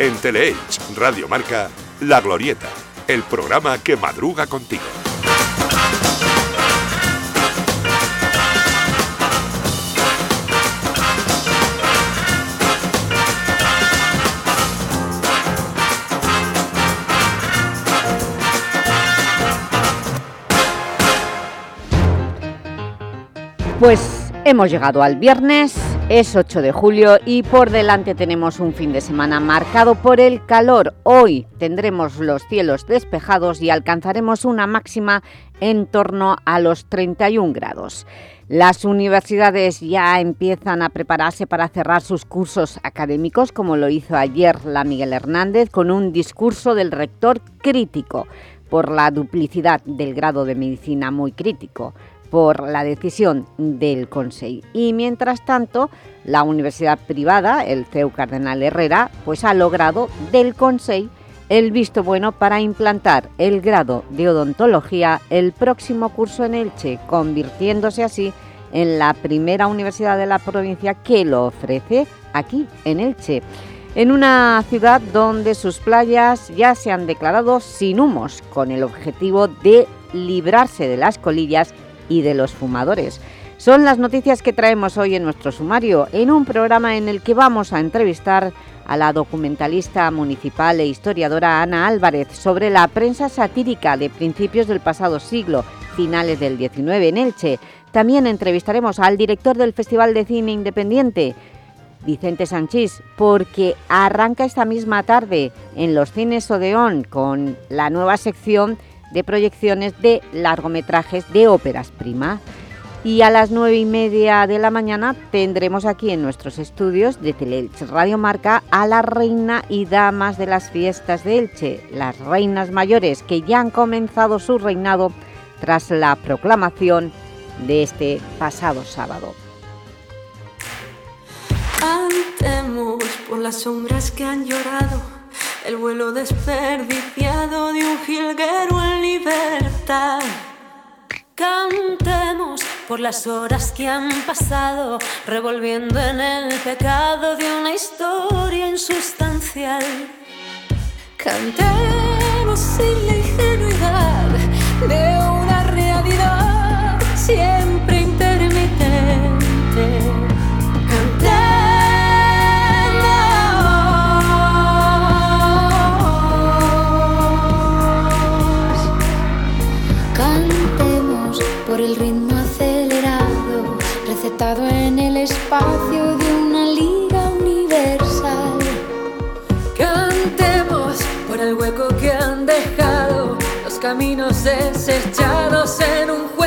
En Teleelch, Radio Marca, La Glorieta, el programa que madruga contigo. Pues hemos llegado al viernes, es 8 de julio y por delante tenemos un fin de semana marcado por el calor. Hoy tendremos los cielos despejados y alcanzaremos una máxima en torno a los 31 grados. Las universidades ya empiezan a prepararse para cerrar sus cursos académicos, como lo hizo ayer la Miguel Hernández, con un discurso del rector crítico por la duplicidad del grado de medicina muy crítico por la decisión del Consejo. Y mientras tanto, la universidad privada, el CEU Cardenal Herrera, pues ha logrado del Consejo el visto bueno para implantar el grado de odontología el próximo curso en Elche, convirtiéndose así en la primera universidad de la provincia que lo ofrece aquí, en Elche, en una ciudad donde sus playas ya se han declarado sin humos, con el objetivo de librarse de las colillas y de los fumadores. Son las noticias que traemos hoy en nuestro sumario, en un programa en el que vamos a entrevistar a la documentalista municipal e historiadora Ana Álvarez sobre la prensa satírica de principios del pasado siglo, finales del 19 en Elche. También entrevistaremos al director del Festival de Cine Independiente, Vicente Sanchís, porque arranca esta misma tarde en los cines Odeón con la nueva sección de proyecciones de largometrajes de óperas prima. Y a las nueve y media de la mañana tendremos aquí en nuestros estudios de Teleelche Radio Marca a la reina y damas de las fiestas de Elche, las reinas mayores que ya han comenzado su reinado tras la proclamación de este pasado sábado. El vuelo desperdiciado de un jilguero en libertad. Cantemos por las horas que han pasado, revolviendo en el pecado de una historia insustancial. Cantemos sin la ingenuidad de una realidad siempre caminos desechados en un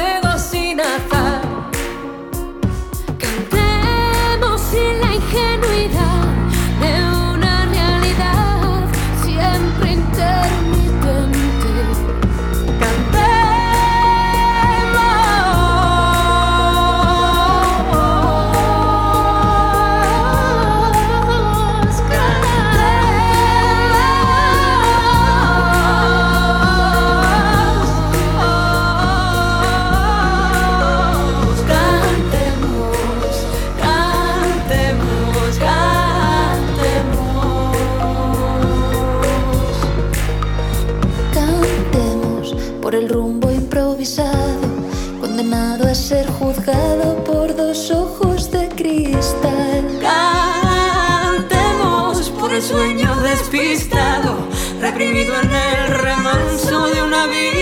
reprimido en el remanso de una vida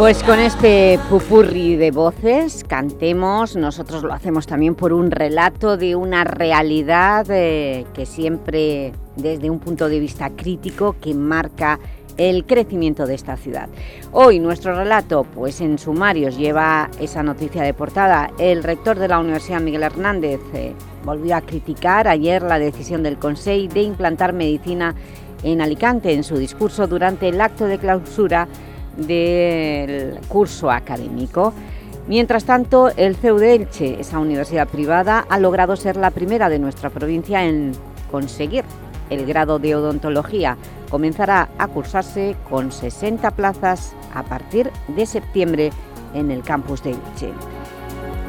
Pues con este pupurri de voces cantemos, nosotros lo hacemos también por un relato de una realidad eh, que siempre desde un punto de vista crítico que marca el crecimiento de esta ciudad. Hoy nuestro relato, pues en sumarios lleva esa noticia de portada. El rector de la Universidad Miguel Hernández eh, volvió a criticar ayer la decisión del Consejo de implantar medicina en Alicante en su discurso durante el acto de clausura del curso académico. Mientras tanto, el CEU de Elche, esa universidad privada, ha logrado ser la primera de nuestra provincia en conseguir el grado de odontología. Comenzará a cursarse con 60 plazas a partir de septiembre en el campus de Elche.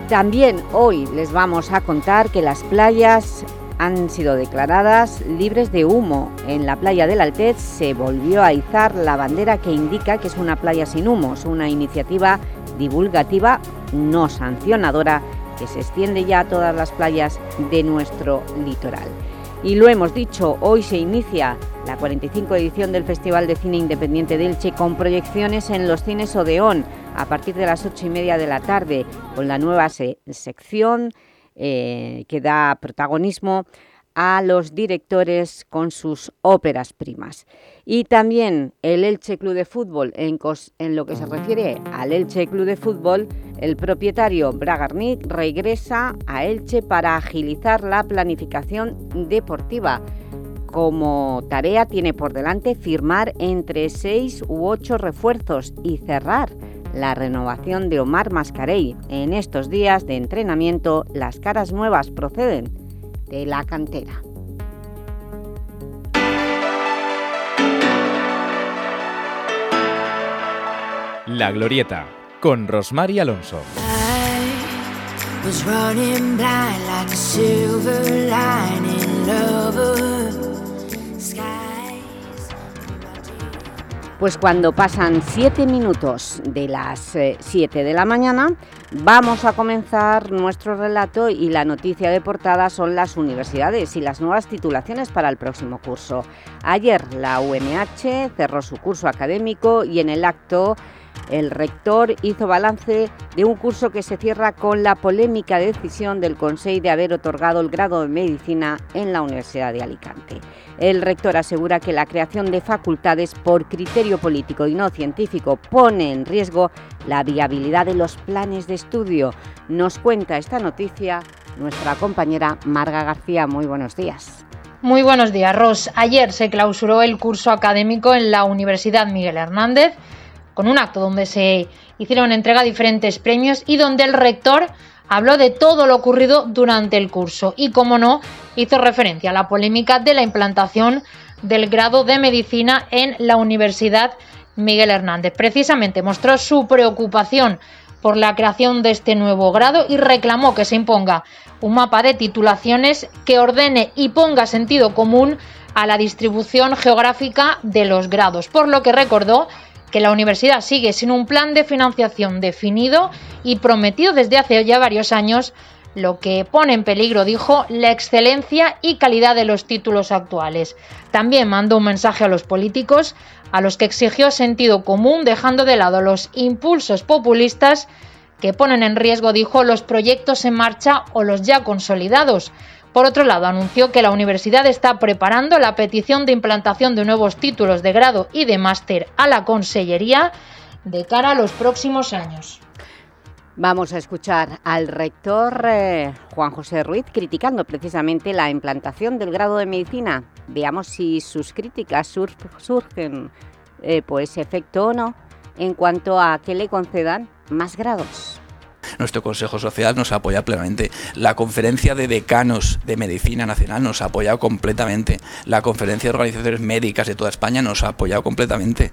También hoy les vamos a contar que las playas han sido declaradas libres de humo. En la playa del Altez se volvió a izar la bandera que indica que es una playa sin humos, una iniciativa divulgativa no sancionadora que se extiende ya a todas las playas de nuestro litoral. Y lo hemos dicho, hoy se inicia la 45 edición del Festival de Cine Independiente de Elche con proyecciones en los cines Odeón a partir de las ocho y media de la tarde con la nueva sección eh, que da protagonismo a los directores con sus óperas primas. Y también el Elche Club de Fútbol, en, en lo que se refiere al Elche Club de Fútbol, el propietario Bragarnik regresa a Elche para agilizar la planificación deportiva. Como tarea tiene por delante firmar entre seis u ocho refuerzos y cerrar la renovación de Omar Mascarey. En estos días de entrenamiento, las caras nuevas proceden de la cantera. La Glorieta, con Rosmar Alonso. Pues cuando pasan siete minutos de las eh, siete de la mañana, vamos a comenzar nuestro relato y la noticia de portada son las universidades y las nuevas titulaciones para el próximo curso. Ayer la UMH cerró su curso académico y en el acto el rector hizo balance de un curso que se cierra con la polémica decisión del Consejo de haber otorgado el grado de Medicina en la Universidad de Alicante. El rector asegura que la creación de facultades por criterio político y no científico pone en riesgo la viabilidad de los planes de estudio. Nos cuenta esta noticia nuestra compañera Marga García. Muy buenos días. Muy buenos días, Ros. Ayer se clausuró el curso académico en la Universidad Miguel Hernández con un acto donde se hicieron entrega diferentes premios y donde el rector habló de todo lo ocurrido durante el curso y, como no, hizo referencia a la polémica de la implantación del grado de medicina en la Universidad Miguel Hernández. Precisamente mostró su preocupación por la creación de este nuevo grado y reclamó que se imponga un mapa de titulaciones que ordene y ponga sentido común a la distribución geográfica de los grados, por lo que recordó que la universidad sigue sin un plan de financiación definido y prometido desde hace ya varios años, lo que pone en peligro, dijo, la excelencia y calidad de los títulos actuales. También mandó un mensaje a los políticos, a los que exigió sentido común, dejando de lado los impulsos populistas que ponen en riesgo, dijo, los proyectos en marcha o los ya consolidados. Por otro lado, anunció que la universidad está preparando la petición de implantación de nuevos títulos de grado y de máster a la Consellería de cara a los próximos años. Vamos a escuchar al rector eh, Juan José Ruiz criticando precisamente la implantación del grado de Medicina. Veamos si sus críticas surgen eh, pues efecto o no en cuanto a que le concedan más grados nuestro Consejo Social nos apoya plenamente. La Conferencia de Decanos de Medicina Nacional nos ha apoyado completamente. La Conferencia de Organizaciones Médicas de toda España nos ha apoyado completamente.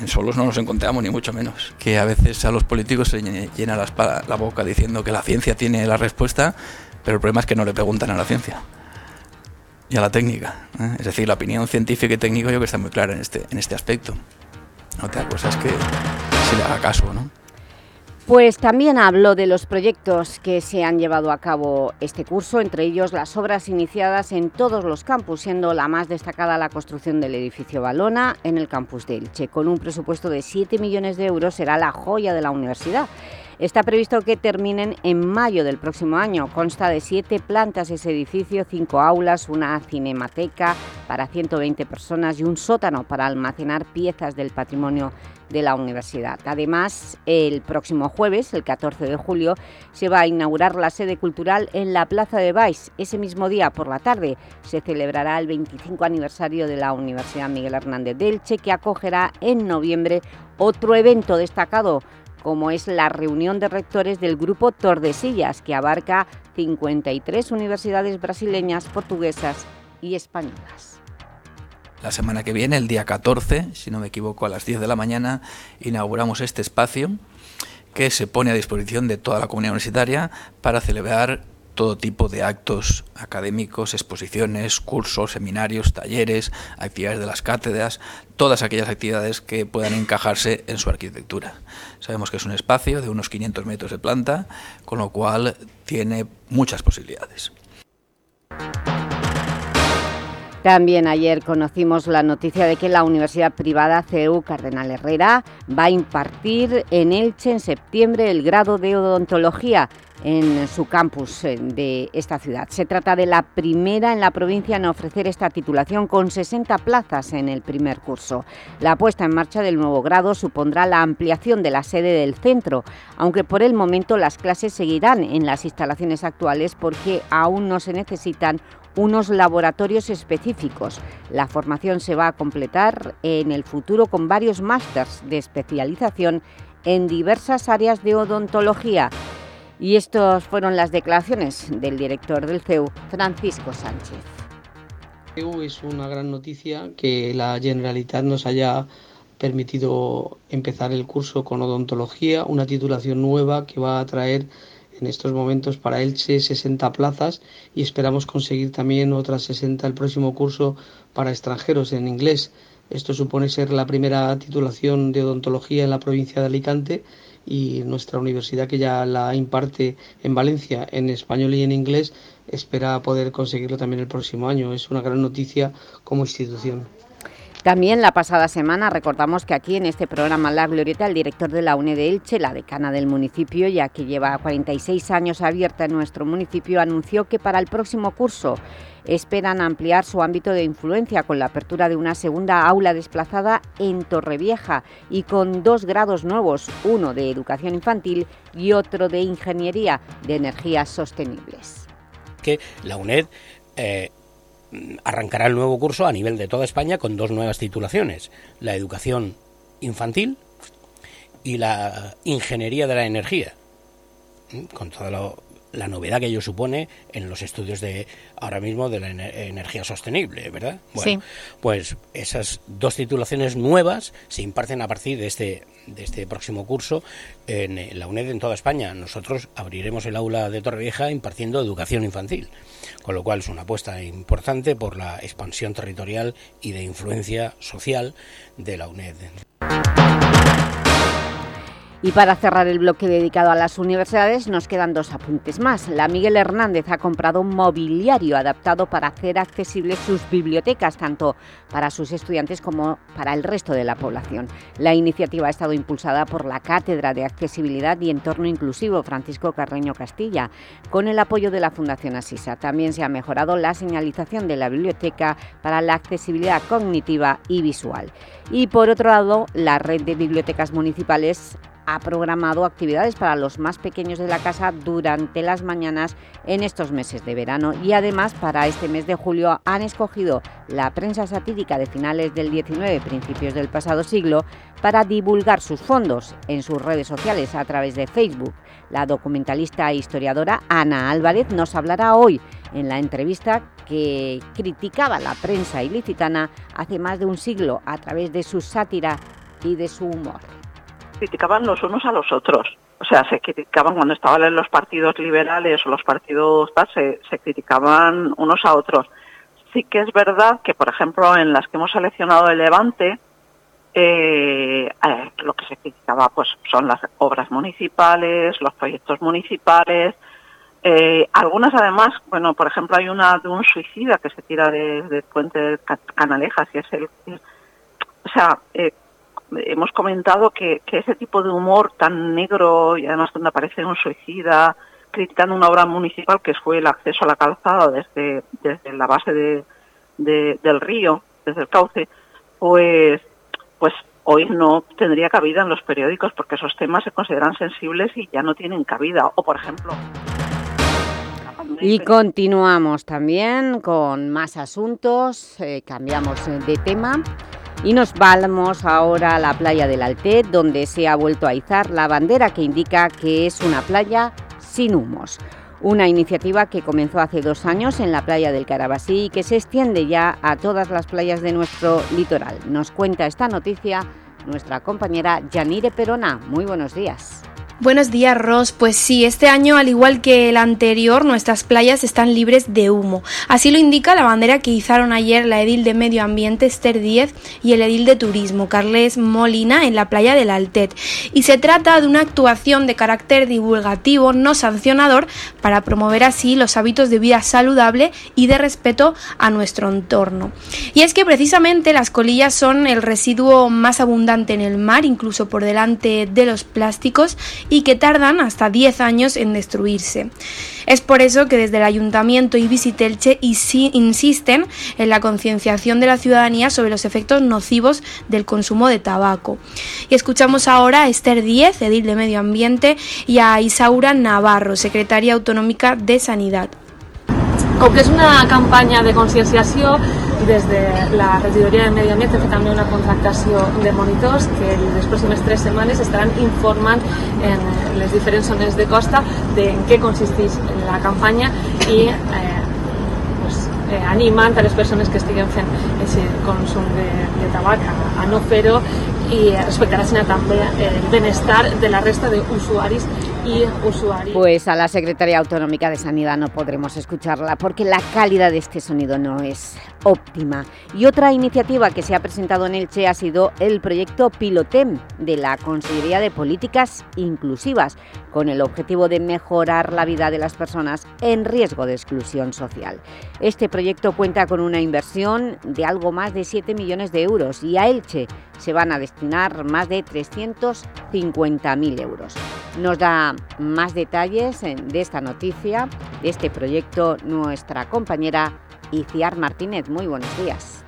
En solos no nos encontramos, ni mucho menos. Que a veces a los políticos se llena la, boca diciendo que la ciencia tiene la respuesta, pero el problema es que no le preguntan a la ciencia y a la técnica. ¿eh? Es decir, la opinión científica y técnica yo creo que está muy clara en este, en este aspecto. Otra cosa es que se le haga caso, ¿no? Pues también habló de los proyectos que se han llevado a cabo este curso, entre ellos las obras iniciadas en todos los campus, siendo la más destacada la construcción del edificio Balona en el campus de Elche. Con un presupuesto de 7 millones de euros será la joya de la universidad. Está previsto que terminen en mayo del próximo año. Consta de siete plantas ese edificio, cinco aulas, una cinemateca, para 120 personas y un sótano para almacenar piezas del patrimonio de la universidad. Además, el próximo jueves, el 14 de julio, se va a inaugurar la sede cultural en la Plaza de Baix. Ese mismo día, por la tarde, se celebrará el 25 aniversario de la Universidad Miguel Hernández de Elche, que acogerá en noviembre otro evento destacado como es la reunión de rectores del Grupo Tordesillas, que abarca 53 universidades brasileñas, portuguesas y españolas. La semana que viene, el día 14, si no me equivoco, a las 10 de la mañana, inauguramos este espacio que se pone a disposición de toda la comunidad universitaria para celebrar todo tipo de actos académicos, exposiciones, cursos, seminarios, talleres, actividades de las cátedras, todas aquellas actividades que puedan encajarse en su arquitectura. Sabemos que es un espacio de unos 500 metros de planta, con lo cual tiene muchas posibilidades. También ayer conocimos la noticia de que la Universidad Privada CEU Cardenal Herrera va a impartir en Elche en septiembre el grado de odontología en su campus eh, de esta ciudad. Se trata de la primera en la provincia en ofrecer esta titulación con 60 plazas en el primer curso. La puesta en marcha del nuevo grado supondrá la ampliación de la sede del centro, aunque por el momento las clases seguirán en las instalaciones actuales porque aún no se necesitan unos laboratorios específicos. La formación se va a completar en el futuro con varios másters de especialización en diversas áreas de odontología. Y estas fueron las declaraciones del director del CEU, Francisco Sánchez. CEU es una gran noticia que la Generalitat nos haya permitido empezar el curso con odontología, una titulación nueva que va a traer en estos momentos para Elche 60 plazas y esperamos conseguir también otras 60 el próximo curso para extranjeros en inglés. Esto supone ser la primera titulación de odontología en la provincia de Alicante y nuestra universidad que ya la imparte en Valencia en español y en inglés espera poder conseguirlo también el próximo año. Es una gran noticia como institución. También la pasada semana recordamos que aquí en este programa La Glorieta el director de la UNED de Elche, la decana del municipio, ya que lleva 46 años abierta en nuestro municipio, anunció que para el próximo curso esperan ampliar su ámbito de influencia con la apertura de una segunda aula desplazada en Torrevieja y con dos grados nuevos, uno de Educación Infantil y otro de Ingeniería de Energías Sostenibles. Que la UNED eh, arrancará el nuevo curso a nivel de toda España con dos nuevas titulaciones, la educación infantil y la ingeniería de la energía, con todo la novedad que ello supone en los estudios de ahora mismo de la energía sostenible, ¿verdad? Bueno, pues esas dos titulaciones nuevas se imparten a partir de este de este próximo curso en la UNED en toda España. Nosotros abriremos el aula de Torrevieja impartiendo educación infantil con lo cual es una apuesta importante por la expansión territorial y de influencia social de la UNED. Y para cerrar el bloque dedicado a las universidades nos quedan dos apuntes más. La Miguel Hernández ha comprado un mobiliario adaptado para hacer accesibles sus bibliotecas, tanto para sus estudiantes como para el resto de la población. La iniciativa ha estado impulsada por la Cátedra de Accesibilidad y Entorno Inclusivo Francisco Carreño Castilla, con el apoyo de la Fundación Asisa. También se ha mejorado la señalización de la biblioteca para la accesibilidad cognitiva y visual. Y por otro lado, la red de bibliotecas municipales ha programado actividades para los más pequeños de la casa durante las mañanas en estos meses de verano y además para este mes de julio han escogido la prensa satírica de finales del 19, principios del pasado siglo, para divulgar sus fondos en sus redes sociales a través de Facebook. La documentalista e historiadora Ana Álvarez nos hablará hoy en la entrevista que criticaba la prensa ilicitana hace más de un siglo a través de su sátira y de su humor criticaban los unos a los otros. O sea, se criticaban cuando estaban en los partidos liberales o los partidos tal, se, criticaban unos a otros. Sí que es verdad que, por ejemplo, en las que hemos seleccionado el Levante, eh, lo que se criticaba pues son las obras municipales, los proyectos municipales, eh, algunas además, bueno, por ejemplo hay una de un suicida que se tira del de puente de Canalejas y es el, o sea, eh, hemos comentado que, ese tipo de humor tan negro y además donde aparece un suicida criticando una obra municipal que fue el acceso a la calzada desde, desde la base de, del río, desde el cauce, pues, pues hoy no tendría cabida en los periódicos porque esos temas se consideran sensibles y ya no tienen cabida. O, por ejemplo... Y continuamos también con más asuntos, eh, cambiamos de tema y nos vamos ahora a la playa del Altet, donde se ha vuelto a izar la bandera que indica que es una playa sin humos. Una iniciativa que comenzó hace dos años en la playa del Carabasí y que se extiende ya a todas las playas de nuestro litoral. Nos cuenta esta noticia nuestra compañera Yanire Perona. Muy buenos días. Buenos días, Ross. Pues sí, este año, al igual que el anterior, nuestras playas están libres de humo. Así lo indica la bandera que izaron ayer la edil de Medio Ambiente, Esther Díez, y el edil de Turismo, Carles Molina, en la playa del Altet. Y se trata de una actuación de carácter divulgativo, no sancionador, para promover así los hábitos de vida saludable y de respeto a nuestro entorno. Y es que precisamente las colillas son el residuo más abundante en el mar, incluso por delante de los plásticos, y que tardan hasta 10 años en destruirse. Es por eso que desde el Ayuntamiento y Visitelche insisten en la concienciación de la ciudadanía sobre los efectos nocivos del consumo de tabaco. Y escuchamos ahora a Esther Díez, edil de Medio Ambiente, y a Isaura Navarro, secretaria autonómica de Sanidad. Com que és una campanya de conscienciació, des de la regidoria de Medi Ambient fer també una contractació de monitors que les pròximes tres setmanes estaran informant en les diferents zones de costa de en què consisteix la campanya i eh, pues, eh, animant a les persones que estiguen fent aquest consum de, de tabac a, a no fer-ho i respectarà també el benestar de la resta d'usuaris Pues a la Secretaria Autonómica de Sanidad no podremos escucharla porque la calidad de este sonido no es óptima. Y otra iniciativa que se ha presentado en Elche ha sido el proyecto Pilotem de la Consejería de Políticas Inclusivas con el objetivo de mejorar la vida de las personas en riesgo de exclusión social. Este proyecto cuenta con una inversión de algo más de 7 millones de euros y a Elche se van a destinar más de 350.000 euros. Nos da más detalles de esta noticia, de este proyecto, nuestra compañera Iciar Martínez. Muy buenos días.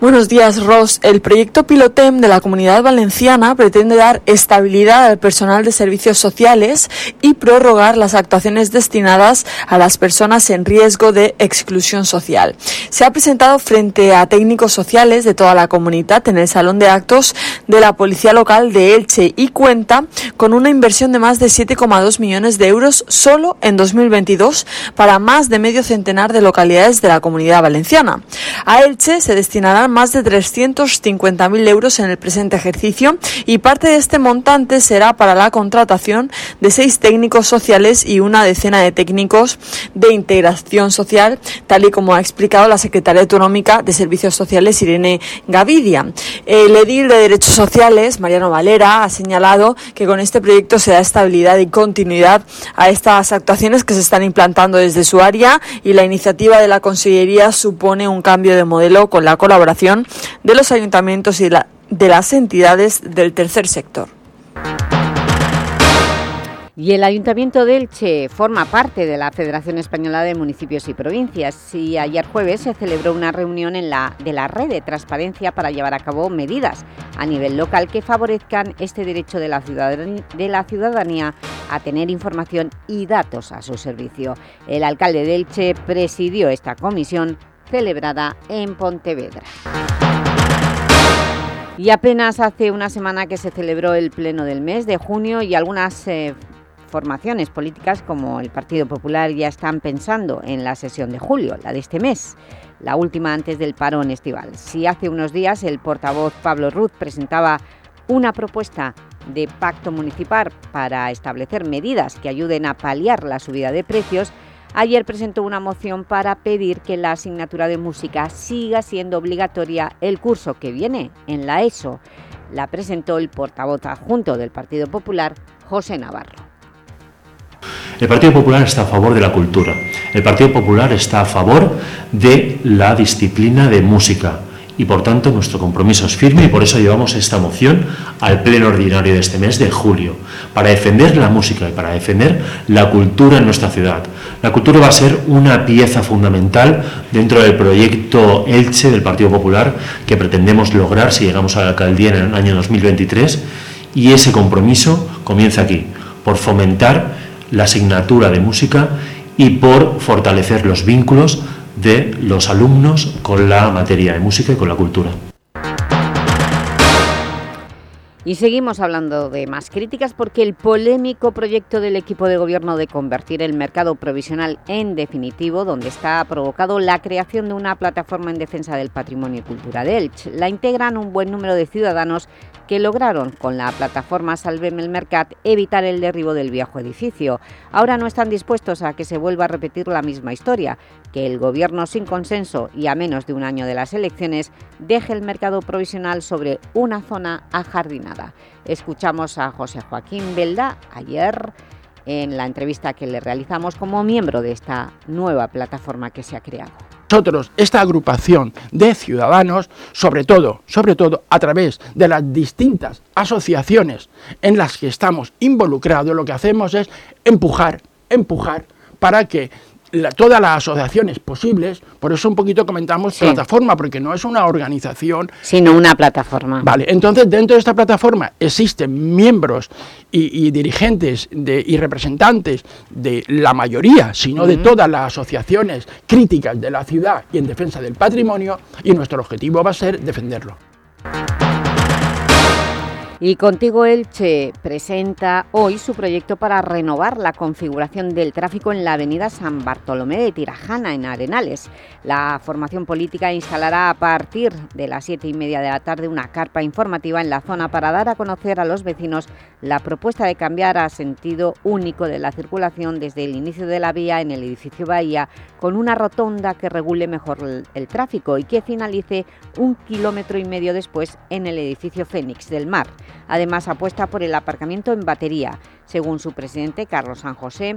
Buenos días, Ross. El proyecto Pilotem de la Comunidad Valenciana pretende dar estabilidad al personal de servicios sociales y prorrogar las actuaciones destinadas a las personas en riesgo de exclusión social. Se ha presentado frente a técnicos sociales de toda la comunidad en el Salón de Actos de la Policía Local de Elche y cuenta con una inversión de más de 7,2 millones de euros solo en 2022 para más de medio centenar de localidades de la Comunidad Valenciana. A Elche se más de 350.000 euros en el presente ejercicio y parte de este montante será para la contratación de seis técnicos sociales y una decena de técnicos de integración social, tal y como ha explicado la secretaria autonómica de Servicios Sociales, Irene Gavidia. El edil de Derechos Sociales, Mariano Valera, ha señalado que con este proyecto se da estabilidad y continuidad a estas actuaciones que se están implantando desde su área y la iniciativa de la Consellería supone un cambio de modelo con la colaboración de los ayuntamientos y de las entidades del tercer sector. Y el Ayuntamiento de Elche forma parte de la Federación Española de Municipios y Provincias y ayer jueves se celebró una reunión en la, de la red de transparencia para llevar a cabo medidas a nivel local que favorezcan este derecho de la, ciudadanía, de la ciudadanía a tener información y datos a su servicio. El alcalde de Elche presidió esta comisión celebrada en Pontevedra. Y apenas hace una semana que se celebró el pleno del mes de junio y algunas eh, formaciones políticas como el Partido Popular ya están pensando en la sesión de julio, la de este mes, la última antes del parón estival. Si hace unos días el portavoz Pablo Ruz presentaba una propuesta de pacto municipal para establecer medidas que ayuden a paliar la subida de precios, ayer presentó una moción para pedir que la asignatura de música siga siendo obligatoria el curso que viene en la ESO. La presentó el portavoz adjunto del Partido Popular, José Navarro. El Partido Popular está a favor de la cultura. El Partido Popular está a favor de la disciplina de música y por tanto nuestro compromiso es firme y por eso llevamos esta moción al pleno ordinario de este mes de julio, para defender la música y para defender la cultura en nuestra ciudad. La cultura va a ser una pieza fundamental dentro del proyecto Elche del Partido Popular que pretendemos lograr si llegamos a la alcaldía en el año 2023 y ese compromiso comienza aquí, por fomentar la asignatura de música y por fortalecer los vínculos de los alumnos con la materia de música y con la cultura. Y seguimos hablando de más críticas porque el polémico proyecto del equipo de gobierno de convertir el mercado provisional en definitivo, donde está provocado la creación de una plataforma en defensa del patrimonio y cultura de Elche. La integran un buen número de ciudadanos que lograron con la plataforma Salvem el Mercat evitar el derribo del viejo edificio. Ahora no están dispuestos a que se vuelva a repetir la misma historia, que el Gobierno sin consenso y a menos de un año de las elecciones deje el mercado provisional sobre una zona ajardinada. Escuchamos a José Joaquín Belda ayer en la entrevista que le realizamos como miembro de esta nueva plataforma que se ha creado nosotros, esta agrupación de ciudadanos, sobre todo, sobre todo a través de las distintas asociaciones en las que estamos involucrados, lo que hacemos es empujar, empujar para que todas las asociaciones posibles, por eso un poquito comentamos plataforma, porque no es una organización. Sino una plataforma. Vale, entonces dentro de esta plataforma existen miembros y, dirigentes de, y representantes de la mayoría, sino de todas las asociaciones críticas de la ciudad y en defensa del patrimonio, y nuestro objetivo va a ser defenderlo. Y Contigo Elche presenta hoy su proyecto para renovar la configuración del tráfico en la avenida San Bartolomé de Tirajana, en Arenales. La formación política instalará a partir de las siete y media de la tarde una carpa informativa en la zona para dar a conocer a los vecinos la propuesta de cambiar a sentido único de la circulación desde el inicio de la vía en el edificio Bahía con una rotonda que regule mejor el tráfico y que finalice un kilómetro y medio después en el edificio Fénix del Mar. Además, apuesta por el aparcamiento en batería. Según su presidente, Carlos San José,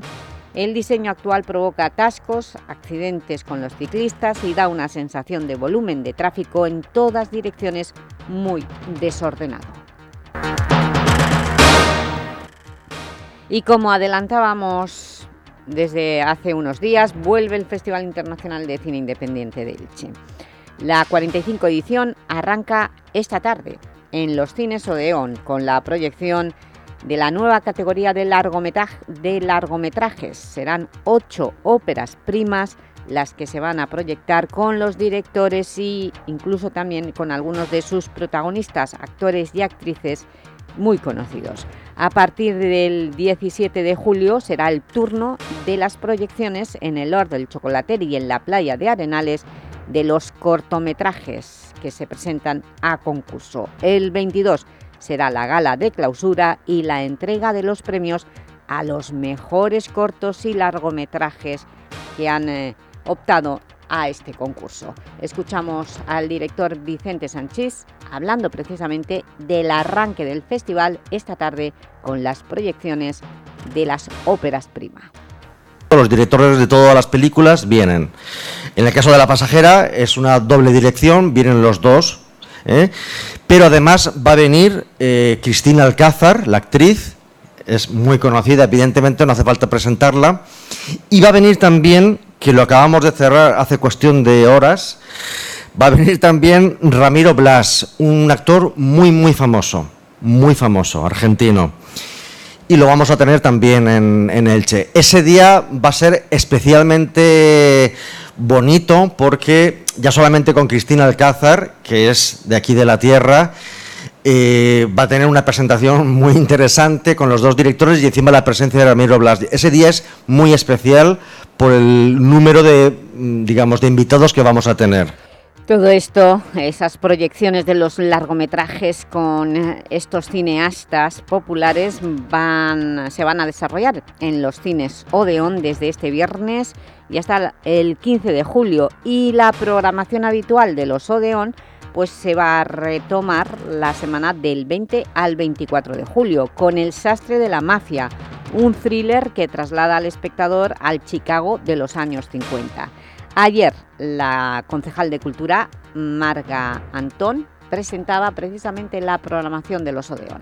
el diseño actual provoca atascos, accidentes con los ciclistas y da una sensación de volumen de tráfico en todas direcciones muy desordenado. Y como adelantábamos desde hace unos días, vuelve el Festival Internacional de Cine Independiente de Elche. La 45 edición arranca esta tarde en los cines Odeón con la proyección de la nueva categoría de, largometrajes. Serán ocho óperas primas las que se van a proyectar con los directores y incluso también con algunos de sus protagonistas, actores y actrices muy conocidos. A partir del 17 de julio será el turno de las proyecciones en el Lord del Chocolater y en la playa de Arenales de los cortometrajes que se presentan a concurso. El 22 será la gala de clausura y la entrega de los premios a los mejores cortos y largometrajes que han eh, optado a este concurso. Escuchamos al director Vicente Sánchez hablando precisamente del arranque del festival esta tarde con las proyecciones de las óperas prima. Los directores de todas las películas vienen. En el caso de La Pasajera es una doble dirección, vienen los dos. ¿eh? Pero además va a venir eh, Cristina Alcázar, la actriz, es muy conocida, evidentemente, no hace falta presentarla. Y va a venir también, que lo acabamos de cerrar hace cuestión de horas, va a venir también Ramiro Blas, un actor muy, muy famoso, muy famoso, argentino y lo vamos a tener también en, Elche. Ese día va a ser especialmente bonito porque ya solamente con Cristina Alcázar, que es de aquí de la tierra, eh, va a tener una presentación muy interesante con los dos directores y encima la presencia de Ramiro Blas. Ese día es muy especial por el número de, digamos, de invitados que vamos a tener. Todo esto, esas proyecciones de los largometrajes con estos cineastas populares van, se van a desarrollar en los cines Odeón desde este viernes y hasta el 15 de julio y la programación habitual de los Odeón pues se va a retomar la semana del 20 al 24 de julio con El sastre de la mafia, un thriller que traslada al espectador al Chicago de los años 50. Ayer la concejal de Cultura, Marga Antón, presentaba precisamente la programación de los Odeón.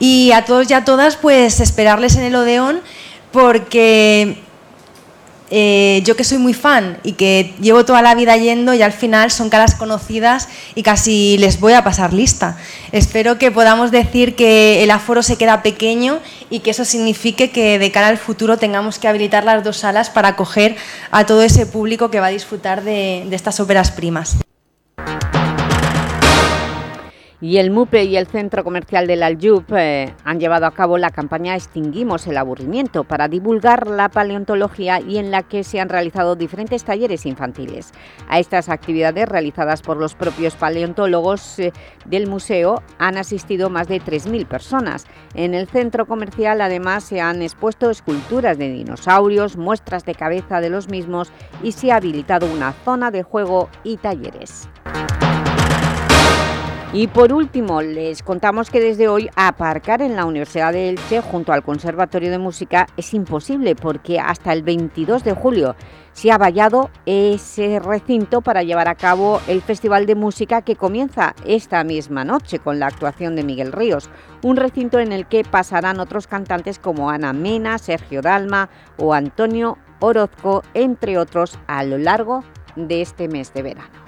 Y a todos y a todas, pues esperarles en el Odeón porque eh, yo que soy muy fan y que llevo toda la vida yendo y al final son caras conocidas y casi les voy a pasar lista. Espero que podamos decir que el aforo se queda pequeño y que eso signifique que de cara al futuro tengamos que habilitar las dos salas para acoger a todo ese público que va a disfrutar de, de estas óperas primas. Y el MUPE y el Centro Comercial del Aljub eh, han llevado a cabo la campaña Extinguimos el aburrimiento para divulgar la paleontología y en la que se han realizado diferentes talleres infantiles. A estas actividades realizadas por los propios paleontólogos eh, del museo han asistido más de 3.000 personas. En el centro comercial además se han expuesto esculturas de dinosaurios, muestras de cabeza de los mismos y se ha habilitado una zona de juego y talleres. Y por último, les contamos que desde hoy aparcar en la Universidad de Elche junto al Conservatorio de Música es imposible porque hasta el 22 de julio se ha vallado ese recinto para llevar a cabo el Festival de Música que comienza esta misma noche con la actuación de Miguel Ríos, un recinto en el que pasarán otros cantantes como Ana Mena, Sergio Dalma o Antonio Orozco, entre otros, a lo largo de este mes de verano.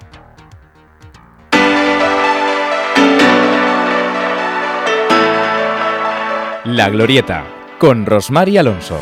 La Glorieta, con Rosmar y Alonso.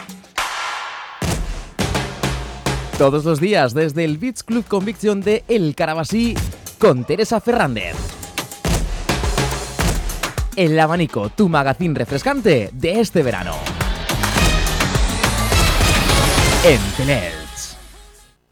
Todos los días desde el Beach Club Conviction de El Carabasí con Teresa Fernández. El abanico, tu magazín refrescante de este verano. En Teleelch.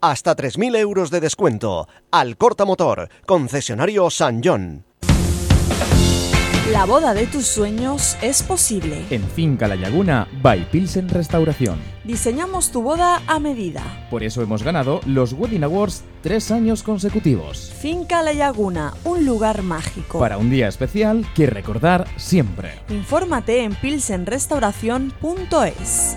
hasta 3.000 euros de descuento. Al Corta Motor, concesionario San John. La boda de tus sueños es posible. En Finca La Laguna, by Pilsen Restauración. Diseñamos tu boda a medida. Por eso hemos ganado los Wedding Awards tres años consecutivos. Finca La Laguna, un lugar mágico. Para un día especial que recordar siempre. Infórmate en pilsenrestauración.es.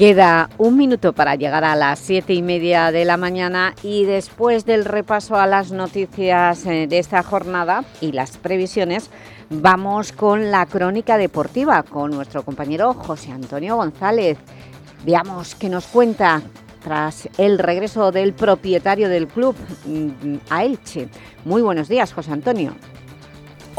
Queda un minuto para llegar a las siete y media de la mañana y después del repaso a las noticias eh, de esta jornada y las previsiones, vamos con la crónica deportiva con nuestro compañero José Antonio González. Veamos qué nos cuenta tras el regreso del propietario del club mm, a Elche. Muy buenos días, José Antonio.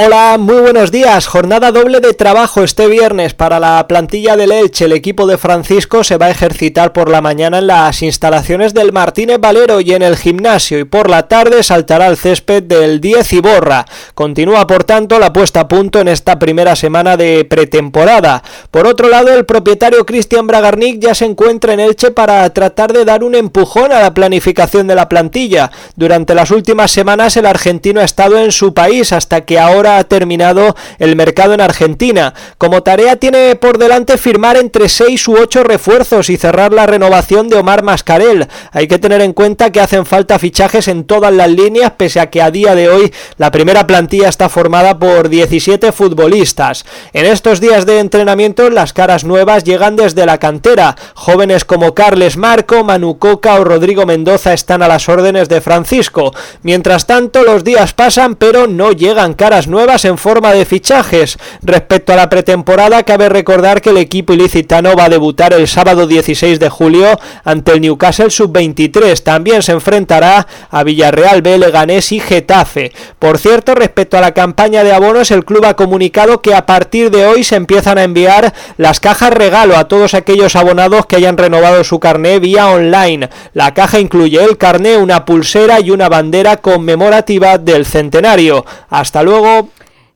Hola, muy buenos días. Jornada doble de trabajo este viernes para la plantilla del Elche. El equipo de Francisco se va a ejercitar por la mañana en las instalaciones del Martínez Valero y en el gimnasio y por la tarde saltará al césped del 10 Iborra. Continúa por tanto la puesta a punto en esta primera semana de pretemporada. Por otro lado, el propietario Cristian Bragarnik ya se encuentra en Elche para tratar de dar un empujón a la planificación de la plantilla. Durante las últimas semanas el argentino ha estado en su país hasta que ahora ha terminado el mercado en Argentina. Como tarea tiene por delante firmar entre 6 u 8 refuerzos y cerrar la renovación de Omar Mascarel. Hay que tener en cuenta que hacen falta fichajes en todas las líneas, pese a que a día de hoy la primera plantilla está formada por 17 futbolistas. En estos días de entrenamiento las caras nuevas llegan desde la cantera. Jóvenes como Carles Marco, Manu Coca o Rodrigo Mendoza están a las órdenes de Francisco. Mientras tanto los días pasan pero no llegan caras nuevas en forma de fichajes. Respecto a la pretemporada, cabe recordar que el equipo ilicitano va a debutar el sábado 16 de julio ante el Newcastle Sub-23. También se enfrentará a Villarreal B, Leganés y Getafe. Por cierto, respecto a la campaña de abonos, el club ha comunicado que a partir de hoy se empiezan a enviar las cajas regalo a todos aquellos abonados que hayan renovado su carné vía online. La caja incluye el carné, una pulsera y una bandera conmemorativa del centenario. Hasta luego.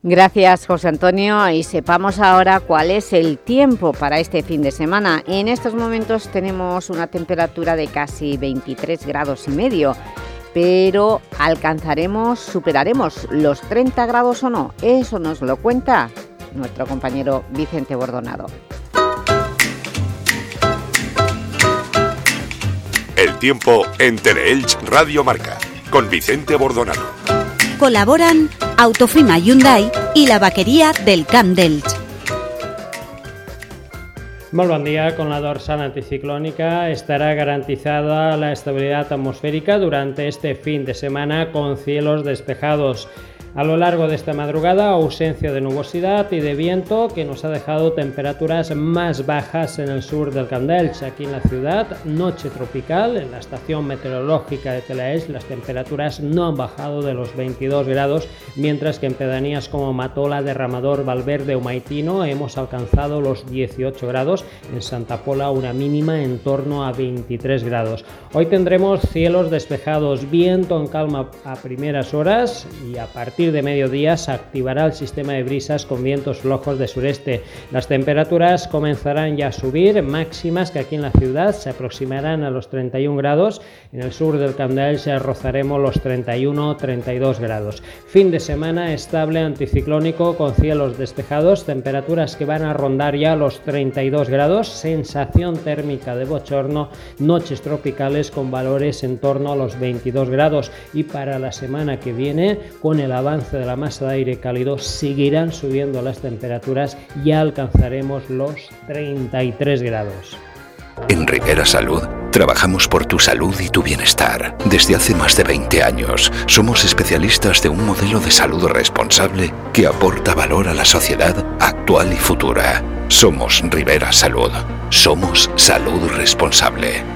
Gracias, José Antonio. Y sepamos ahora cuál es el tiempo para este fin de semana. En estos momentos tenemos una temperatura de casi 23 grados y medio, pero ¿alcanzaremos, superaremos los 30 grados o no? Eso nos lo cuenta nuestro compañero Vicente Bordonado. El tiempo en Teleelch Radio Marca, con Vicente Bordonado. Colaboran Autofima Hyundai y la vaquería del Camp d'Elx. Molt bon dia. Con la dorsal anticiclónica estará garantizada la estabilidad atmosférica durante este fin de semana con cielos despejados. A lo largo de esta madrugada, ausencia de nubosidad y de viento que nos ha dejado temperaturas más bajas en el sur del Candelch. Aquí en la ciudad, noche tropical, en la estación meteorológica de Telaes, las temperaturas no han bajado de los 22 grados, mientras que en pedanías como Matola, Derramador, Valverde o Maitino hemos alcanzado los 18 grados. En Santa Pola, una mínima en torno a 23 grados. Hoy tendremos cielos despejados, viento en calma a primeras horas y a partir de mediodía se activará el sistema de brisas con vientos flojos de sureste. Las temperaturas comenzarán ya a subir, máximas que aquí en la ciudad se aproximarán a los 31 grados. En el sur del Candel se rozaremos los 31-32 grados. Fin de semana estable anticiclónico con cielos despejados, temperaturas que van a rondar ya los 32 grados, sensación térmica de bochorno, noches tropicales con valores en torno a los 22 grados y para la semana que viene con el avance de la masa de aire cálido seguirán subiendo las temperaturas y alcanzaremos los 33 grados. En Rivera Salud trabajamos por tu salud y tu bienestar. Desde hace más de 20 años somos especialistas de un modelo de salud responsable que aporta valor a la sociedad actual y futura. Somos Rivera Salud. Somos salud responsable.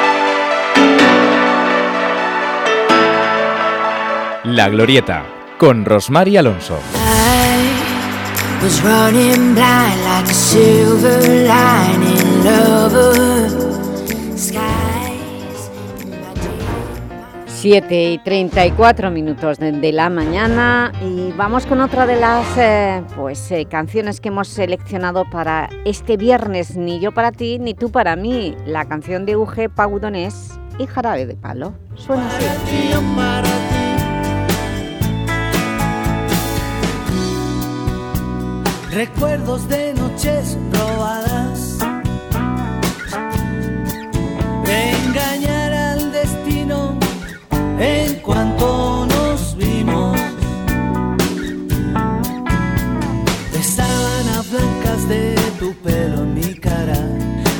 La Glorieta, con Rosmar y Alonso. 7 y 34 minutos de, de la mañana y vamos con otra de las eh, pues, eh, canciones que hemos seleccionado para este viernes, Ni yo para ti, ni tú para mí, la canción de Uge Paudonés y Jarabe de Palo. Suena así. recuerdos de noches robadas, de engañar al destino en cuanto nos vimos. De sábanas blancas de tu pelo en mi cara,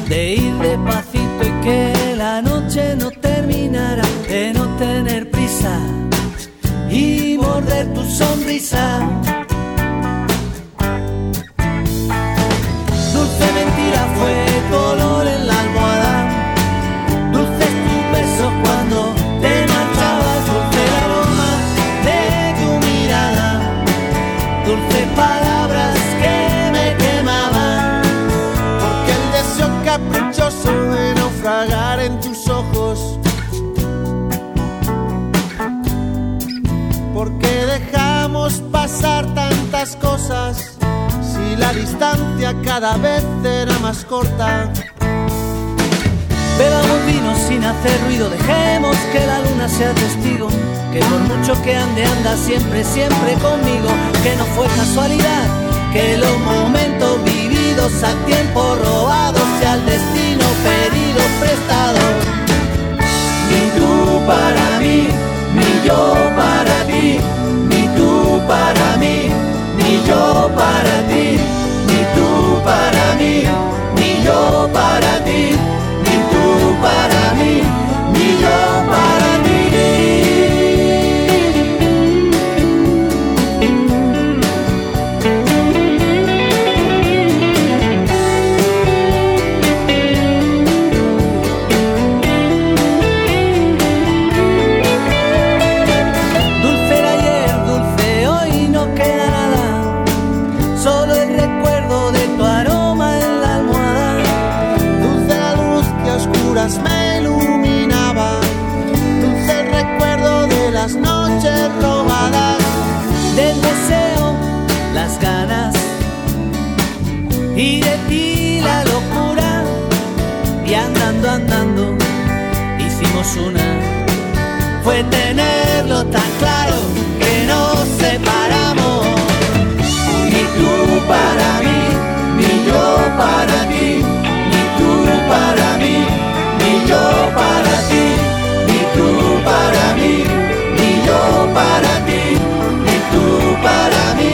de ir despacito y que la noche no terminara, de no tener prisa y morder tu sonrisa. Mentira fue color en la almohada, dulces tus besos cuando te marchabas, dulce el aroma de tu mirada, dulces palabras que me quemaban. Porque el deseo caprichoso de naufragar en tus ojos. Porque dejamos pasar tantas cosas la distancia cada vez era más corta. Bebamos vino sin hacer ruido, dejemos que la luna sea testigo, que por mucho que ande anda siempre, siempre conmigo, que no fue casualidad, que los momentos vividos a tiempo robado sea el destino pedido prestado. Ni tú para mí, ni yo para ti, ni tú para mí, ni yo para ti, ni tú para mí, ni yo para ti, ni tú para mí, tan claro que nos separamos. Ni tú para mí, ni yo para ti, ni tú para mí, ni yo para ti, ni tú para mí, ni yo para ti, ni tú para mí,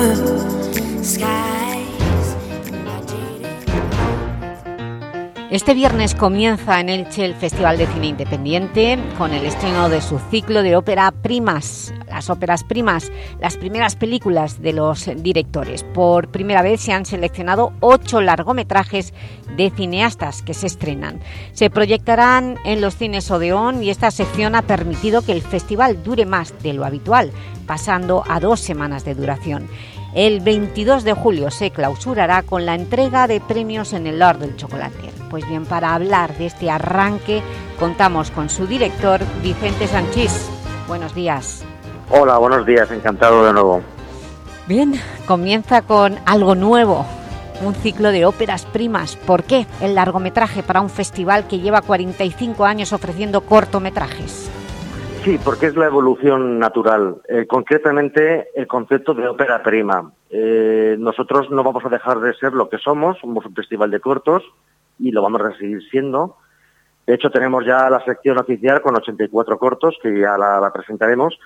Este viernes comienza en Elche el Festival de Cine Independiente con el estreno de su ciclo de ópera Primas, las óperas primas, las primeras películas de los directores. Por primera vez se han seleccionado ocho largometrajes de cineastas que se estrenan. Se proyectarán en los cines Odeón y esta sección ha permitido que el festival dure más de lo habitual, pasando a dos semanas de duración. El 22 de julio se clausurará con la entrega de premios en el Lord del Chocolate. Pues bien, para hablar de este arranque contamos con su director, Vicente Sanchís. Buenos días. Hola, buenos días, encantado de nuevo. Bien, comienza con algo nuevo, un ciclo de óperas primas. ¿Por qué el largometraje para un festival que lleva 45 años ofreciendo cortometrajes? Sí, porque es la evolución natural. Eh, concretamente, el concepto de ópera prima. Eh, nosotros no vamos a dejar de ser lo que somos, somos un festival de cortos y lo vamos a seguir siendo. De hecho, tenemos ya la sección oficial con 84 cortos, que ya la, presentaremos.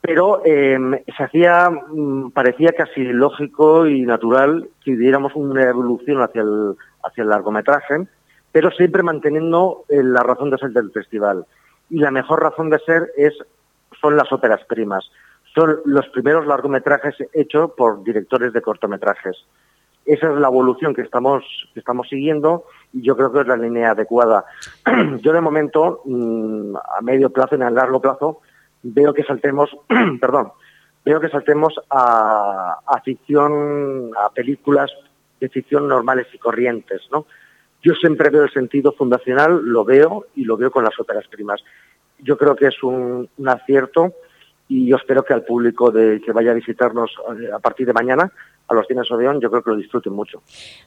Pero eh, se hacía, mm, parecía casi lógico y natural que diéramos una evolución hacia el, hacia el largometraje, pero siempre manteniendo eh, la razón de ser del festival. Y la mejor razón de ser es, son las óperas primas. Son los primeros largometrajes hechos por directores de cortometrajes. Esa es la evolución que estamos, que estamos siguiendo y yo creo que es la línea adecuada. yo de momento, mm, a medio plazo y a largo plazo, veo que saltemos, perdón, veo que saltemos a, a ficción, a películas de ficción normales y corrientes, ¿no? Yo siempre veo el sentido fundacional, lo veo y lo veo con las óperas primas. Yo creo que es un, acierto y yo espero que al público de, que vaya a visitarnos eh, a partir de mañana a los cines Odeón, yo creo que lo disfruten mucho.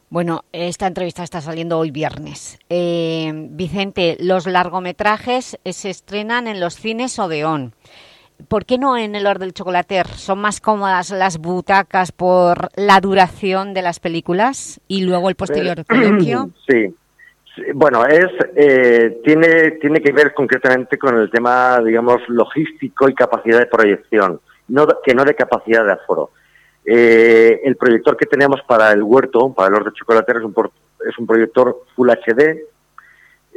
Bueno, esta entrevista está saliendo hoy viernes. Eh, Vicente, los largometrajes se estrenan en los cines Odeón. ¿Por qué no en el Or del Chocolater? ¿Son más cómodas las butacas por la duración de las películas y luego el posterior coloquio? Sí. Bueno, es eh, tiene tiene que ver concretamente con el tema, digamos, logístico y capacidad de proyección, no que no de capacidad de aforo. Eh, el proyector que tenemos para el huerto, para el Or de Chocolater, es un, es un proyector Full HD.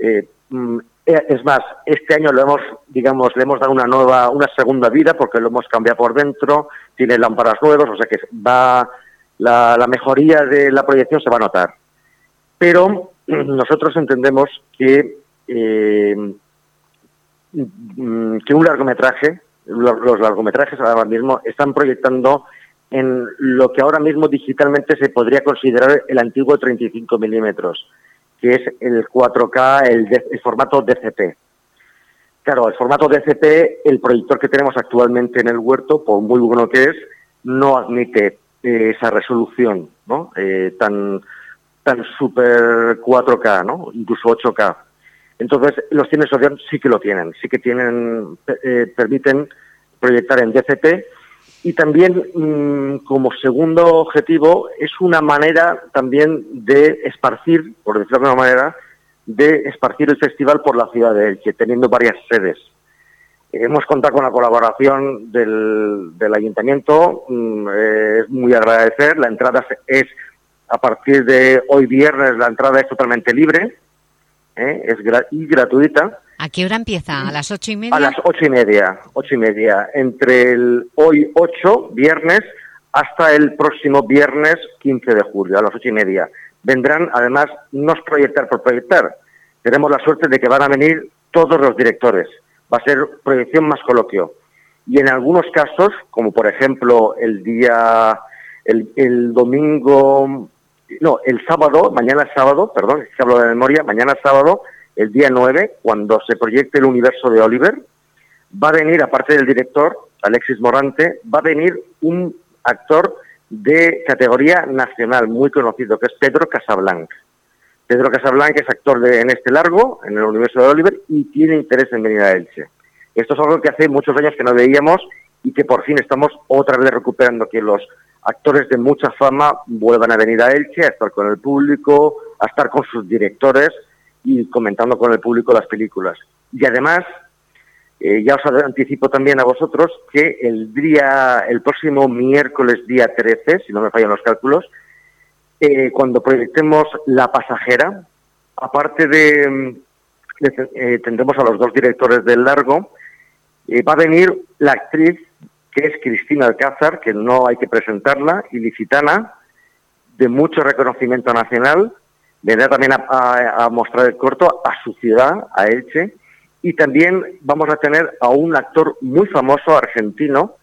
Eh, mm, eh, es más, este año lo hemos, digamos, le hemos dado una nueva, una segunda vida porque lo hemos cambiado por dentro, tiene lámparas nuevas, o sea que va la, mejoría de la proyección se va a notar. Pero nosotros entendemos que eh, mm, que un largometraje, lo- los largometrajes ahora mismo están proyectando en lo que ahora mismo digitalmente se podría considerar el antiguo 35 milímetros, que es el 4K, el, el formato DCP. Claro, el formato DCP, el proyector que tenemos actualmente en el huerto, por muy bueno que es, no admite eh, esa resolución ¿no? Eh, tan, tan super 4K, ¿no? incluso 8K. Entonces, los cines Odeon sí que lo tienen, sí que tienen, eh, permiten proyectar en DCP y también mm, como segundo objetivo es una manera también de esparcir, por decirlo de alguna manera, de esparcir el festival por la ciudad de Elche, teniendo varias sedes. Hemos contado con la colaboración del, del ayuntamiento, mm, eh, es muy agradecer, la entrada es a partir de hoy viernes, la entrada es totalmente libre, ¿eh? es y gratuita. ¿A qué hora empieza? ¿A las ocho y media? A las ocho y media, ocho y media, entre el hoy 8, viernes, hasta el próximo viernes 15 de julio, a las ocho y media. Vendrán, además, no proyectar por proyectar. Tenemos la suerte de que van a venir todos los directores. Va a ser proyección más coloquio. Y en algunos casos, como por ejemplo el día, el, el domingo, no, el sábado, mañana sábado, perdón, que hablo de memoria, mañana sábado, el día 9, cuando se proyecte el universo de Oliver, va a venir, aparte del director, Alexis Morante, va a venir un actor de categoría nacional muy conocido, que es Pedro Casablanc. Pedro Casablanc es actor de, en este largo, en el universo de Oliver, y tiene interés en venir a Elche. Esto es algo que hace muchos años que no veíamos y que por fin estamos otra vez recuperando, que los actores de mucha fama vuelvan a venir a Elche, a estar con el público, a estar con sus directores y comentando con el público las películas. Y además, eh, ya os anticipo también a vosotros que el día, el próximo miércoles día 13, si no me fallan los cálculos, eh, cuando proyectemos La Pasajera, aparte de, eh, tendremos a los dos directores del largo, va a venir la actriz que es Cristina Alcázar, que no hay que presentarla, ilicitana, de mucho reconocimiento nacional, vendrá también a, mostrar el corto a su ciudad, a Elche, y también vamos a tener a un actor muy famoso argentino,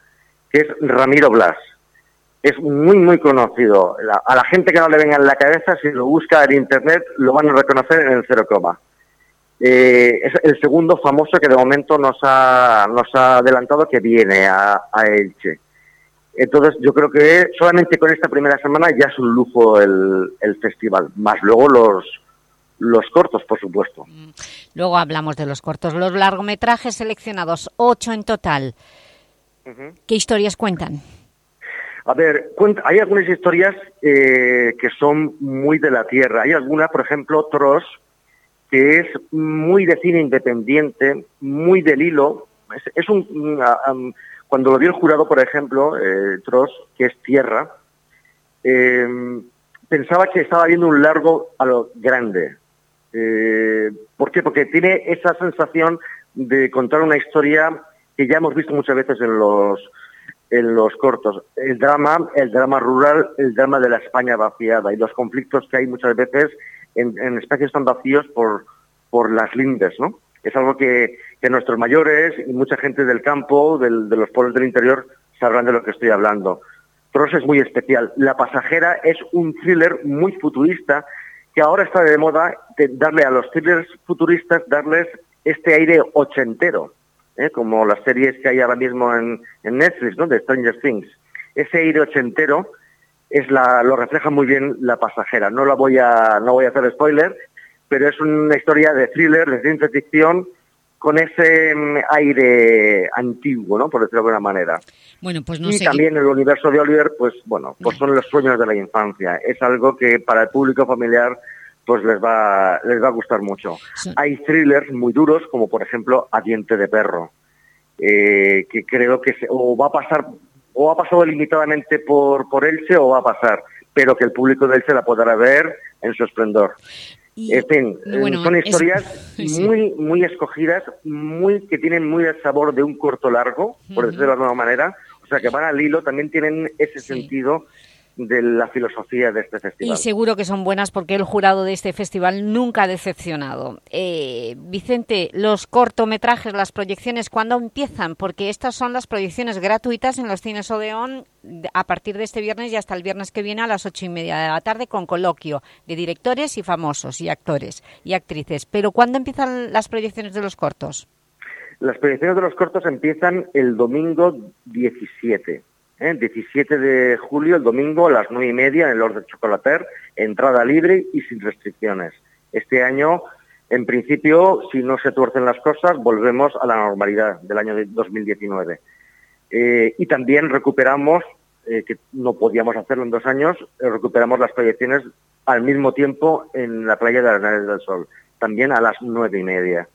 que es Ramiro Blas. Es muy, muy conocido. A la gente que no le venga en la cabeza, si lo busca en Internet, lo van a reconocer en el cero coma. Eh, es el segundo famoso que de momento nos ha, nos ha adelantado que viene a Elche. Entonces yo creo que solamente con esta primera semana ya es un lujo el, el festival, más luego los, los cortos, por supuesto. Luego hablamos de los cortos. Los largometrajes seleccionados, ocho en total. ¿Qué historias cuentan? A ver, cuenta- hay algunas historias eh, que son muy de la tierra. Hay alguna, por ejemplo, Tross, que es muy de cine independiente, muy del hilo. Es, es un, mm, um, cuando lo vio el jurado, por ejemplo, eh, Tross, que es tierra, eh, pensaba que estaba viendo un largo a lo grande. Eh, ¿Por qué? Porque tiene esa sensación de contar una historia que ya hemos visto muchas veces en los en los cortos. El drama, el drama rural, el drama de la España vaciada y los conflictos que hay muchas veces en, espacios tan vacíos por, por las lindes, ¿no? Es algo que, que nuestros mayores y mucha gente del campo, de los pueblos del interior, sabrán de lo que estoy hablando. Tross es muy especial. La pasajera es un thriller muy futurista que ahora está de moda de darle a los thrillers futuristas, darles este aire ochentero. ¿eh? como las series que hay ahora mismo en, Netflix, ¿no? de Stranger Things. Ese aire ochentero es lo refleja muy bien la pasajera. No la voy a, no voy a hacer spoiler, pero es una historia de thriller, de ciencia ficción, con ese mm, aire antiguo, ¿no? Por decirlo de alguna manera. Bueno, pues no y sé. también el universo de Oliver, pues bueno, pues son los sueños de la infancia. Es algo que para el público familiar pues les va, les va a gustar mucho. Hay thrillers muy duros, como por ejemplo A diente de perro, eh, que creo que se- o va a pasar, o ha pasado limitadamente por, por Elche o va a pasar, pero que el público de Elche la podrá ver en su esplendor. En fin, bueno, son es- historias sí. muy, muy escogidas, muy que tienen muy el sabor de un corto largo, por Ujú. decirlo de alguna manera, o sea que van al hilo, también tienen ese sentido de la filosofía de este festival. Y seguro que son buenas porque el jurado de este festival nunca ha decepcionado. Eh, Vicente, los cortometrajes, las proyecciones, ¿cuándo empiezan? Porque estas son las proyecciones gratuitas en los cines Odeón de- a partir de este viernes y hasta el viernes que viene a las ocho y media de la tarde con coloquio de directores y famosos y actores y actrices. Pero ¿cuándo empiezan las proyecciones de los cortos? Las proyecciones de los cortos empiezan el domingo 17. ¿Eh? 17 de julio, el domingo a las 9 y media en el Lord de Chocolater, entrada libre y sin restricciones. Este año, en principio, si no se tuercen las cosas, volvemos a la normalidad del año de 2019. Eh, y también recuperamos, eh, que no podíamos hacerlo en dos años, eh, recuperamos las proyecciones al mismo tiempo en la playa de Arenales del Sol, también a las nueve y media.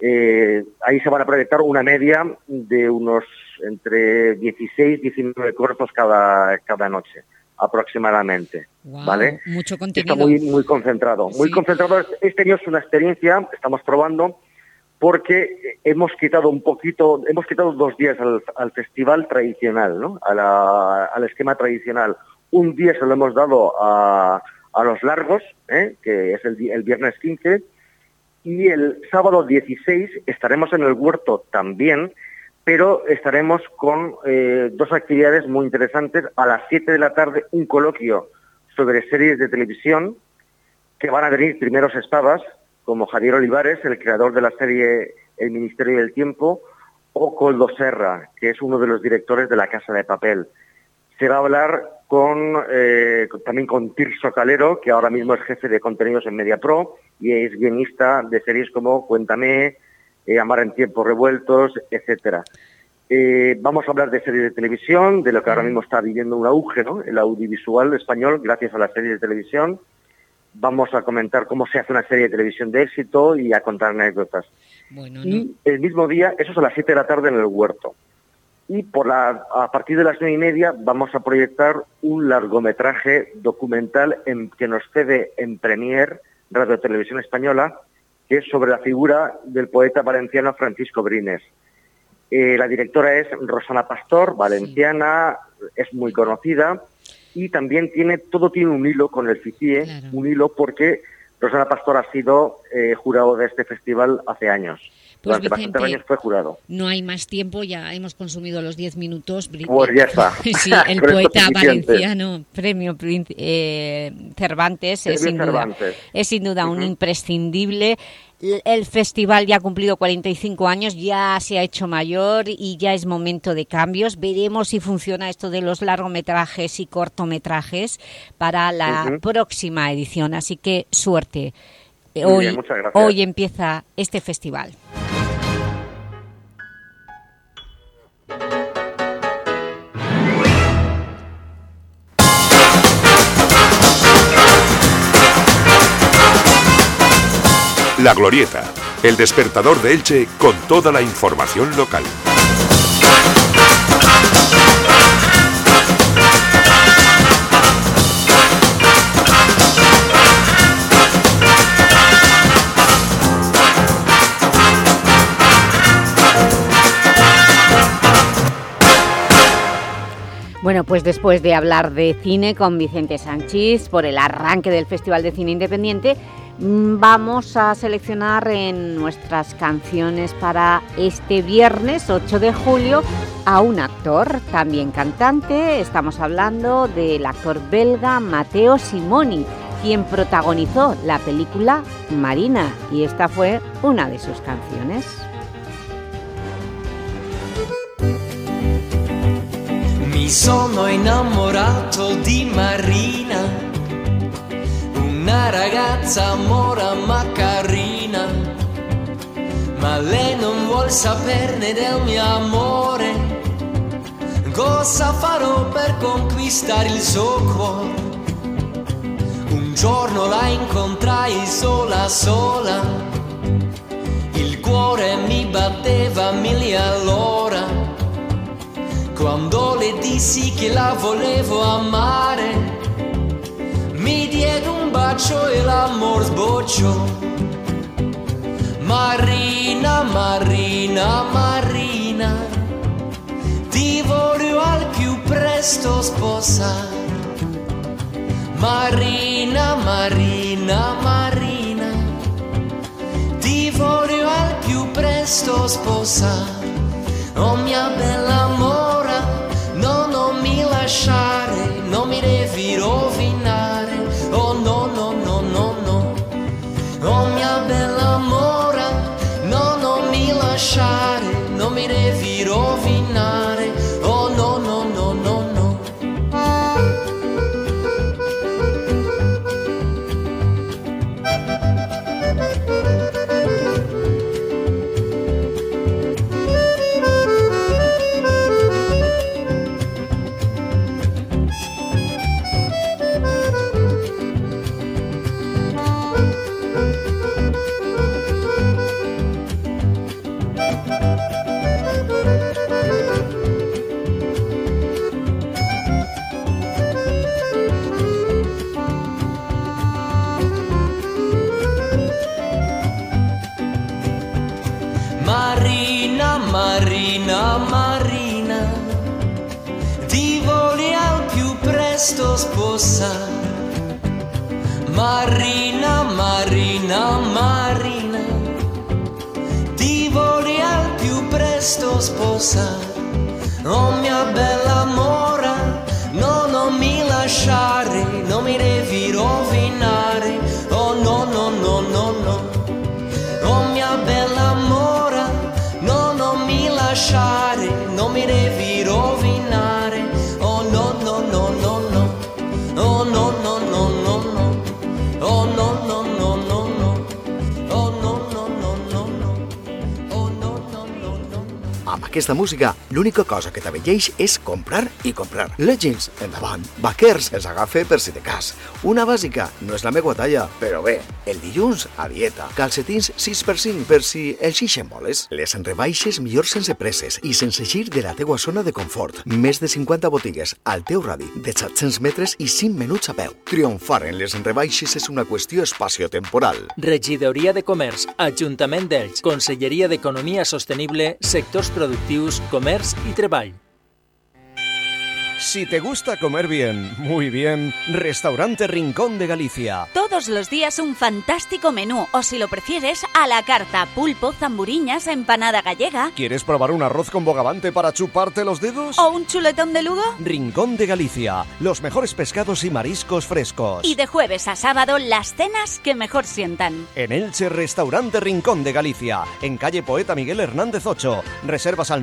Eh, ahí se van a proyectar una media de unos entre 16 y 19 cortos cada, cada noche, aproximadamente. ¿Vale? Mucho Está contenido. muy, muy concentrado. Muy concentrado. Este año es una experiencia, estamos probando, porque hemos quitado un poquito, hemos quitado dos días al, al festival tradicional, ¿no? A la- al esquema tradicional. Un día se lo hemos dado a, a los largos, ¿eh? que es el viernes 15, y el sábado 16 estaremos en el huerto también, pero estaremos con eh, dos actividades muy interesantes. A las 7 de la tarde un coloquio sobre series de televisión, que van a venir primeros espadas, como Javier Olivares, el creador de la serie El Ministerio del Tiempo, o Coldo Serra, que es uno de los directores de La Casa de Papel. Se va a hablar con, eh, también con Tirso Calero, que ahora mismo es jefe de contenidos en MediaPro y es guionista de series como Cuéntame, eh, Amar en tiempos revueltos, etcétera. Eh, vamos a hablar de series de televisión, de lo que ahora mismo está viviendo un auge, ¿no? El audiovisual español, gracias a las series de televisión. Vamos a comentar cómo se hace una serie de televisión de éxito y a contar anécdotas. y el mismo día, eso es a las 7 de la tarde en el huerto. Y por la, a partir de las nueve y media vamos a proyectar un largometraje documental en, que nos cede en Premier Radio Televisión Española, que es sobre la figura del poeta valenciano Francisco Brines. Eh, la directora es Rosana Pastor, valenciana, es muy conocida y también tiene todo tiene un hilo con el FICIE, un hilo porque Rosana Pastor ha sido eh, jurado de este festival hace años. Pues, Durante bastantes Vicente, años fue jurado. No hay más tiempo, ya hemos consumido los 10 minutos. Pues ya está. Sí, el poeta valenciano, premio eh, Cervantes, es sin, duda, es sin duda un imprescindible. El festival ya ha cumplido 45 años, ya se ha hecho mayor y ya es momento de cambios. Veremos si funciona esto de los largometrajes y cortometrajes para la próxima edición. Así que suerte. Bien, hoy empieza este festival. La Glorieta, el despertador de Elche con toda la información local. Bueno, pues después de hablar de cine con Vicente Sánchez por el arranque del Festival de Cine Independiente, Mm, vamos a seleccionar en nuestras canciones para este viernes 8 de julio a un actor, también cantante. Estamos hablando del actor belga Matteo Simoni, quien protagonizó la película Marina y esta fue una de sus canciones. Mi sono innamorato di Marina una ragazza mora ma carina, ma lei non vuol saperne del mio amore. Cosa farò per conquistare il suo cuore? Un giorno la incontrai sola sola, il cuore mi batteva mille all'ora. Quando le dissi che la volevo amare, mi diede un bacio e l'amor sbocciò. Marina, Marina, Marina, ti voglio al più presto sposare. Marina, Marina, Marina, ti voglio al più presto sposare. Oh mia bella mora, no, non mi lasciare, non mi devi rovinare. Presto sposare. Oh mia bella mora, no, non mi lasciare, non mi devi aquesta música, l'única cosa que t'avelleix és comprar i comprar. Legends, endavant. Vaquers, els agafe per si de cas. Una bàsica, no és la meva talla, però bé, el dilluns a dieta. Calcetins 6x5 per si els ixen boles. Les rebaixes millor sense presses i sense gir de la teua zona de confort. Més de 50 botigues al teu radi de 700 metres i 5 minuts a peu. Triomfar en les rebaixes és una qüestió espaciotemporal. Regidoria de Comerç, Ajuntament d'Elx, Conselleria d'Economia Sostenible, Sectors Productius, Comerç i Treball. Si te gusta comer bien, muy bien, Restaurante Rincón de Galicia. Todos los días un fantástico menú, o si lo prefieres, a la carta, pulpo, zamburiñas, empanada gallega ¿Quieres probar un arroz con bogavante para chuparte los dedos? o un chuletón de lugo. Rincón de Galicia, los mejores pescados y mariscos frescos. Y de jueves a sábado, las cenas que mejor sientan. En Elche, Restaurante Rincón de Galicia, en calle Poeta Miguel Hernández 8. Reservas al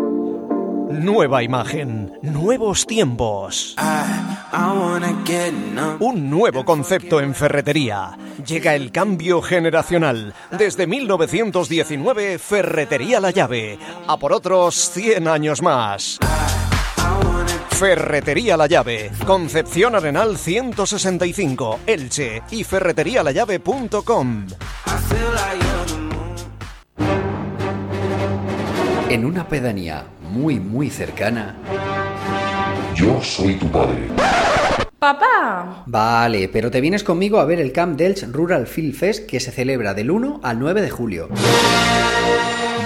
Nueva imagen, nuevos tiempos. Un nuevo concepto en ferretería. Llega el cambio generacional. Desde 1919, Ferretería La Llave. A por otros 100 años más. Ferretería La Llave, Concepción Arenal 165, Elche y ferreterialallave.com. En una pedanía muy muy cercana, Yo soy tu padre. ¡Papá! Vale, pero te vienes conmigo a ver el Camp Delch Rural Film Fest que se celebra del 1 al 9 de julio.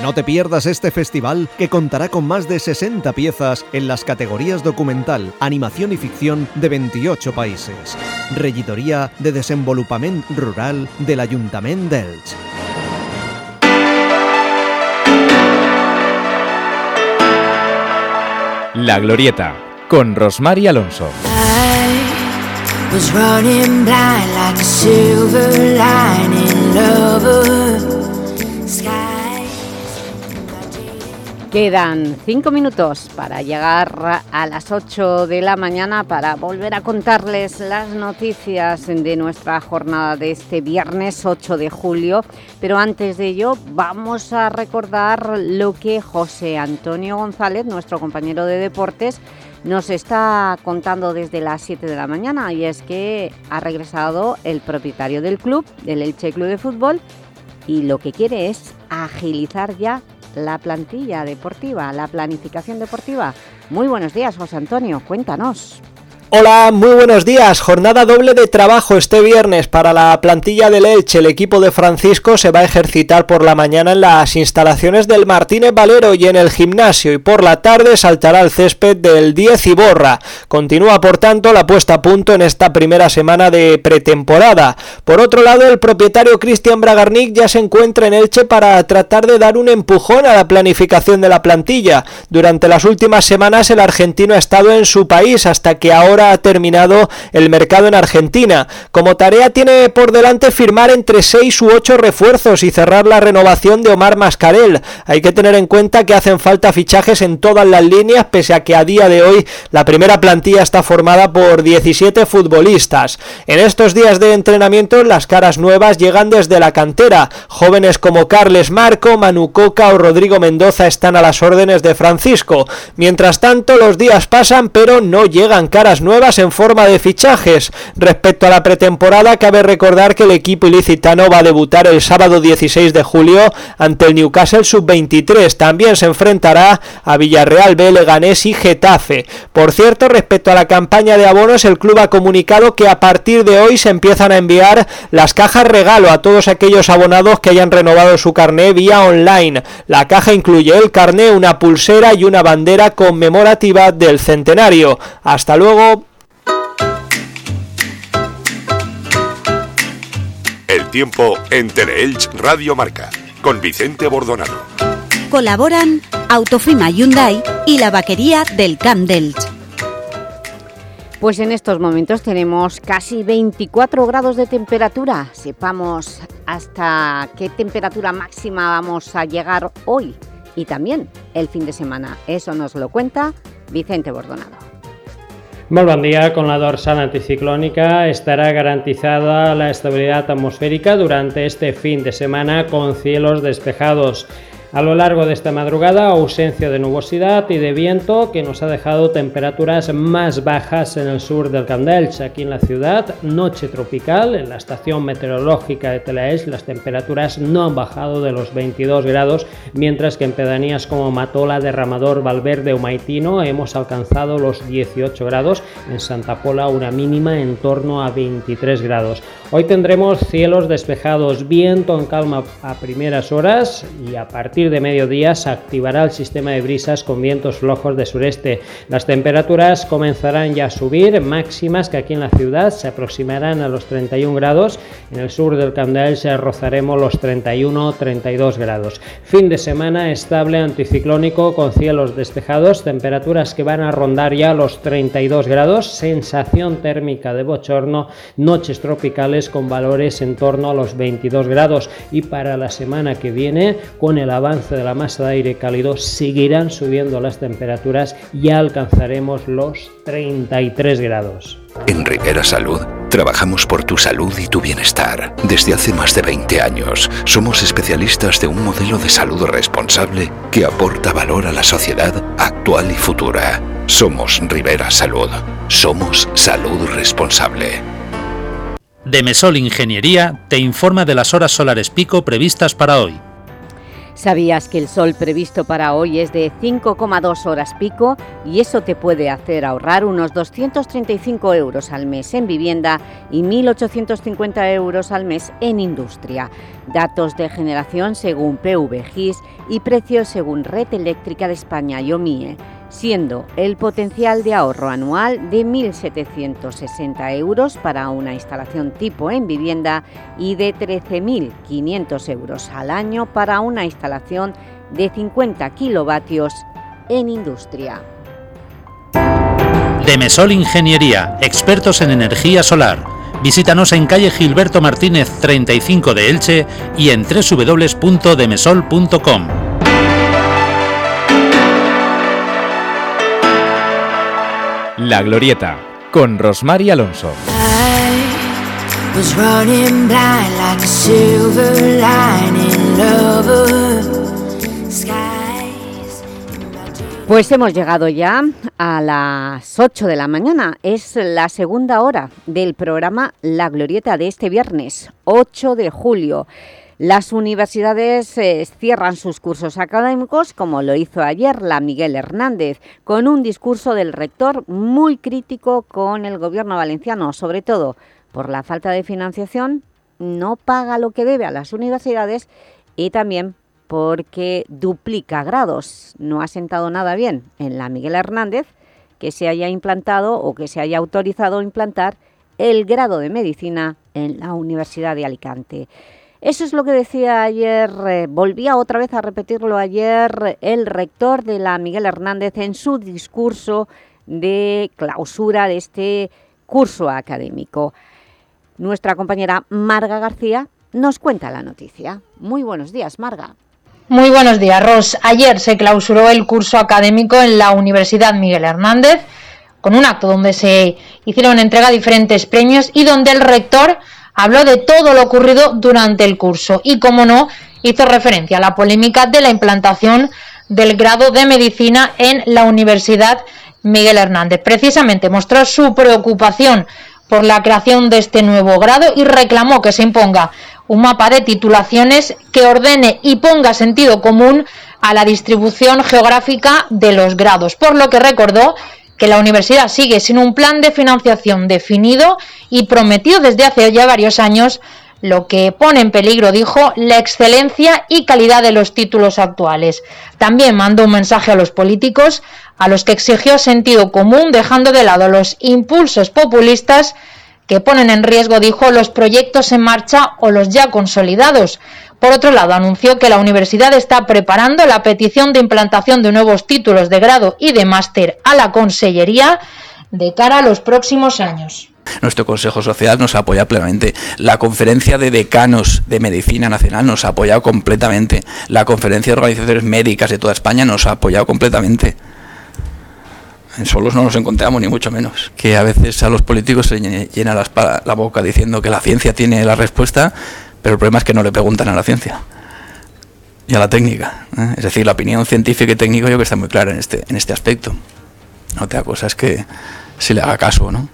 No te pierdas este festival que contará con más de 60 piezas en las categorías documental, animación y ficción de 28 países. Regidoría de Desenvolupament Rural del Ayuntament d'Elx. La Glorieta, con Rosmar Alonso. Quedan cinco minutos para llegar a las 8 de la mañana para volver a contarles las noticias de nuestra jornada de este viernes 8 de julio. Pero antes de ello vamos a recordar lo que José Antonio González, nuestro compañero de deportes, nos está contando desde las 7 de la mañana y es que ha regresado el propietario del club, del Elche Club de Fútbol, y lo que quiere es agilizar ya la plantilla deportiva, la planificación deportiva. Muy buenos días, José Antonio, cuéntanos. Hola, muy buenos días. Jornada doble de trabajo este viernes para la plantilla del Elche. El equipo de Francisco se va a ejercitar por la mañana en las instalaciones del Martínez Valero y en el gimnasio y por la tarde saltará al césped del 10 Iborra. Continúa por tanto la puesta a punto en esta primera semana de pretemporada. Por otro lado, el propietario Cristian Bragarnik ya se encuentra en Elche para tratar de dar un empujón a la planificación de la plantilla. Durante las últimas semanas el argentino ha estado en su país hasta que ahora ha terminado el mercado en Argentina. Como tarea tiene por delante firmar entre 6 u 8 refuerzos y cerrar la renovación de Omar Mascarel. Hay que tener en cuenta que hacen falta fichajes en todas las líneas, pese a que a día de hoy la primera plantilla está formada por 17 futbolistas. En estos días de entrenamiento las caras nuevas llegan desde la cantera. Jóvenes como Carles Marco, Manu Coca o Rodrigo Mendoza están a las órdenes de Francisco. Mientras tanto los días pasan pero no llegan caras en forma de fichajes. Respecto a la pretemporada, cabe recordar que el equipo ilicitano va a debutar el sábado 16 de julio ante el Newcastle Sub-23. También se enfrentará a Villarreal B, Leganés y Getafe. Por cierto, respecto a la campaña de abonos, el club ha comunicado que a partir de hoy se empiezan a enviar las cajas regalo a todos aquellos abonados que hayan renovado su carné vía online. La caja incluye el carné, una pulsera y una bandera conmemorativa del centenario. Hasta luego. El tiempo en Teleelch Radio Marca con Vicente Bordonado. Colaboran Autofima Hyundai y la vaquería del Camp Delch. Pues en estos momentos tenemos casi 24 grados de temperatura. Sepamos hasta qué temperatura máxima vamos a llegar hoy y también el fin de semana. Eso nos lo cuenta Vicente Bordonado. Molt bon dia. Con la dorsal anticiclónica estará garantizada la estabilidad atmosférica durante este fin de semana con cielos despejados. A lo largo de esta madrugada, ausencia de nubosidad y de viento que nos ha dejado temperaturas más bajas en el sur del Candelch. Aquí en la ciudad, noche tropical, en la estación meteorológica de Telaes, las temperaturas no han bajado de los 22 grados, mientras que en pedanías como Matola, Derramador, Valverde o Maitino hemos alcanzado los 18 grados. En Santa Pola, una mínima en torno a 23 grados. Hoy tendremos cielos despejados, viento en calma a primeras horas y a partir de mediodía se activará el sistema de brisas con vientos flojos de sureste. Las temperaturas comenzarán ya a subir, máximas que aquí en la ciudad se aproximarán a los 31 grados. En el sur del Candel se rozaremos los 31-32 grados. Fin de semana estable anticiclónico con cielos despejados, temperaturas que van a rondar ya los 32 grados, sensación térmica de bochorno, noches tropicales con valores en torno a los 22 grados y para la semana que viene con el avance de la masa de aire cálido seguirán subiendo las temperaturas y alcanzaremos los 33 grados. En Rivera Salud trabajamos por tu salud y tu bienestar. Desde hace más de 20 años somos especialistas de un modelo de salud responsable que aporta valor a la sociedad actual y futura. Somos Rivera Salud. Somos salud responsable. Demesol Ingeniería te informa de las horas solares pico previstas para hoy. ¿Sabías que el sol previsto para hoy es de 5,2 horas pico y eso te puede hacer ahorrar unos 235 euros al mes en vivienda y 1.850 euros al mes en industria? Datos de generación según PVGIS y precios según Red Eléctrica de España y OMIE siendo el potencial de ahorro anual de 1.760 euros para una instalación tipo en vivienda y de 13.500 euros al año para una instalación de 50 kilovatios en industria. Demesol Ingeniería, expertos en energía solar. Visítanos en calle Gilberto Martínez 35 de Elche y en www.demesol.com. La Glorieta, con Rosmar y Alonso. Pues hemos llegado ya a las 8 de la mañana. Es la segunda hora del programa La Glorieta de este viernes, 8 de julio. Las universidades eh, cierran sus cursos académicos, como lo hizo ayer la Miguel Hernández, con un discurso del rector muy crítico con el gobierno valenciano, sobre todo por la falta de financiación, no paga lo que debe a las universidades y también porque duplica grados. No ha sentado nada bien en la Miguel Hernández que se haya implantado o que se haya autorizado implantar el grado de Medicina en la Universidad de Alicante. Eso es lo que decía ayer, eh, volvía otra vez a repetirlo ayer el rector de la Miguel Hernández en su discurso de clausura de este curso académico. Nuestra compañera Marga García nos cuenta la noticia. Muy buenos días, Marga. Muy buenos días, Ros. Ayer se clausuró el curso académico en la Universidad Miguel Hernández con un acto donde se hicieron entrega de diferentes premios y donde el rector habló de todo lo ocurrido durante el curso y, como no, hizo referencia a la polémica de la implantación del grado de Medicina en la Universidad Miguel Hernández. Precisamente mostró su preocupación por la creación de este nuevo grado y reclamó que se imponga un mapa de titulaciones que ordene y ponga sentido común a la distribución geográfica de los grados, por lo que recordó que la universidad sigue sin un plan de financiación definido y prometido desde hace ya varios años, lo que pone en peligro, dijo, la excelencia y calidad de los títulos actuales. También mandó un mensaje a los políticos, a los que exigió sentido común, dejando de lado los impulsos populistas que ponen en riesgo, dijo, los proyectos en marcha o los ya consolidados. Por otro lado, anunció que la universidad está preparando la petición de implantación de nuevos títulos de grado y de máster a la Consellería de cara a los próximos años. Nuestro Consejo Social nos apoya plenamente. La Conferencia de Decanos de Medicina Nacional nos ha apoyado completamente. La Conferencia de Organizaciones Médicas de toda España nos ha apoyado completamente. Solos no nos encontramos, ni mucho menos. Que a veces a los políticos se llena la, la boca diciendo que la ciencia tiene la respuesta pero el problema es que no le preguntan a la ciencia y a la técnica. ¿eh? Es decir, la opinión científica y técnica yo creo que está muy clara en este, en este aspecto. Otra cosa es que se le haga caso, ¿no?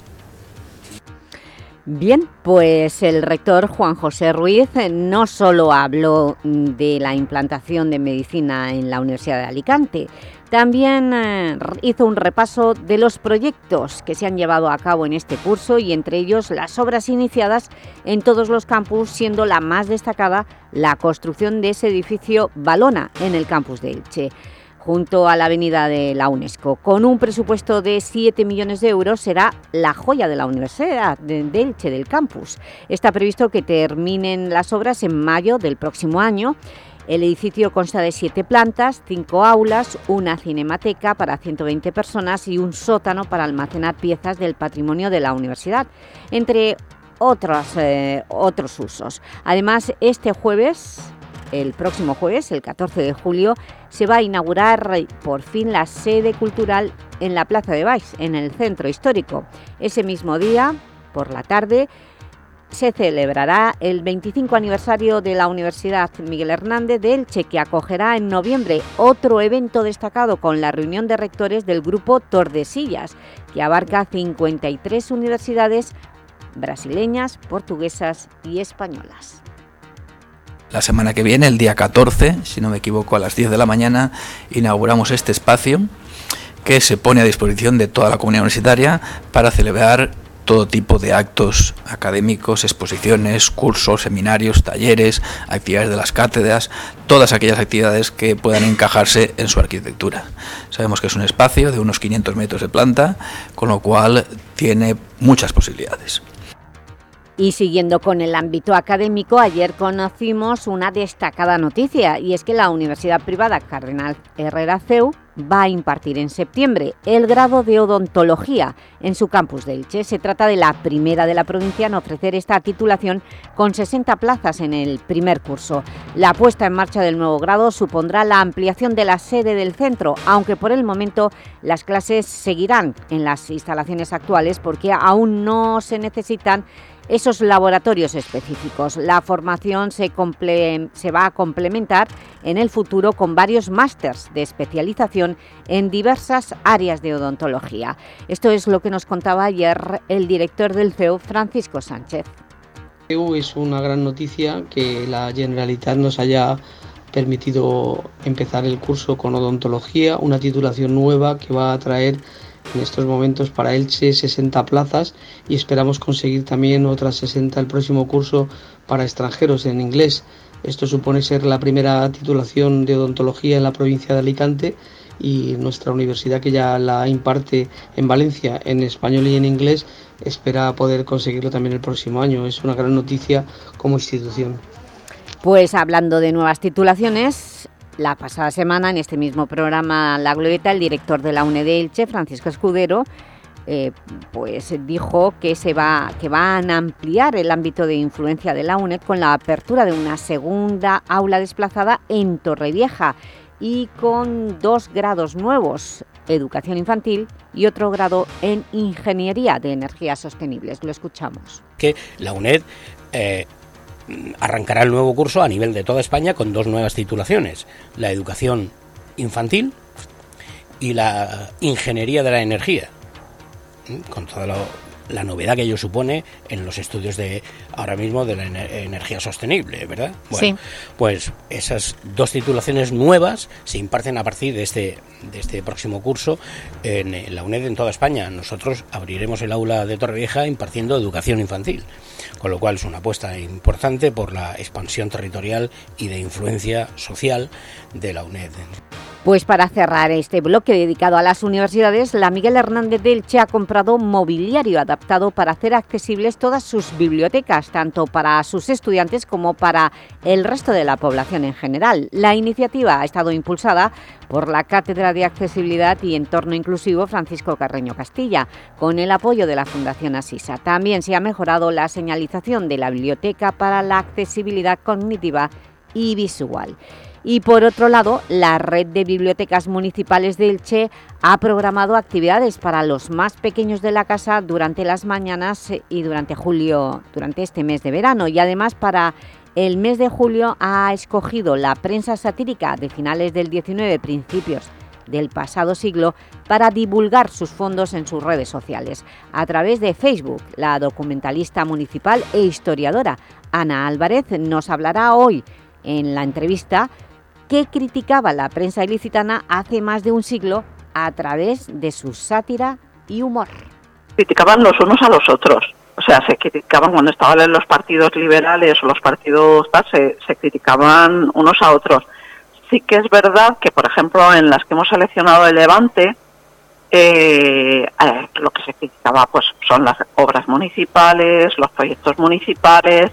Bien, pues el rector Juan José Ruiz no solo habló de la implantación de medicina en la Universidad de Alicante, también eh, hizo un repaso de los proyectos que se han llevado a cabo en este curso y entre ellos las obras iniciadas en todos los campus, siendo la más destacada la construcción de ese edificio Balona en el campus de Elche junto a la avenida de la UNESCO. Con un presupuesto de 7 millones de euros será la joya de la Universidad de Elche del campus. Está previsto que terminen las obras en mayo del próximo año el edificio consta de siete plantas, cinco aulas, una cinemateca para 120 personas y un sótano para almacenar piezas del patrimonio de la universidad, entre otros, eh, otros usos. Además, este jueves, el próximo jueves, el 14 de julio, se va a inaugurar por fin la sede cultural en la Plaza de Baix, en el centro histórico. Ese mismo día, por la tarde, se celebrará el 25 aniversario de la Universidad Miguel Hernández de Elche, que acogerá en noviembre otro evento destacado con la reunión de rectores del grupo Tordesillas, que abarca 53 universidades brasileñas, portuguesas y españolas. La semana que viene, el día 14, si no me equivoco, a las 10 de la mañana, inauguramos este espacio que se pone a disposición de toda la comunidad universitaria para celebrar todo tipo de actos académicos, exposiciones, cursos, seminarios, talleres, actividades de las cátedras, todas aquellas actividades que puedan encajarse en su arquitectura. Sabemos que es un espacio de unos 500 metros de planta, con lo cual tiene muchas posibilidades. Y siguiendo con el ámbito académico, ayer conocimos una destacada noticia y es que la Universidad Privada Cardenal Herrera CEU va a impartir en septiembre el grado de odontología en su campus de Elche. Se trata de la primera de la provincia en ofrecer esta titulación con 60 plazas en el primer curso. La puesta en marcha del nuevo grado supondrá la ampliación de la sede del centro, aunque por el momento las clases seguirán en las instalaciones actuales porque aún no se necesitan esos laboratorios específicos. La formación se, va a complementar en el futuro con varios másters de especialización en diversas áreas de odontología. Esto es lo que nos contaba ayer el director del CEU, Francisco Sánchez. Es una gran noticia que la Generalitat nos haya permitido empezar el curso con odontología, una titulación nueva que va a traer en estos momentos para Elche 60 plazas y esperamos conseguir también otras 60 el próximo curso para extranjeros en inglés. Esto supone ser la primera titulación de odontología en la provincia de Alicante y nuestra universidad que ya la imparte en Valencia en español y en inglés espera poder conseguirlo también el próximo año. Es una gran noticia como institución. Pues hablando de nuevas titulaciones, la pasada semana, en este mismo programa La Glorieta, el director de la UNED Elche, Francisco Escudero, eh, pues dijo que, se va, que van a ampliar el ámbito de influencia de la UNED con la apertura de una segunda aula desplazada en Torrevieja y con dos grados nuevos, Educación Infantil y otro grado en Ingeniería de Energías Sostenibles. Lo escuchamos. Que la UNED... Eh, arrancará el nuevo curso a nivel de toda España con dos nuevas titulaciones, la educación infantil y la ingeniería de la energía, con toda la novedad que ello supone en los estudios de ahora mismo de la energía sostenible, ¿verdad? Bueno, pues esas dos titulaciones nuevas se imparten a partir de este de este próximo curso en la UNED en toda España. Nosotros abriremos el aula de Torrevieja impartiendo educación infantil con lo cual es una apuesta importante por la expansión territorial y de influencia social de la UNED. Pues para cerrar este bloque dedicado a las universidades, la Miguel Hernández de Elche ha comprado mobiliario adaptado para hacer accesibles todas sus bibliotecas, tanto para sus estudiantes como para el resto de la población en general. La iniciativa ha estado impulsada por la Cátedra de Accesibilidad y Entorno Inclusivo Francisco Carreño Castilla, con el apoyo de la Fundación Asisa. También se ha mejorado la señalización de la biblioteca para la accesibilidad cognitiva y visual. Y por otro lado, la Red de Bibliotecas Municipales de Elche ha programado actividades para los más pequeños de la casa durante las mañanas y durante julio, durante este mes de verano y además para el mes de julio ha escogido la prensa satírica de finales del 19, principios del pasado siglo para divulgar sus fondos en sus redes sociales. A través de Facebook, la documentalista municipal e historiadora Ana Álvarez nos hablará hoy en la entrevista que criticaba la prensa ilicitana hace más de un siglo a través de su sátira y humor. Criticaban los unos a los otros. O sea, se criticaban cuando estaban en los partidos liberales o los partidos tal, se, criticaban unos a otros. Sí que es verdad que, por ejemplo, en las que hemos seleccionado el Levante, eh, eh, lo que se criticaba pues son las obras municipales, los proyectos municipales,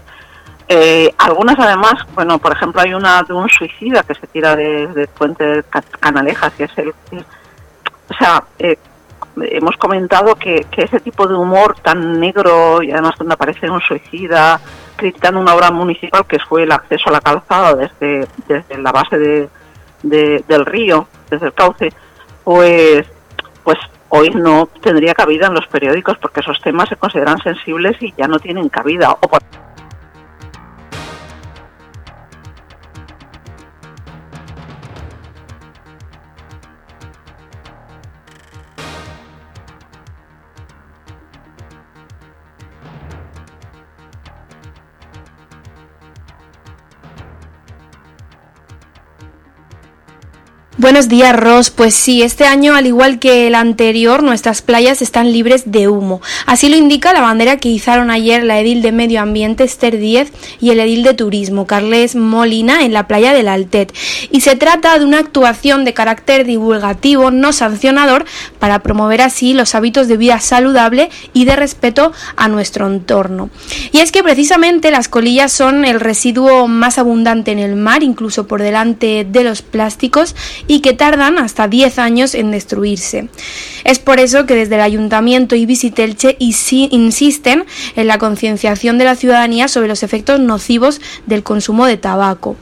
eh, algunas además, bueno, por ejemplo hay una de un suicida que se tira de, puente de Canalejas, que es el... o sea, eh, hemos comentado que, ese tipo de humor tan negro y además donde aparece un suicida criticando una obra municipal que fue el acceso a la calzada desde, desde la base de, del río, desde el cauce, pues, pues hoy no tendría cabida en los periódicos porque esos temas se consideran sensibles y ya no tienen cabida. O Buenos días, Ros. Pues sí, este año, al igual que el anterior, nuestras playas están libres de humo. Así lo indica la bandera que izaron ayer la edil de Medio Ambiente, Esther Díez, y el edil de Turismo, Carles Molina, en la playa del Altet. Y se trata de una actuación de carácter divulgativo, no sancionador, para promover así los hábitos de vida saludable y de respeto a nuestro entorno. Y es que precisamente las colillas son el residuo más abundante en el mar, incluso por delante de los plásticos, y que tardan hasta 10 años en destruirse. Es por eso que desde el Ayuntamiento y Visitelche insisten en la concienciación de la ciudadanía sobre los efectos nocivos del consumo de tabaco.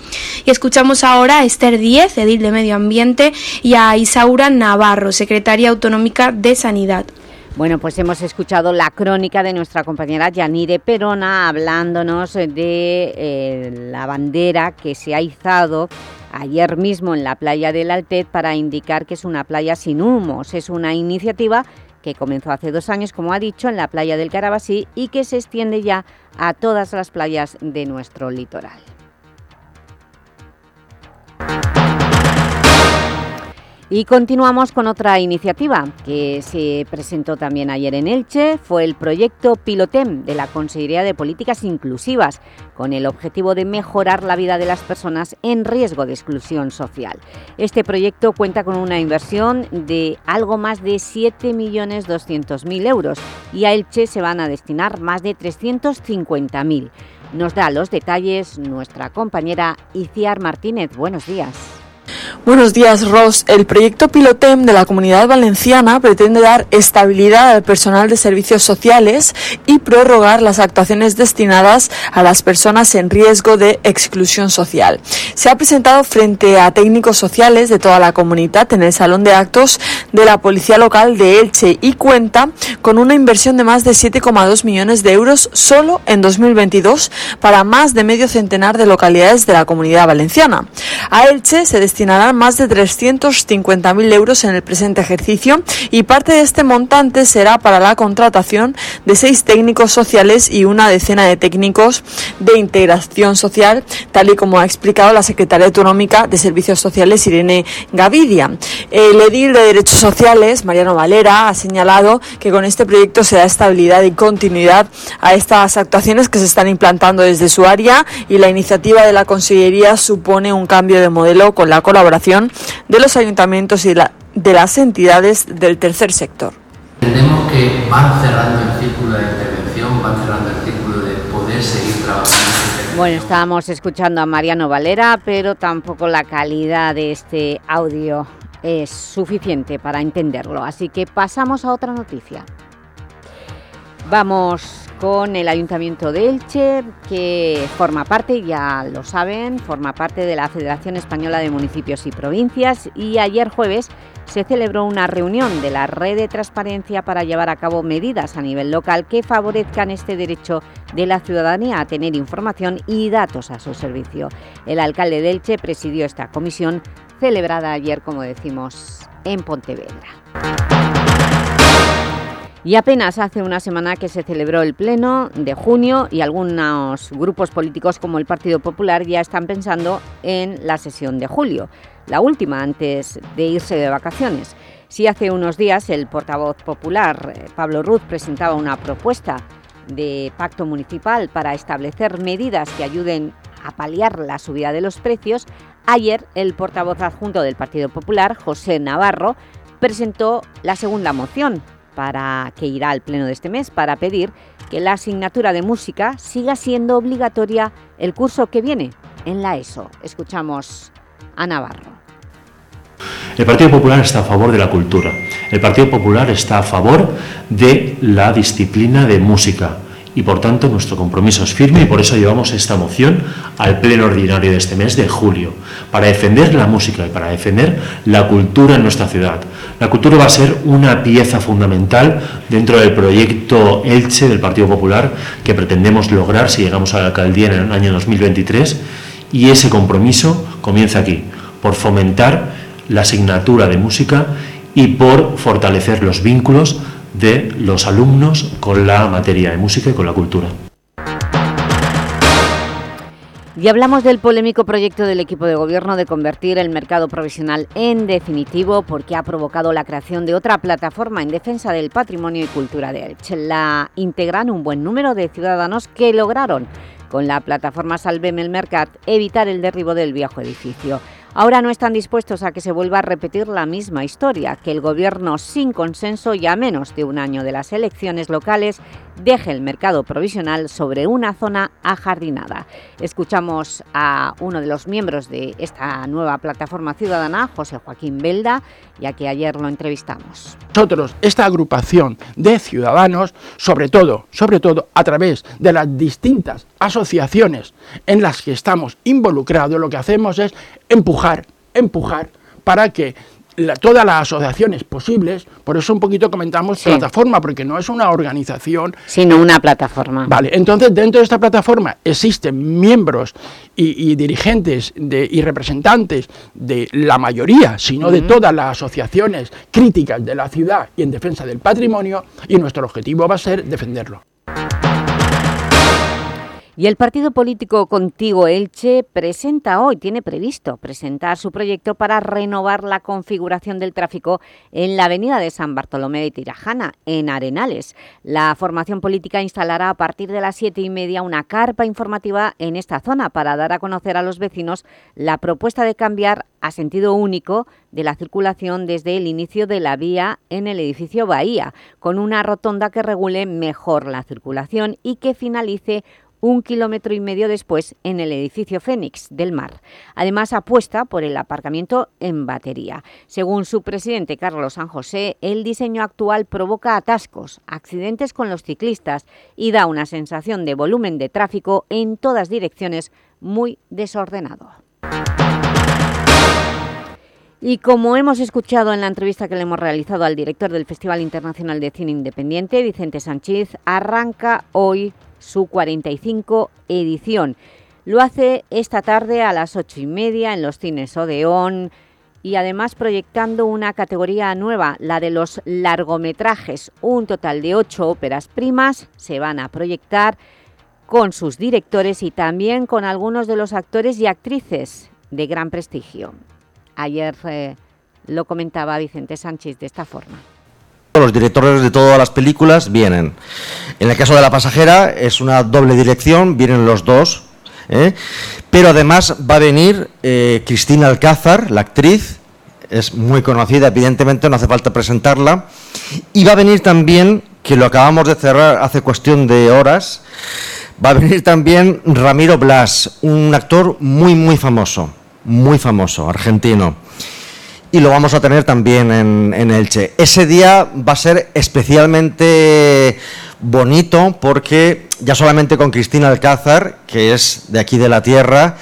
Y escuchamos ahora a Esther Díez, edil de Medio Ambiente, y a Isaura Navarro, secretaria autonómica de Sanidad. Bueno, pues hemos escuchado la crónica de nuestra compañera Yanire Perona hablándonos de eh, la bandera que se ha izado ayer mismo en la playa del Altet para indicar que es una playa sin humos. Es una iniciativa que comenzó hace dos años, como ha dicho, en la playa del Carabasí y que se extiende ya a todas las playas de nuestro litoral. Y continuamos con otra iniciativa que se presentó también ayer en Elche, fue el proyecto Pilotem de la Consejería de Políticas Inclusivas, con el objetivo de mejorar la vida de las personas en riesgo de exclusión social. Este proyecto cuenta con una inversión de algo más de 7.200.000 euros y a Elche se van a destinar más de 350.000. Nos da los detalles nuestra compañera Iciar Martínez. Buenos días. Buenos días, Ross. El proyecto Pilotem de la Comunidad Valenciana pretende dar estabilidad al personal de servicios sociales y prorrogar las actuaciones destinadas a las personas en riesgo de exclusión social. Se ha presentado frente a técnicos sociales de toda la comunidad en el Salón de Actos de la Policía Local de Elche y cuenta con una inversión de más de 7,2 millones de euros solo en 2022 para más de medio centenar de localidades de la Comunidad Valenciana. A Elche se destinarán más de 350.000 euros en el presente ejercicio y parte de este montante será para la contratación de seis técnicos sociales y una decena de técnicos de integración social, tal y como ha explicado la secretaria autonómica de Servicios Sociales, Irene Gavidia. El edil de Derechos Sociales, Mariano Valera, ha señalado que con este proyecto se da estabilidad y continuidad a estas actuaciones que se están implantando desde su área y la iniciativa de la Consellería supone un cambio de modelo con la colaboración de los ayuntamientos y de las entidades del tercer sector. Entendemos que van cerrando el círculo de intervención, van cerrando el círculo de poder seguir trabajando. Bueno, estábamos escuchando a Mariano Valera, pero tampoco la calidad de este audio es suficiente para entenderlo. Así que pasamos a otra noticia. Vamos con el Ayuntamiento de Elche, que forma parte, ya lo saben, forma parte de la Federación Española de Municipios y Provincias y ayer jueves se celebró una reunión de la Red de Transparencia para llevar a cabo medidas a nivel local que favorezcan este derecho de la ciudadanía a tener información y datos a su servicio. El alcalde de Elche presidió esta comisión celebrada ayer, como decimos, en Pontevedra. Y apenas hace una semana que se celebró el Pleno de junio y algunos grupos políticos como el Partido Popular ya están pensando en la sesión de julio, la última antes de irse de vacaciones. Si hace unos días el portavoz popular, eh, Pablo Ruz, presentaba una propuesta de pacto municipal para establecer medidas que ayuden a paliar la subida de los precios, ayer el portavoz adjunto del Partido Popular, José Navarro, presentó la segunda moción para que irá al pleno de este mes para pedir que la asignatura de música siga siendo obligatoria el curso que viene en la ESO. Escuchamos a Navarro. El Partido Popular está a favor de la cultura. El Partido Popular está a favor de la disciplina de música y por tanto nuestro compromiso es firme y por eso llevamos esta moción al pleno ordinario de este mes de julio, para defender la música y para defender la cultura en nuestra ciudad. La cultura va a ser una pieza fundamental dentro del proyecto Elche del Partido Popular que pretendemos lograr si llegamos a la alcaldía en el año 2023 y ese compromiso comienza aquí, por fomentar la asignatura de música y por fortalecer los vínculos de los alumnos con la materia de música y con la cultura. Y hablamos del polémico proyecto del equipo de gobierno de convertir el mercado provisional en definitivo porque ha provocado la creación de otra plataforma en defensa del patrimonio y cultura de Elche. La integran un buen número de ciudadanos que lograron con la plataforma Salvem el Mercat evitar el derribo del viejo edificio. Ahora no están dispuestos a que se vuelva a repetir la misma historia, que el Gobierno sin consenso y a menos de un año de las elecciones locales deje el mercado provisional sobre una zona ajardinada. Escuchamos a uno de los miembros de esta nueva plataforma ciudadana, José Joaquín Belda, ya que ayer lo entrevistamos. Nosotros, esta agrupación de ciudadanos, sobre todo, sobre todo a través de las distintas asociaciones en las que estamos involucrados, lo que hacemos es empujar, empujar para que todas las asociaciones posibles, por eso un poquito comentamos plataforma, porque no es una organización. Sino una plataforma. Vale, entonces dentro de esta plataforma existen miembros y, dirigentes de, y representantes de la mayoría, sino de todas las asociaciones críticas de la ciudad y en defensa del patrimonio, y nuestro objetivo va a ser defenderlo. Y el partido político Contigo Elche presenta hoy, tiene previsto presentar su proyecto para renovar la configuración del tráfico en la avenida de San Bartolomé de Tirajana, en Arenales. La formación política instalará a partir de las siete y media una carpa informativa en esta zona para dar a conocer a los vecinos la propuesta de cambiar a sentido único de la circulación desde el inicio de la vía en el edificio Bahía, con una rotonda que regule mejor la circulación y que finalice un kilómetro y medio después en el edificio Fénix del Mar. Además, apuesta por el aparcamiento en batería. Según su presidente Carlos San José, el diseño actual provoca atascos, accidentes con los ciclistas y da una sensación de volumen de tráfico en todas direcciones muy desordenado. Y como hemos escuchado en la entrevista que le hemos realizado al director del Festival Internacional de Cine Independiente, Vicente Sánchez, arranca hoy su 45 edición. Lo hace esta tarde a las ocho y media en los cines Odeón y además proyectando una categoría nueva, la de los largometrajes. Un total de ocho óperas primas se van a proyectar con sus directores y también con algunos de los actores y actrices de gran prestigio. Ayer eh, lo comentaba Vicente Sánchez de esta forma. Los directores de todas las películas vienen. En el caso de La Pasajera es una doble dirección, vienen los dos. ¿eh? Pero además va a venir eh, Cristina Alcázar, la actriz, es muy conocida, evidentemente, no hace falta presentarla. Y va a venir también, que lo acabamos de cerrar hace cuestión de horas, va a venir también Ramiro Blas, un actor muy, muy famoso muy famoso, argentino. Y lo vamos a tener también en, en Elche. Ese día va a ser especialmente bonito porque ya solamente con Cristina Alcázar, que es de aquí de la tierra,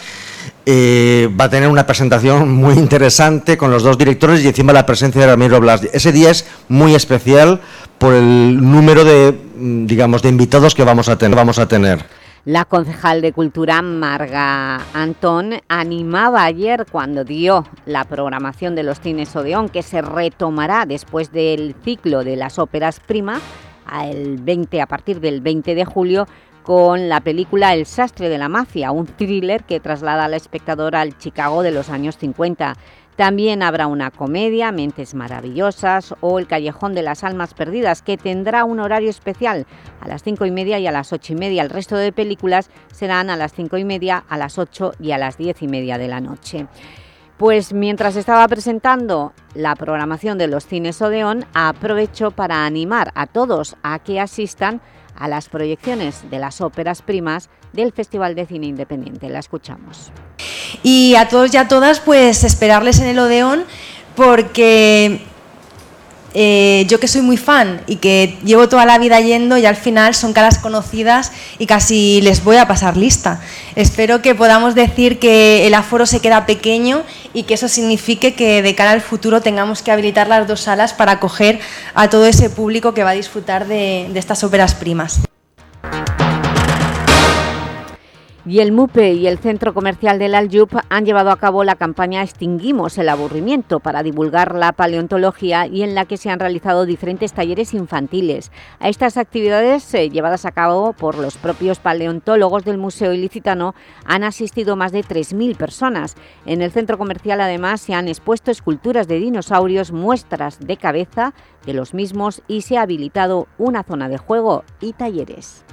eh, va a tener una presentación muy interesante con los dos directores y encima la presencia de Ramiro Blas. Ese día es muy especial por el número de, digamos, de invitados que. Vamos a tener. La concejal de Cultura, Marga Antón, animaba ayer cuando dio la programación de los cines Odeón, que se retomará después del ciclo de las óperas prima, el 20, a partir del 20 de julio, con la película El sastre de la mafia, un thriller que traslada al espectador al Chicago de los años 50. También habrá una comedia, Mentes Maravillosas o El Callejón de las Almas Perdidas, que tendrá un horario especial a las cinco y media y a las ocho y media. El resto de películas serán a las cinco y media, a las ocho y a las diez y media de la noche. Pues mientras estaba presentando la programación de los cines Odeón, aprovecho para animar a todos a que asistan a las proyecciones de las óperas primas del Festival de Cine Independiente. La escuchamos. Y a todos y a todas, pues esperarles en el Odeón, porque eh, yo que soy muy fan y que llevo toda la vida yendo y al final son caras conocidas y casi les voy a pasar lista. Espero que podamos decir que el aforo se queda pequeño y que eso signifique que de cara al futuro tengamos que habilitar las dos salas para acoger a todo ese público que va a disfrutar de estas óperas primas. Y el MUPE y el Centro Comercial del Aljub han llevado a cabo la campaña Extinguimos el aburrimiento para divulgar la paleontología y en la que se han realizado diferentes talleres infantiles. A estas actividades eh, llevadas a cabo por los propios paleontólogos del Museo Ilicitano han asistido más de 3.000 personas. En el Centro Comercial además se han expuesto esculturas de dinosaurios, muestras de cabeza de los mismos y se ha habilitado una zona de juego y talleres.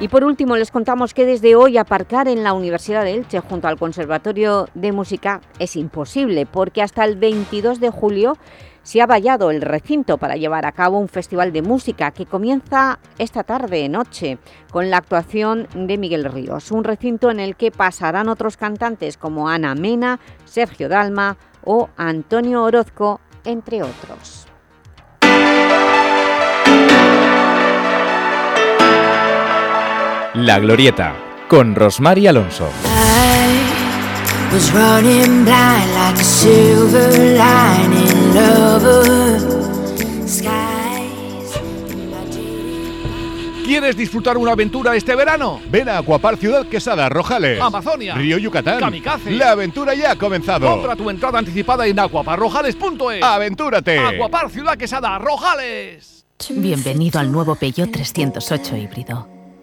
Y por último les contamos que desde hoy aparcar en la Universidad de Elche junto al Conservatorio de Música es imposible porque hasta el 22 de julio se ha vallado el recinto para llevar a cabo un festival de música que comienza esta tarde, noche, con la actuación de Miguel Ríos, un recinto en el que pasarán otros cantantes como Ana Mena, Sergio Dalma o Antonio Orozco, entre otros. La Glorieta, con Rosmar y Alonso. ¿Quieres disfrutar una aventura este verano? Ven a Acuapar Ciudad Quesada, Rojales. Amazonia. Río Yucatán. Kamikaze. La aventura ya ha comenzado. Compra tu entrada anticipada en acuaparrojales.es. ¡Aventúrate! Acuapar Ciudad Quesada, Rojales. Bienvenido al nuevo Peugeot 308 híbrido.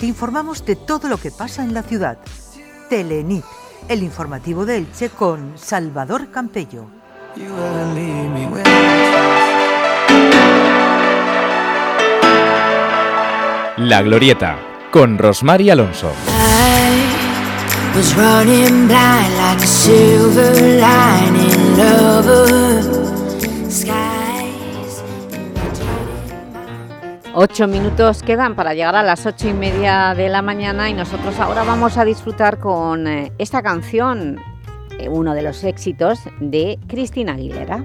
te informamos de todo lo que pasa en la ciudad. Telenit, el informativo de Elche con Salvador Campello. La Glorieta, con Rosmar y Alonso. Ocho minutos quedan para llegar a las ocho y media de la mañana y nosotros ahora vamos a disfrutar con eh, esta canción, eh, uno de los éxitos de Cristina Aguilera.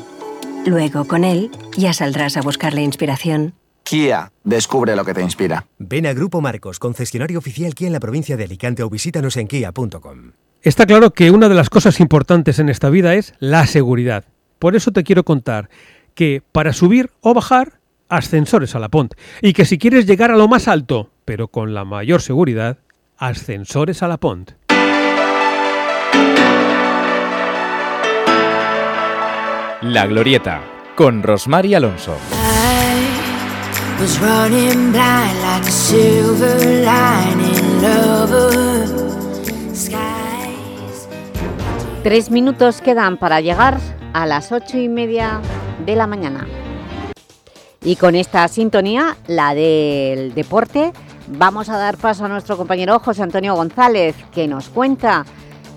Luego, con él, ya saldrás a buscar la inspiración. Kia, descubre lo que te inspira. Ven a Grupo Marcos, concesionario oficial Kia en la provincia de Alicante o visítanos en kia.com. Está claro que una de las cosas importantes en esta vida es la seguridad. Por eso te quiero contar que para subir o bajar, ascensores a la Pont. Y que si quieres llegar a lo más alto, pero con la mayor seguridad, ascensores a la Pont. La Glorieta, con Rosmar y Alonso. Tres minutos quedan para llegar a las ocho y media de la mañana. Y con esta sintonía, la del deporte, vamos a dar paso a nuestro compañero José Antonio González, que nos cuenta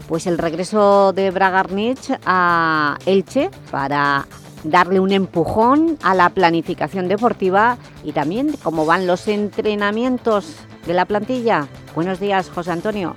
pues el regreso de Bragarnich a Elche para darle un empujón a la planificación deportiva y también cómo van los entrenamientos de la plantilla. Buenos días, José Antonio.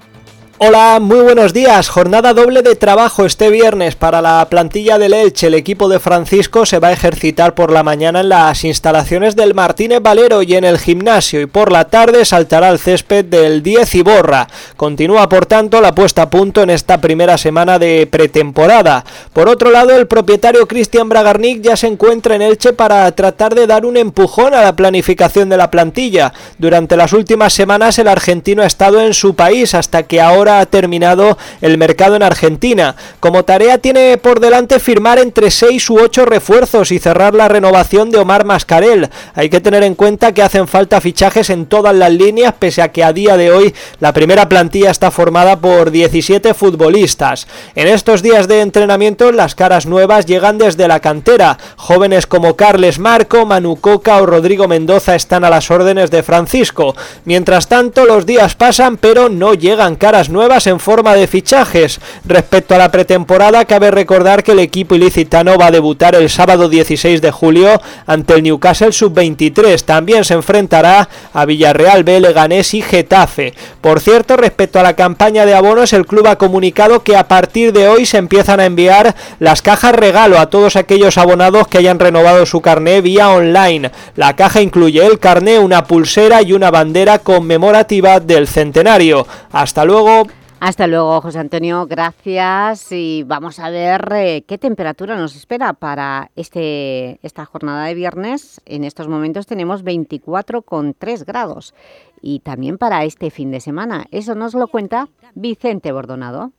Hola, muy buenos días. Jornada doble de trabajo este viernes para la plantilla del Elche. El equipo de Francisco se va a ejercitar por la mañana en las instalaciones del Martínez Valero y en el gimnasio y por la tarde saltará al césped del 10 Iborra. Continúa por tanto la puesta a punto en esta primera semana de pretemporada. Por otro lado, el propietario Cristian Bragarnik ya se encuentra en Elche para tratar de dar un empujón a la planificación de la plantilla. Durante las últimas semanas el argentino ha estado en su país hasta que ahora ha terminado el mercado en Argentina. Como tarea tiene por delante firmar entre 6 u 8 refuerzos y cerrar la renovación de Omar Mascarel. Hay que tener en cuenta que hacen falta fichajes en todas las líneas, pese a que a día de hoy la primera plantilla está formada por 17 futbolistas. En estos días de entrenamiento las caras nuevas llegan desde la cantera. Jóvenes como Carles Marco, Manu Coca o Rodrigo Mendoza están a las órdenes de Francisco. Mientras tanto los días pasan pero no llegan caras nuevas en forma de fichajes. Respecto a la pretemporada, cabe recordar que el equipo ilicitano va a debutar el sábado 16 de julio ante el Newcastle Sub-23. También se enfrentará a Villarreal, B, Leganés y Getafe. Por cierto, respecto a la campaña de abonos, el club ha comunicado que a partir de hoy se empiezan a enviar las cajas regalo a todos aquellos abonados que hayan renovado su carné vía online. La caja incluye el carné, una pulsera y una bandera conmemorativa del centenario. Hasta luego. Hasta luego, José Antonio, gracias y vamos a ver eh, qué temperatura nos espera para este, esta jornada de viernes. En estos momentos tenemos 24,3 grados y también para este fin de semana. Eso nos lo cuenta Vicente Bordonado.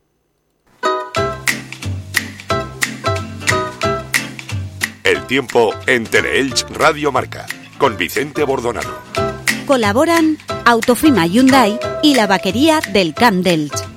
El tiempo en Teleelch Radio Marca con Vicente Bordonado. Colaboran Autofima Hyundai y la vaquería del Camp d'Elx.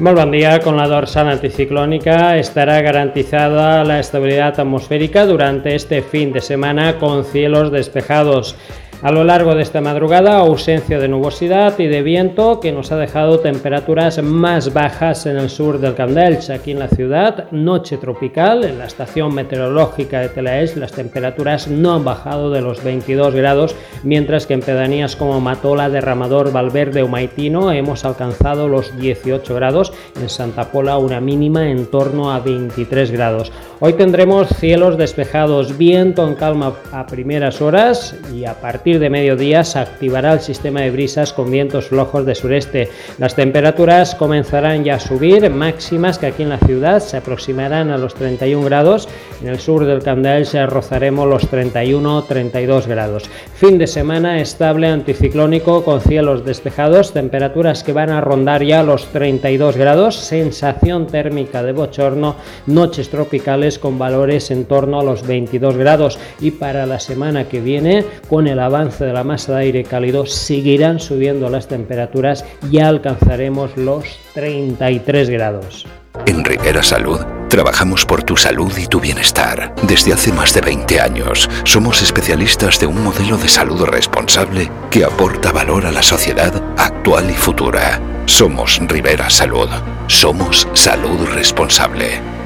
Molt bon día. Con la dorsal anticiclónica estará garantizada la estabilidad atmosférica durante este fin de semana con cielos despejados. A lo largo de esta madrugada, ausencia de nubosidad y de viento que nos ha dejado temperaturas más bajas en el sur del Camp d'Elx. Aquí en la ciudad, noche tropical. En la estación meteorológica de Telaelch las temperaturas no han bajado de los 22 grados, mientras que en pedanías como Matola, Derramador, Valverde o Maitino hemos alcanzado los 18 grados. En Santa Pola una mínima en torno a 23 grados. Hoy tendremos cielos despejados, viento en calma a primeras horas y a partir de mediodía se activará el sistema de brisas con vientos flojos de sureste. Las temperaturas comenzarán ya a subir, máximas que aquí en la ciudad se aproximarán a los 31 grados. En el sur del Camp d'Elx rozaremos los 31-32 grados. Fin de semana estable anticiclónico con cielos despejados, temperaturas que van a rondar ya los 32 grados, sensación térmica de bochorno, noches tropicales con valores en torno a los 22 grados y para la semana que viene con el avance de la masa de aire cálido seguirán subiendo las temperaturas y alcanzaremos los 33 grados. En Rivera Salud trabajamos por tu salud y tu bienestar. Desde hace más de 20 años somos especialistas de un modelo de salud responsable que aporta valor a la sociedad actual y futura. Somos Rivera Salud. Somos salud responsable.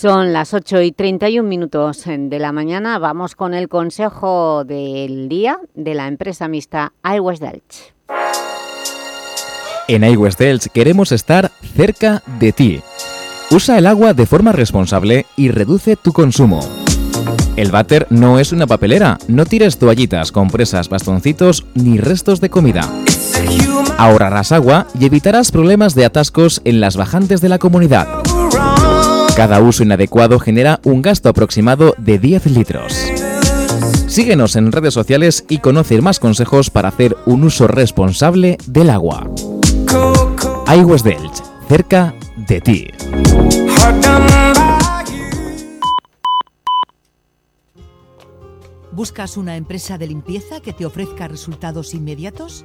Son las 8 y 31 minutos de la mañana. Vamos con el consejo del día de la empresa mixta iWest Delch. En iWest Delch queremos estar cerca de ti. Usa el agua de forma responsable y reduce tu consumo. El váter no es una papelera, no tires toallitas, compresas, bastoncitos ni restos de comida. Ahorrarás agua y evitarás problemas de atascos en las bajantes de la comunidad. Cada uso inadecuado genera un gasto aproximado de 10 litros. Síguenos en redes sociales y conoce más consejos para hacer un uso responsable del agua. iWest Delch, cerca de ti. ¿Buscas una empresa de limpieza que te ofrezca resultados inmediatos?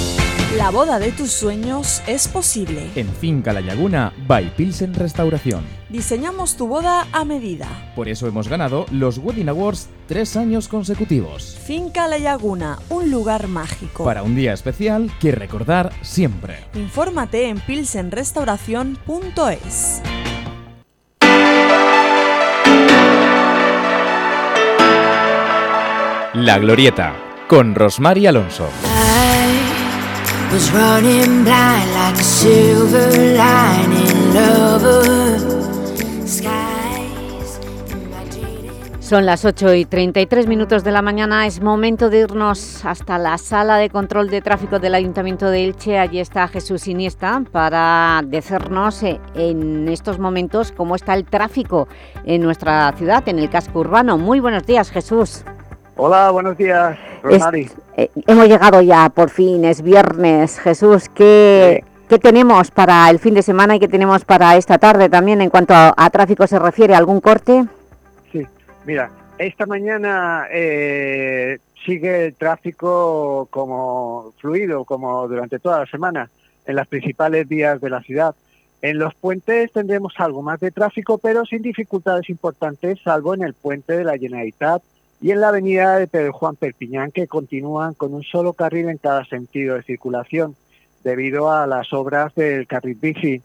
La boda de tus sueños es posible. En Finca La Laguna, by Pilsen Restauración. Diseñamos tu boda a medida. Por eso hemos ganado los Wedding Awards tres años consecutivos. Finca La Laguna, un lugar mágico. Para un día especial que recordar siempre. Infórmate en pilsenrestauración.es. La Glorieta, con Rosmar y Alonso. Son las 8 y 33 minutos de la mañana. Es momento de irnos hasta la sala de control de tráfico del Ayuntamiento de Elche. Allí está Jesús Iniesta para decirnos eh, en estos momentos cómo está el tráfico en nuestra ciudad, en el casco urbano. Muy buenos días, Jesús. Hola, buenos días, Rosmary. Eh, hemos llegado ya, por fin, es viernes. Jesús, ¿qué, ¿qué tenemos para el fin de semana y qué tenemos para esta tarde también en cuanto a, a tráfico se refiere? ¿Algún corte? Sí, mira, esta mañana eh, sigue el tráfico como fluido, como durante toda la semana, en las principales vías de la ciudad. En los puentes tendremos algo más de tráfico, pero sin dificultades importantes, salvo en el puente de la Generalitat y en la avenida de Pedro Juan Perpiñán que continúan con un solo carril en cada sentido de circulación debido a las obras del carril bici.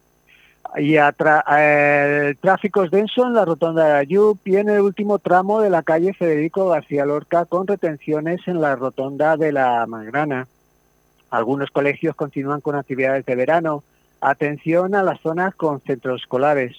Y el tráfico es denso en la rotonda de Ayub y en el último tramo de la calle Federico García Lorca con retenciones en la rotonda de la Magrana. Algunos colegios continúan con actividades de verano. Atención a las zonas con centros escolares.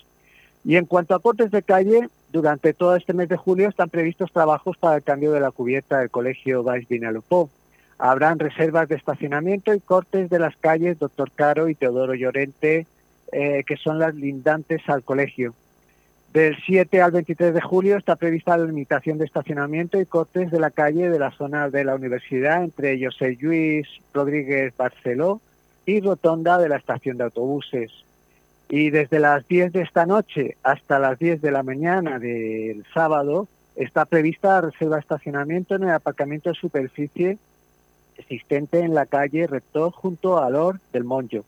Y en cuanto a cortes de calle, durante todo este mes de julio están previstos trabajos para el cambio de la cubierta del colegio Vais Vinalopó. Habrán reservas de estacionamiento y cortes de las calles Doctor Caro y Teodoro Llorente, eh, que son las lindantes al colegio. Del 7 al 23 de julio está prevista la limitación de estacionamiento y cortes de la calle de la zona de la universidad entre José Luis Rodríguez Barceló y Rotonda de la estación de autobuses. Y desde las 10 de esta noche hasta las 10 de la mañana del sábado está prevista reserva estacionamiento en el aparcamiento de superficie existente en la calle Rector junto al Or del Monjo.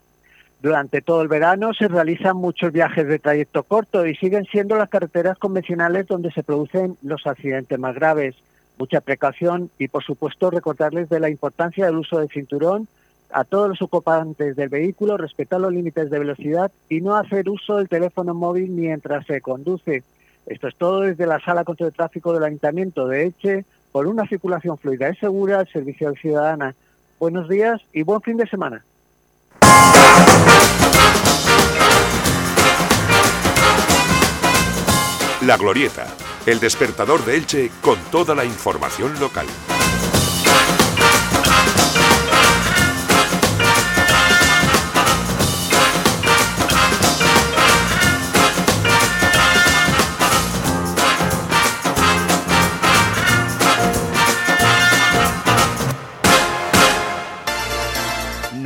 Durante todo el verano se realizan muchos viajes de trayecto corto y siguen siendo las carreteras convencionales donde se producen los accidentes más graves. Mucha precaución y, por supuesto, recordarles de la importancia del uso del cinturón a todos los ocupantes del vehículo, respetar los límites de velocidad y no hacer uso del teléfono móvil mientras se conduce. Esto es todo desde la Sala contra el Tráfico del Ayuntamiento de Elche por una circulación fluida y segura al servicio al ciudadana. Buenos días y buen fin de semana. La Glorieta, el despertador de Elche con toda la información local.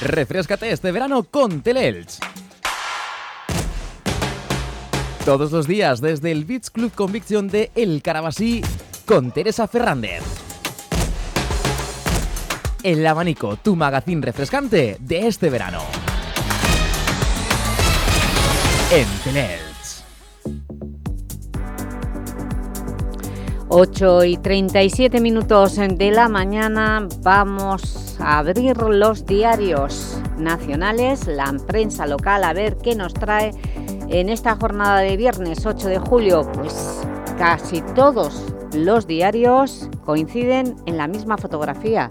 Refrescate este verano con Teleelch. Todos los días desde el Beach Club Conviction de El Carabasí con Teresa Fernández. El abanico, tu magazín refrescante de este verano. En Teleelch. 8 y 37 minutos de la mañana vamos a abrir los diarios nacionales, la prensa local, a ver qué nos trae en esta jornada de viernes 8 de julio. Pues casi todos los diarios coinciden en la misma fotografía,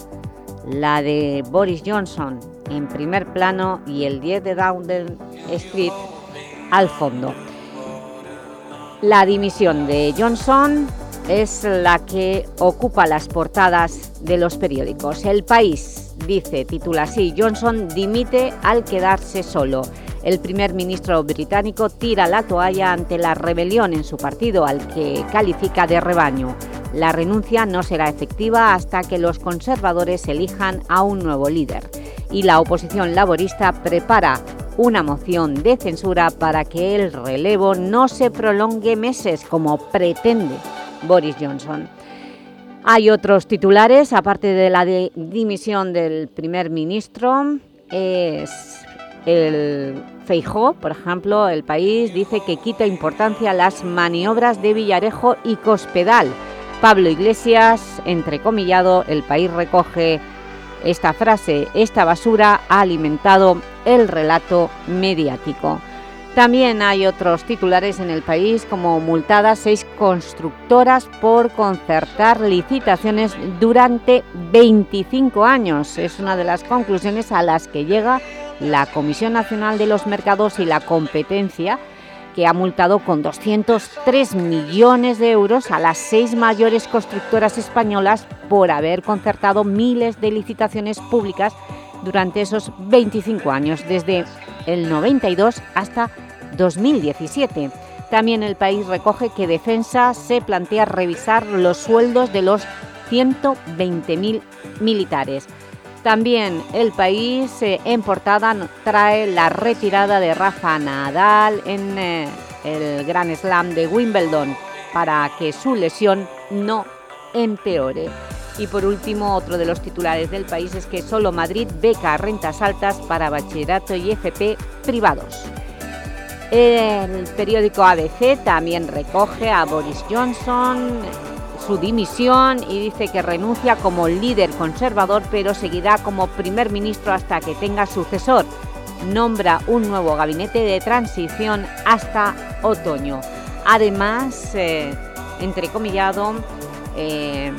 la de Boris Johnson en primer plano y el 10 de Downing Street al fondo. La dimisión de Johnson es la que ocupa las portadas de los periódicos. El País dice, titula así, Johnson dimite al quedarse solo. El primer ministro británico tira la toalla ante la rebelión en su partido, al que califica de rebaño. La renuncia no será efectiva hasta que los conservadores elijan a un nuevo líder. Y la oposición laborista prepara una moción de censura para que el relevo no se prolongue meses como pretende Boris Johnson. Hay otros titulares, aparte de la dimisión del primer ministro, es el Feijó, por ejemplo, el país dice que quita importancia las maniobras de Villarejo y Cospedal. Pablo Iglesias, entrecomillado, el país recoge esta frase, esta basura ha alimentado el relato mediático. También hay otros titulares en el país, como multadas seis constructoras por concertar licitaciones durante 25 años. Es una de las conclusiones a las que llega la Comisión Nacional de los Mercados y la Competencia, que ha multado con 203 millones de euros a las seis mayores constructoras españolas por haber concertado miles de licitaciones públicas durante esos 25 años, desde el 92 hasta 2017. También el país recoge que Defensa se plantea revisar los sueldos de los 120.000 militares. También el país eh, en portada trae la retirada de Rafa Nadal en eh, el Gran Slam de Wimbledon para que su lesión no empeore. Y por último, otro de los titulares del país es que solo Madrid beca rentas altas para bachillerato y FP privados. El periódico ABC también recoge a Boris Johnson su dimisión y dice que renuncia como líder conservador pero seguirá como primer ministro hasta que tenga sucesor. Nombra un nuevo gabinete de transición hasta otoño. Además, eh, entrecomillado, eh,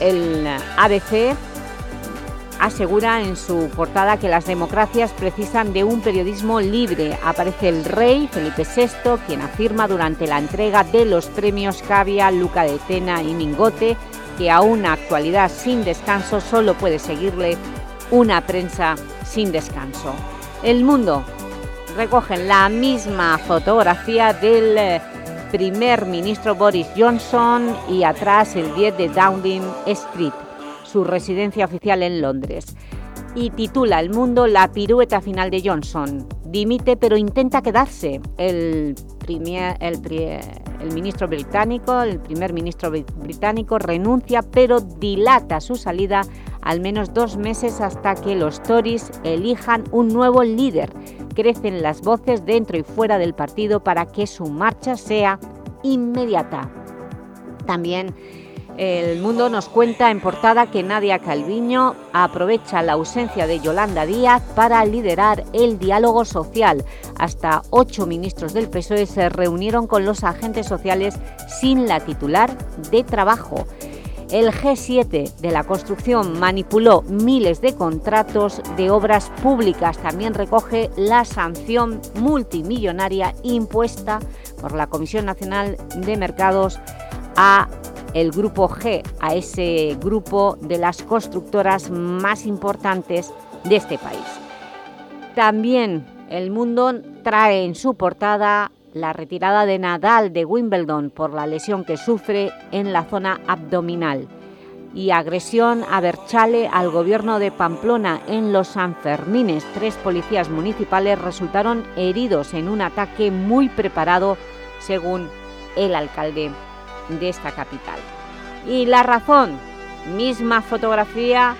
el ABC asegura en su portada que las democracias precisan de un periodismo libre. Aparece el rey Felipe VI, quien afirma durante la entrega de los premios Cavia, Luca de Tena y Mingote que a una actualidad sin descanso solo puede seguirle una prensa sin descanso. El Mundo recoge la misma fotografía del eh, primer ministro Boris Johnson y atrás el 10 de Downing Street su residencia oficial en Londres. Y titula El Mundo la pirueta final de Johnson. Dimite pero intenta quedarse. El, el, ministro británico, el primer ministro británico renuncia pero dilata su salida al menos dos meses hasta que los Tories elijan un nuevo líder. Crecen las voces dentro y fuera del partido para que su marcha sea inmediata. También el Mundo nos cuenta en portada que Nadia Calviño aprovecha la ausencia de Yolanda Díaz para liderar el diálogo social. Hasta ocho ministros del PSOE se reunieron con los agentes sociales sin la titular de trabajo. El G7 de la construcción manipuló miles de contratos de obras públicas. También recoge la sanción multimillonaria impuesta por la Comisión Nacional de Mercados a el Grupo G, a ese grupo de las constructoras más importantes de este país. También El Mundo trae en su portada la retirada de Nadal de Wimbledon por la lesión que sufre en la zona abdominal y agresión a Berchale al gobierno de Pamplona en los Sanfermines. Tres policías municipales resultaron heridos en un ataque muy preparado, según el alcalde de esta capital. Y la razón, misma fotografía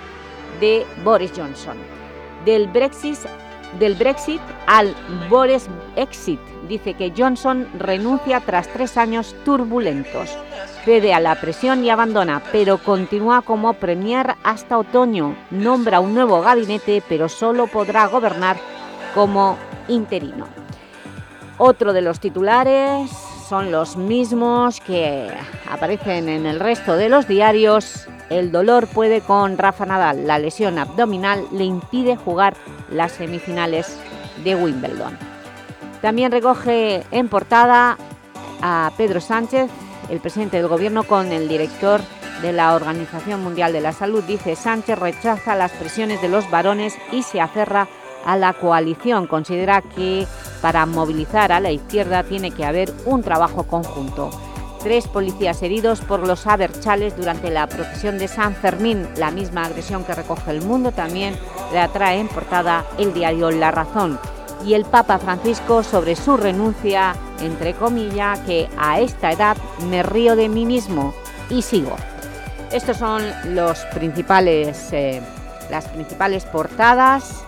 de Boris Johnson. Del Brexit, del Brexit al Boris Exit. Dice que Johnson renuncia tras tres años turbulentos. Cede a la presión y abandona, pero continúa como premier hasta otoño. Nombra un nuevo gabinete, pero solo podrá gobernar como interino. Otro de los titulares son los mismos que aparecen en el resto de los diarios. El dolor puede con Rafa Nadal. La lesión abdominal le impide jugar las semifinales de Wimbledon. También recoge en portada a Pedro Sánchez, el presidente del Gobierno, con el director de la Organización Mundial de la Salud. Dice Sánchez rechaza las presiones de los varones y se aferra a la coalición. Considera que para movilizar a la izquierda tiene que haber un trabajo conjunto. Tres policías heridos por los aberchales durante la procesión de San Fermín. La misma agresión que recoge El Mundo también le atrae en portada el diario La Razón. Y el Papa Francisco sobre su renuncia, entre comillas, que a esta edad me río de mí mismo y sigo. Estos son eh, las principales portadas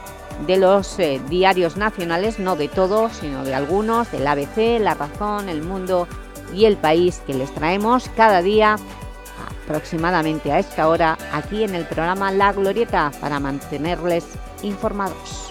de los eh, diarios nacionales, no de todos, sino de algunos, del ABC, La Razón, El Mundo y El País, que les traemos cada día aproximadamente a esta hora aquí en el programa La Glorieta para mantenerles informados.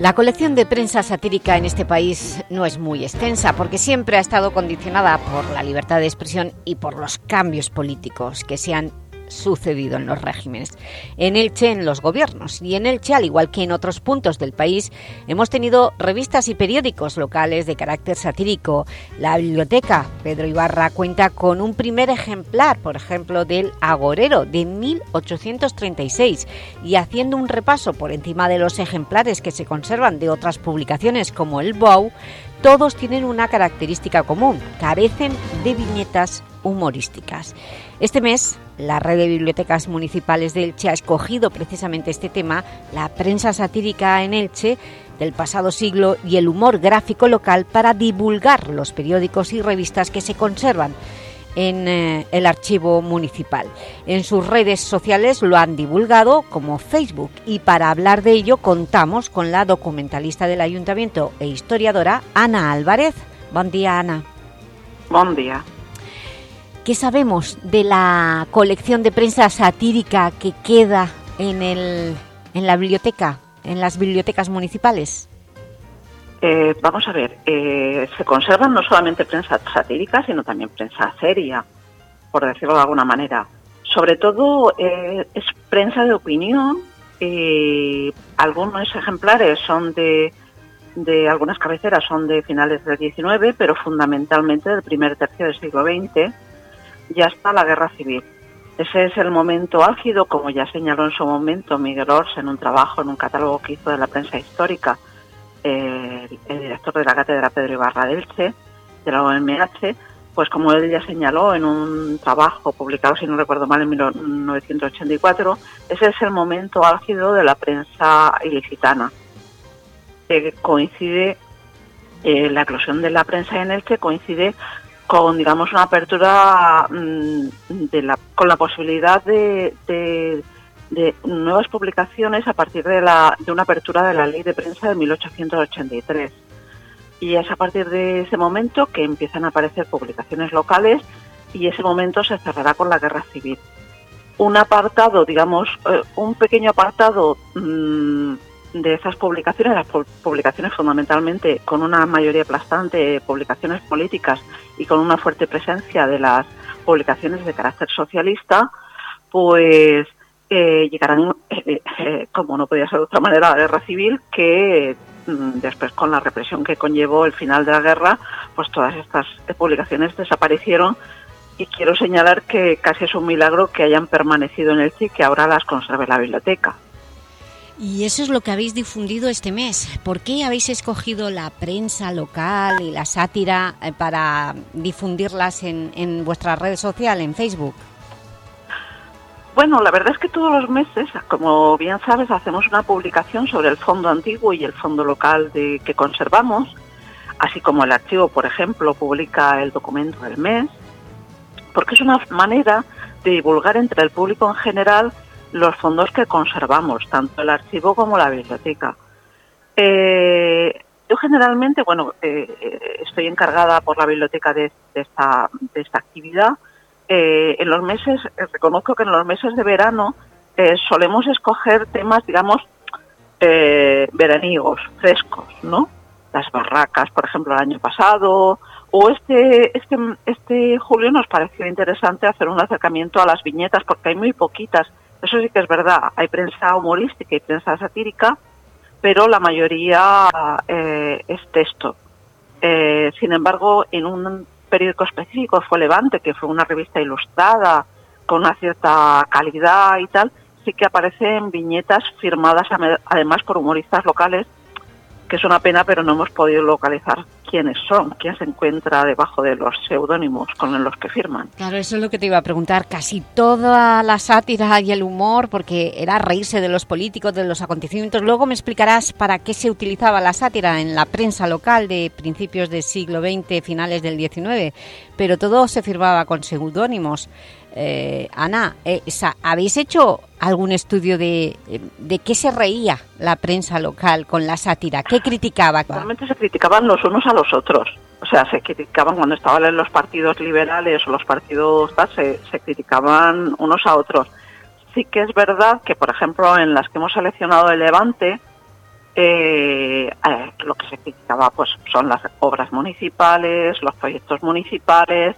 La colección de prensa satírica en este país no es muy extensa porque siempre ha estado condicionada por la libertad de expresión y por los cambios políticos que se han sucedido en los regímenes. En Elche, en los gobiernos, y en Elche, al igual que en otros puntos del país, hemos tenido revistas y periódicos locales de carácter satírico. La biblioteca Pedro Ibarra cuenta con un primer ejemplar, por ejemplo, del Agorero, de 1836, y haciendo un repaso por encima de los ejemplares que se conservan de otras publicaciones como el BOW, todos tienen una característica común, carecen de viñetas humorísticas. Este mes, la red de bibliotecas municipales de Elche ha escogido precisamente este tema, la prensa satírica en Elche del pasado siglo y el humor gráfico local para divulgar los periódicos y revistas que se conservan en eh, el archivo municipal. En sus redes sociales lo han divulgado como Facebook y para hablar de ello contamos con la documentalista del Ayuntamiento e historiadora Ana Álvarez. Buen día, Ana. Día. ¿Qué sabemos de la colección de prensa satírica que queda en, el, en la biblioteca, en las bibliotecas municipales? Eh, vamos a ver, eh, se conservan no solamente prensa satírica, sino también prensa seria, por decirlo de alguna manera. Sobre todo eh, es prensa de opinión, algunos ejemplares son de, de, algunas cabeceras son de finales del XIX, pero fundamentalmente del primer tercio del siglo XX, ya está la guerra civil. Ese es el momento álgido, como ya señaló en su momento Miguel Ors en un trabajo, en un catálogo que hizo de la prensa histórica, el director de la cátedra Pedro Ibarra de Elche, de la OMH, pues como él ya señaló en un trabajo publicado, si no recuerdo mal, en 1984, ese es el momento álgido de la prensa ilicitana. coincide, eh, la eclosión de la prensa en Elche coincide con, digamos, una apertura mm, de la, con la posibilidad de, nuevas publicaciones a partir de, la, de una apertura de la ley de prensa de 1883. Y es a partir de ese momento que empiezan a aparecer publicaciones locales y ese momento se cerrará con la guerra civil. Un apartado, digamos, eh, un pequeño apartado mmm, de esas publicaciones, las publicaciones fundamentalmente con una mayoría aplastante, publicaciones políticas y con una fuerte presencia de las publicaciones de carácter socialista, pues eh, llegarán, eh, eh, como no podía ser de otra manera, la guerra civil, que mm, después con la represión que conllevó el final de la guerra, pues todas estas publicaciones desaparecieron y quiero señalar que casi es un milagro que hayan permanecido en el y que ahora las conserve la biblioteca. Y eso es lo que habéis difundido este mes. ¿Por qué habéis escogido la prensa local y la sátira para difundirlas en, en vuestra red social, en Facebook? Bueno, la verdad es que todos los meses, como bien sabes, hacemos una publicación sobre el fondo antiguo y el fondo local de, que conservamos, así como el archivo, por ejemplo, publica el documento del mes, porque es una manera de divulgar entre el público en general los fondos que conservamos, tanto el archivo como la biblioteca. Eh, yo generalmente, bueno, eh, estoy encargada por la biblioteca de, esta, de esta actividad, eh, en los meses, eh, reconozco que en los meses de verano eh, solemos escoger temas, digamos, veraniegos, frescos, ¿no? Las barracas, por ejemplo, el año pasado, o este, este, este julio nos pareció interesante hacer un acercamiento a las viñetas, porque hay muy poquitas. Eso sí que es verdad, hay prensa humorística y prensa satírica, pero la mayoría eh, es texto. Eh, sin embargo, en un periódico específico fue Levante, que fue una revista ilustrada con una cierta calidad y tal, sí que aparecen viñetas firmadas además por humoristas locales que es una pena, pero no hemos podido localizar quiénes son, quién se encuentra debajo de los seudónimos con los que firman. Claro, eso es lo que te iba a preguntar. Casi toda la sátira y el humor, porque era reírse de los políticos, de los acontecimientos. Luego me explicarás para qué se utilizaba la sátira en la prensa local de principios del siglo XX, finales del XIX, pero todo se firmaba con seudónimos. Eh, Ana, eh, ¿habéis hecho algún estudio de, de qué se reía la prensa local con la sátira? ¿Qué criticaba? Realmente se criticaban los unos a los otros. O sea, se criticaban cuando estaban en los partidos liberales o los partidos tal, se, se criticaban unos a otros. Sí que es verdad que, por ejemplo, en las que hemos seleccionado el Levante, eh, eh, lo que se criticaba pues son las obras municipales, los proyectos municipales,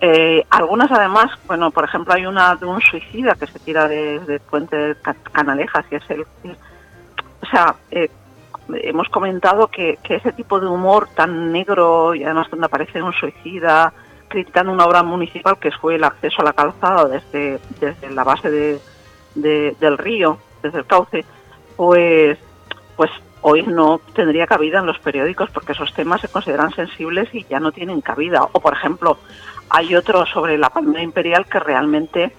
eh, algunas además, bueno, por ejemplo hay una de un suicida que se tira de, de Puente Canalejas y es el... O sea, eh, hemos comentado que, ese tipo de humor tan negro y además donde aparece un suicida criticando una obra municipal que fue el acceso a la calzada desde, desde la base de, del río, desde el cauce, pues, pues hoy no tendría cabida en los periódicos porque esos temas se consideran sensibles y ya no tienen cabida. O, por ejemplo, hay otro sobre la palmera imperial que realmente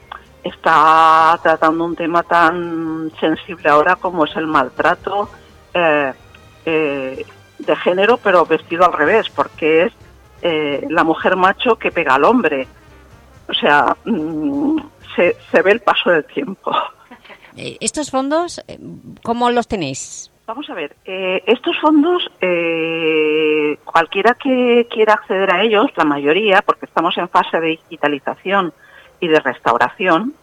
está tratando un tema tan sensible ahora como es el maltrato eh, eh, de género, pero vestido al revés, porque es eh, la mujer macho que pega al hombre. O sea, mm, se, se ve el paso del tiempo. ¿Estos fondos cómo los tenéis? Vamos a ver, eh, estos fondos, eh, cualquiera que quiera acceder a ellos, la mayoría, porque estamos en fase de digitalización y de restauración,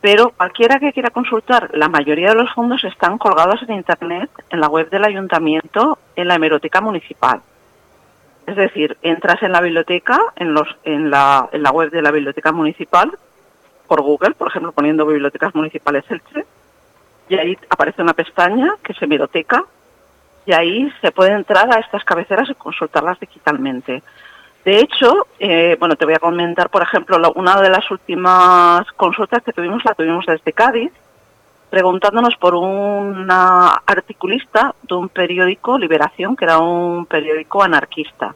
pero cualquiera que quiera consultar, la mayoría de los fondos están colgados en Internet, en la web del ayuntamiento, en la hemeroteca municipal. Es decir, entras en la biblioteca, en, los, en, la, en la web de la biblioteca municipal, por Google, por ejemplo, poniendo bibliotecas municipales Elche, y ahí aparece una pestaña que es hemeroteca, y ahí se puede entrar a estas cabeceras y consultarlas digitalmente. De hecho, eh, bueno, te voy a comentar, por ejemplo, una de las últimas consultas que tuvimos, la tuvimos desde Cádiz, preguntándonos por una articulista de un periódico, Liberación, que era un periódico anarquista.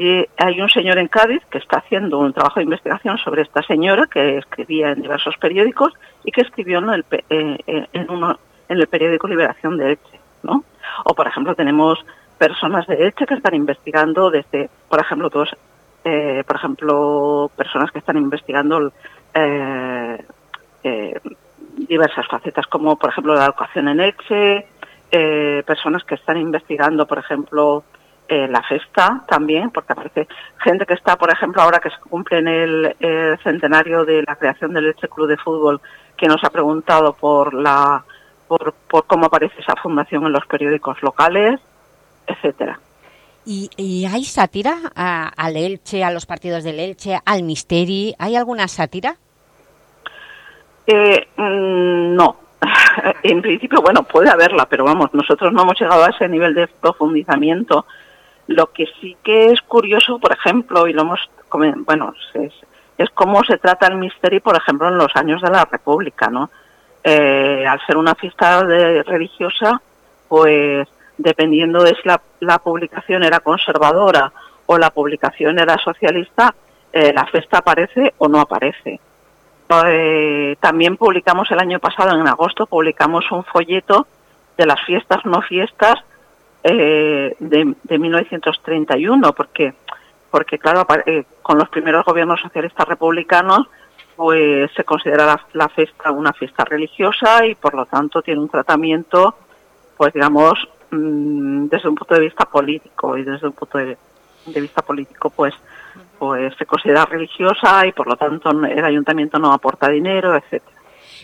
Y hay un señor en Cádiz que está haciendo un trabajo de investigación sobre esta señora que escribía en diversos periódicos y que escribió en el, eh, en el periódico Liberación de Elche, ¿no? O, por ejemplo, tenemos personas de Elche que están investigando desde, por ejemplo, todos, eh, por ejemplo, personas que están investigando eh, eh, diversas facetas, como, por ejemplo, la educación en Elche, eh, personas que están investigando, por ejemplo, eh, la festa también, porque aparece gente que está, por ejemplo, ahora que se cumple en el, centenario de la creación del Elche Club de Fútbol, que nos ha preguntado por la por, por cómo aparece esa fundación en los periódicos locales, etcétera. ¿Y, ¿Y, hay sátira a, al Elche, a los partidos del Elche, al Misteri? ¿Hay alguna sátira? Eh, mmm, no. en principio, bueno, puede haberla, pero vamos, nosotros no hemos llegado a ese nivel de profundizamiento. Lo que sí que es curioso, por ejemplo, y lo hemos, bueno, es, cómo se trata el Misteri, por ejemplo, en los años de la República, ¿no? Eh, al ser una fiesta de, religiosa, pues dependiendo de si la, la, publicación era conservadora o la publicación era socialista, eh, la fiesta aparece o no aparece. Eh, también publicamos el año pasado, en agosto, publicamos un folleto de las fiestas no fiestas eh, de, de 1931, porque, porque claro, eh, con los primeros gobiernos socialistas republicanos, pues se considera la, fiesta una fiesta religiosa y por lo tanto tiene un tratamiento, pues digamos, mmm, desde un punto de vista político y desde un punto de, de vista político, pues pues se considera religiosa y por lo tanto el ayuntamiento no aporta dinero, etcétera.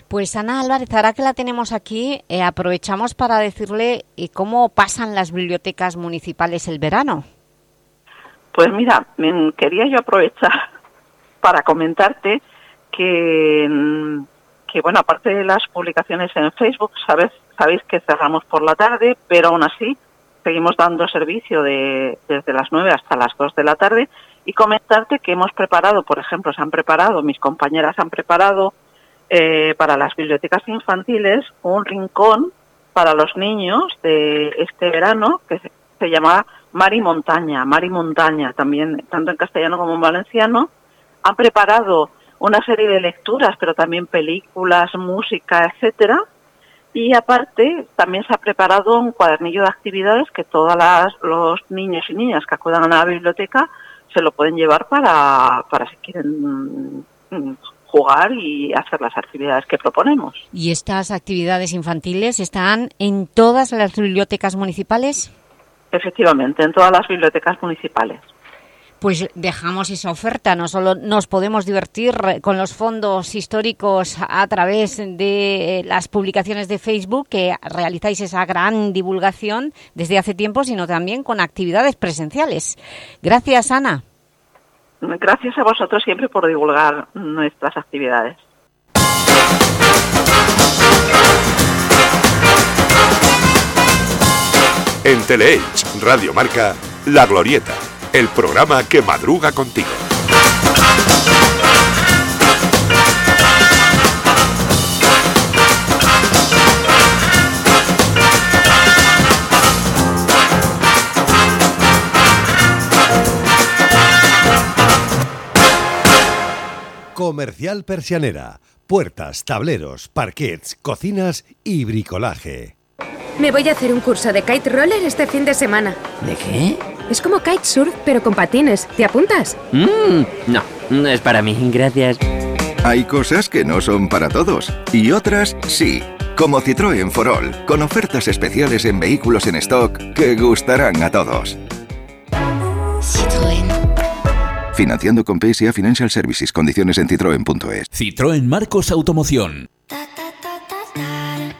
Pues Ana Álvarez, ahora que la tenemos aquí, eh, aprovechamos para decirle eh, cómo pasan las bibliotecas municipales el verano. Pues mira, quería yo aprovechar para comentarte que, que, bueno, aparte de las publicaciones en Facebook, sabes, sabéis que cerramos por la tarde, pero aún así seguimos dando servicio de, desde las 9 hasta las 2 de la tarde y comentarte que hemos preparado, por ejemplo, se han preparado, mis compañeras han preparado eh, para las bibliotecas infantiles un rincón para los niños de este verano que se, se llama Mar y Montaña, Mar y Montaña, también tanto en castellano como en valenciano. Han preparado una serie de lecturas, pero también películas, música, etcétera. Y aparte, también se ha preparado un cuadernillo de actividades que todos los niños y niñas que acudan a la biblioteca se lo pueden llevar para, para si quieren mm, jugar y hacer las actividades que proponemos. ¿Y estas actividades infantiles están en todas las bibliotecas municipales? Efectivamente, en todas las bibliotecas municipales. Pues dejamos esa oferta, no solo nos podemos divertir con los fondos históricos a través de las publicaciones de Facebook, que realizáis esa gran divulgación desde hace tiempo, sino también con actividades presenciales. Gracias, Ana. Gracias a vosotros siempre por divulgar nuestras actividades. En Teleelch Radio Marca, La Glorieta, el programa que madruga contigo. Comercial Persianera. Puertas, tableros, parquets, cocinas y bricolaje. Me voy a hacer un curso de kite roller este fin de semana. ¿De qué? Es como kitesurf, pero con patines. ¿Te apuntas? Mm, no, no es para mí, gracias. Hay cosas que no son para todos y otras sí. Como Citroën for All, con ofertas especiales en vehículos en stock que gustarán a todos. Financiando con PSA Financial Services. Condiciones en citroen.es. Citroën Marcos Automoción.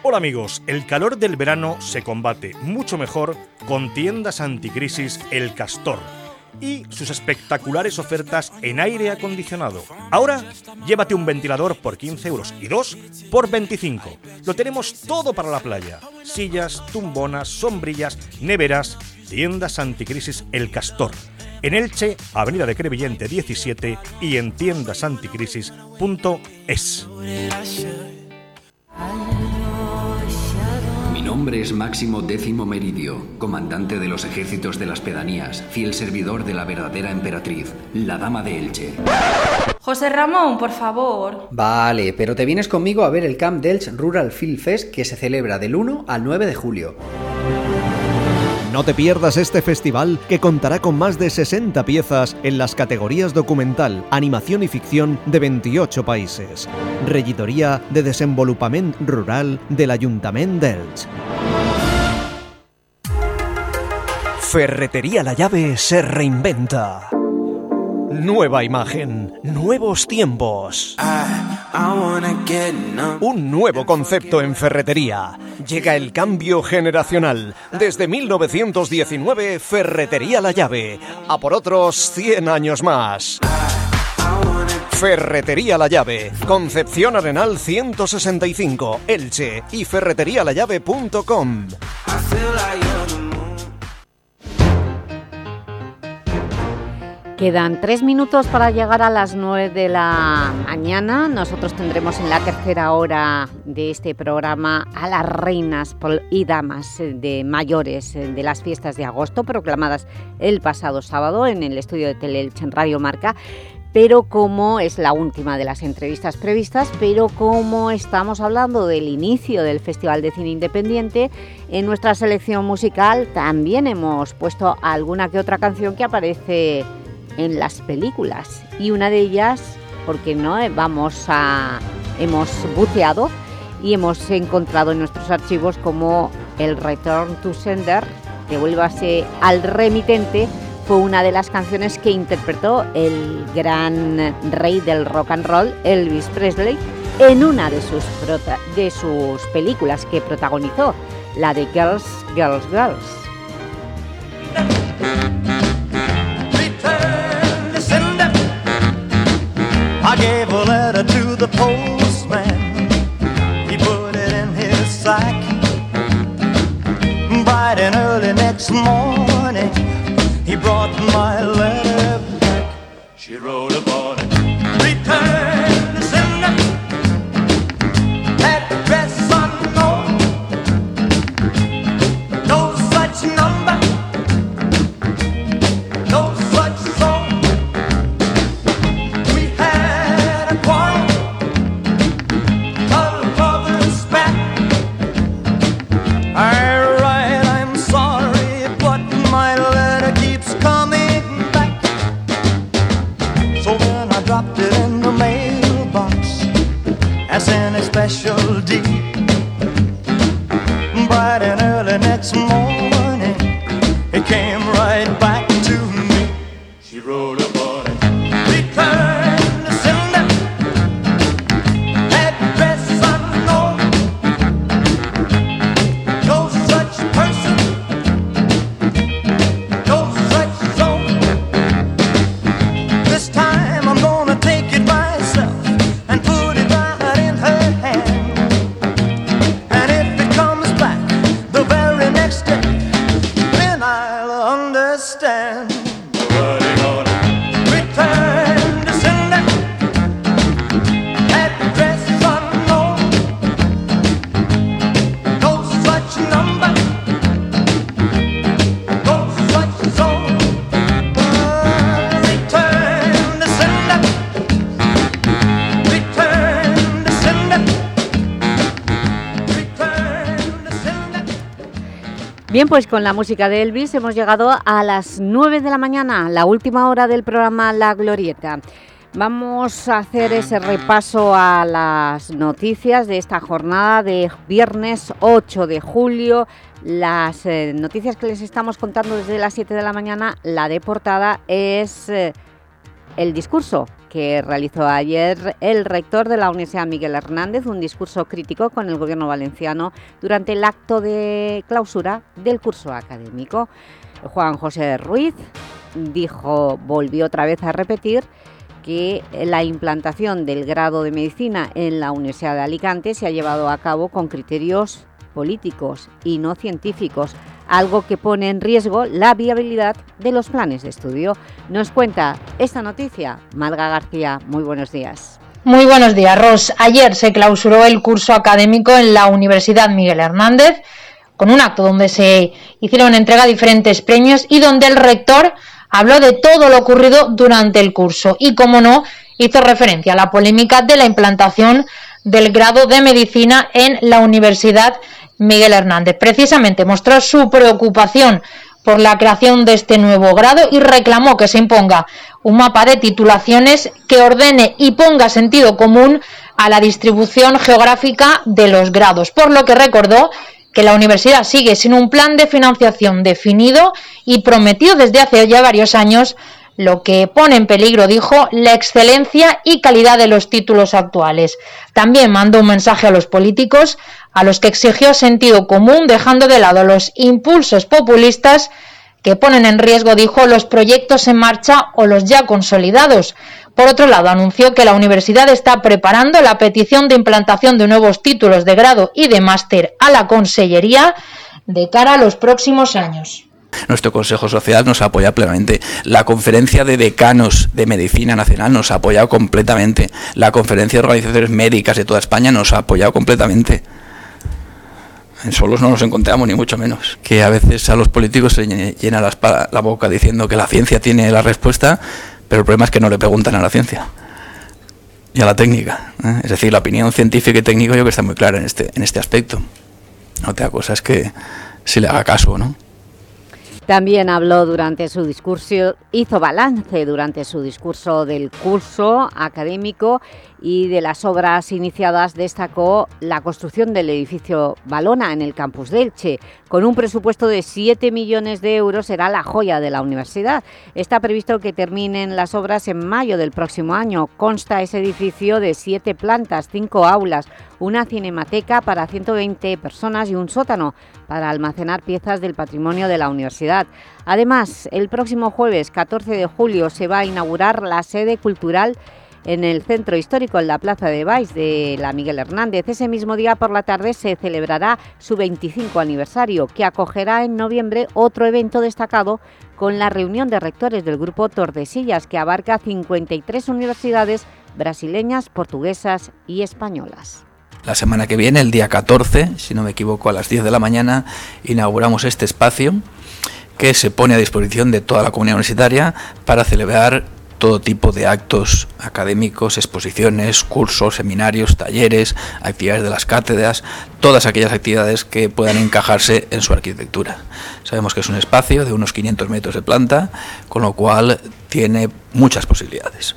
Hola amigos, el calor del verano se combate mucho mejor con tiendas anticrisis El Castor y sus espectaculares ofertas en aire acondicionado. Ahora, llévate un ventilador por 15 euros y dos por 25. Lo tenemos todo para la playa. Sillas, tumbonas, sombrillas, neveras, tiendas anticrisis El Castor. En Elche, Avenida de Crevillente 17 y en tiendasanticrisis.es. Mi nombre es Máximo Décimo Meridio, comandante de los ejércitos de las pedanías, fiel servidor de la verdadera emperatriz, la Dama de Elche. José Ramón, por favor. Vale, pero te vienes conmigo a ver el Camp Delch Rural Film Fest que se celebra del 1 al 9 de julio. No te pierdas este festival que contará con más de 60 piezas en las categorías documental, animación y ficción de 28 países. Regidoria de Desenvolupament Rural del Ayuntament d'Elx. Ferretería La Llave se reinventa. Nueva imagen, nuevos tiempos. Un nuevo concepto en ferretería. Llega el cambio generacional. Desde 1919, Ferretería La Llave. A por otros 100 años más. Ferretería La Llave. Concepción Arenal 165, Elche y ferreterialallave.com. Quedan tres minutos para llegar a las nueve de la mañana. Nosotros tendremos en la tercera hora de este programa a las reinas y damas de mayores de las fiestas de agosto, proclamadas el pasado sábado en el estudio de Teleelch en Radio Marca. Pero como es la última de las entrevistas previstas, pero como estamos hablando del inicio del Festival de Cine Independiente, en nuestra selección musical también hemos puesto alguna que otra canción que aparece en las películas y una de ellas, porque no Eh, vamos a hemos buceado y hemos encontrado en nuestros archivos como el Return to Sender, devuélvase al remitente, fue una de las canciones que interpretó el gran rey del rock and roll, Elvis Presley, en una de sus, de sus películas que protagonizó, la de Girls, Girls, Girls. The postman. He put it in his sack. Bright and early next morning, he brought my letter back. She wrote came right back Pues con la música de Elvis hemos llegado a las 9 de la mañana, la última hora del programa La Glorieta. Vamos a hacer ese repaso a las noticias de esta jornada de viernes 8 de julio. Las eh, noticias que les estamos contando desde las 7 de la mañana, la de portada es eh, el discurso que realizó ayer el rector de la Universidad Miguel Hernández, un discurso crítico con el gobierno valenciano durante el acto de clausura del curso académico. Juan José Ruiz dijo, volvió otra vez a repetir que la implantación del grado de Medicina en la Universidad de Alicante se ha llevado a cabo con criterios políticos y no científicos, algo que pone en riesgo la viabilidad de los planes de estudio. Nos cuenta esta noticia Malga García. Muy buenos días. Muy buenos días, Ros. Ayer se clausuró el curso académico en la Universidad Miguel Hernández con un acto donde se hicieron entrega diferentes premios y donde el rector habló de todo lo ocurrido durante el curso y, como no, hizo referencia a la polémica de la implantación del grado de Medicina en la Universidad Miguel Hernández. Precisamente mostró su preocupación por la creación de este nuevo grado y reclamó que se imponga un mapa de titulaciones que ordene y ponga sentido común a la distribución geográfica de los grados, por lo que recordó que la universidad sigue sin un plan de financiación definido y prometido desde hace ya varios años, lo que pone en peligro, dijo, la excelencia y calidad de los títulos actuales. También mandó un mensaje a los políticos, a los que exigió sentido común, dejando de lado los impulsos populistas que ponen en riesgo, dijo, los proyectos en marcha o los ya consolidados. Por otro lado, anunció que la universidad está preparando la petición de implantación de nuevos títulos de grado y de máster a la Consellería de cara a los próximos años. Nuestro Consejo Social nos apoya plenamente. La Conferencia de Decanos de Medicina Nacional nos ha apoyado completamente. La Conferencia de Organizaciones Médicas de toda España nos ha apoyado completamente. En solos no nos encontramos, ni mucho menos. Que a veces a los políticos se llena la, espada- la boca diciendo que la ciencia tiene la respuesta, pero el problema es que no le preguntan a la ciencia y a la técnica. ¿eh? Es decir, la opinión científica y técnica yo creo que está muy clara en este, en este aspecto. Otra cosa es que se le haga caso, ¿no? También habló durante su discurso, hizo balance durante su discurso del curso académico y de las obras iniciadas destacó la construcción del edificio Balona en el campus de Elche. Con un presupuesto de 7 millones de euros será la joya de la universidad. Está previsto que terminen las obras en mayo del próximo año. Consta ese edificio de 7 plantas, 5 aulas, una cinemateca para 120 personas y un sótano para almacenar piezas del patrimonio de la universidad. Además, el próximo jueves 14 de julio se va a inaugurar la sede cultural en el centro histórico, en la Plaza de Baix de la Miguel Hernández. Ese mismo día por la tarde se celebrará su 25 aniversario, que acogerá en noviembre otro evento destacado con la reunión de rectores del Grupo Tordesillas, que abarca 53 universidades brasileñas, portuguesas y españolas. La semana que viene, el día 14, si no me equivoco, a las 10 de la mañana, inauguramos este espacio que se pone a disposición de toda la comunidad universitaria para celebrar todo tipo de actos académicos, exposiciones, cursos, seminarios, talleres, actividades de las cátedras, todas aquellas actividades que puedan encajarse en su arquitectura. Sabemos que es un espacio de unos 500 metros de planta, con lo cual tiene muchas posibilidades.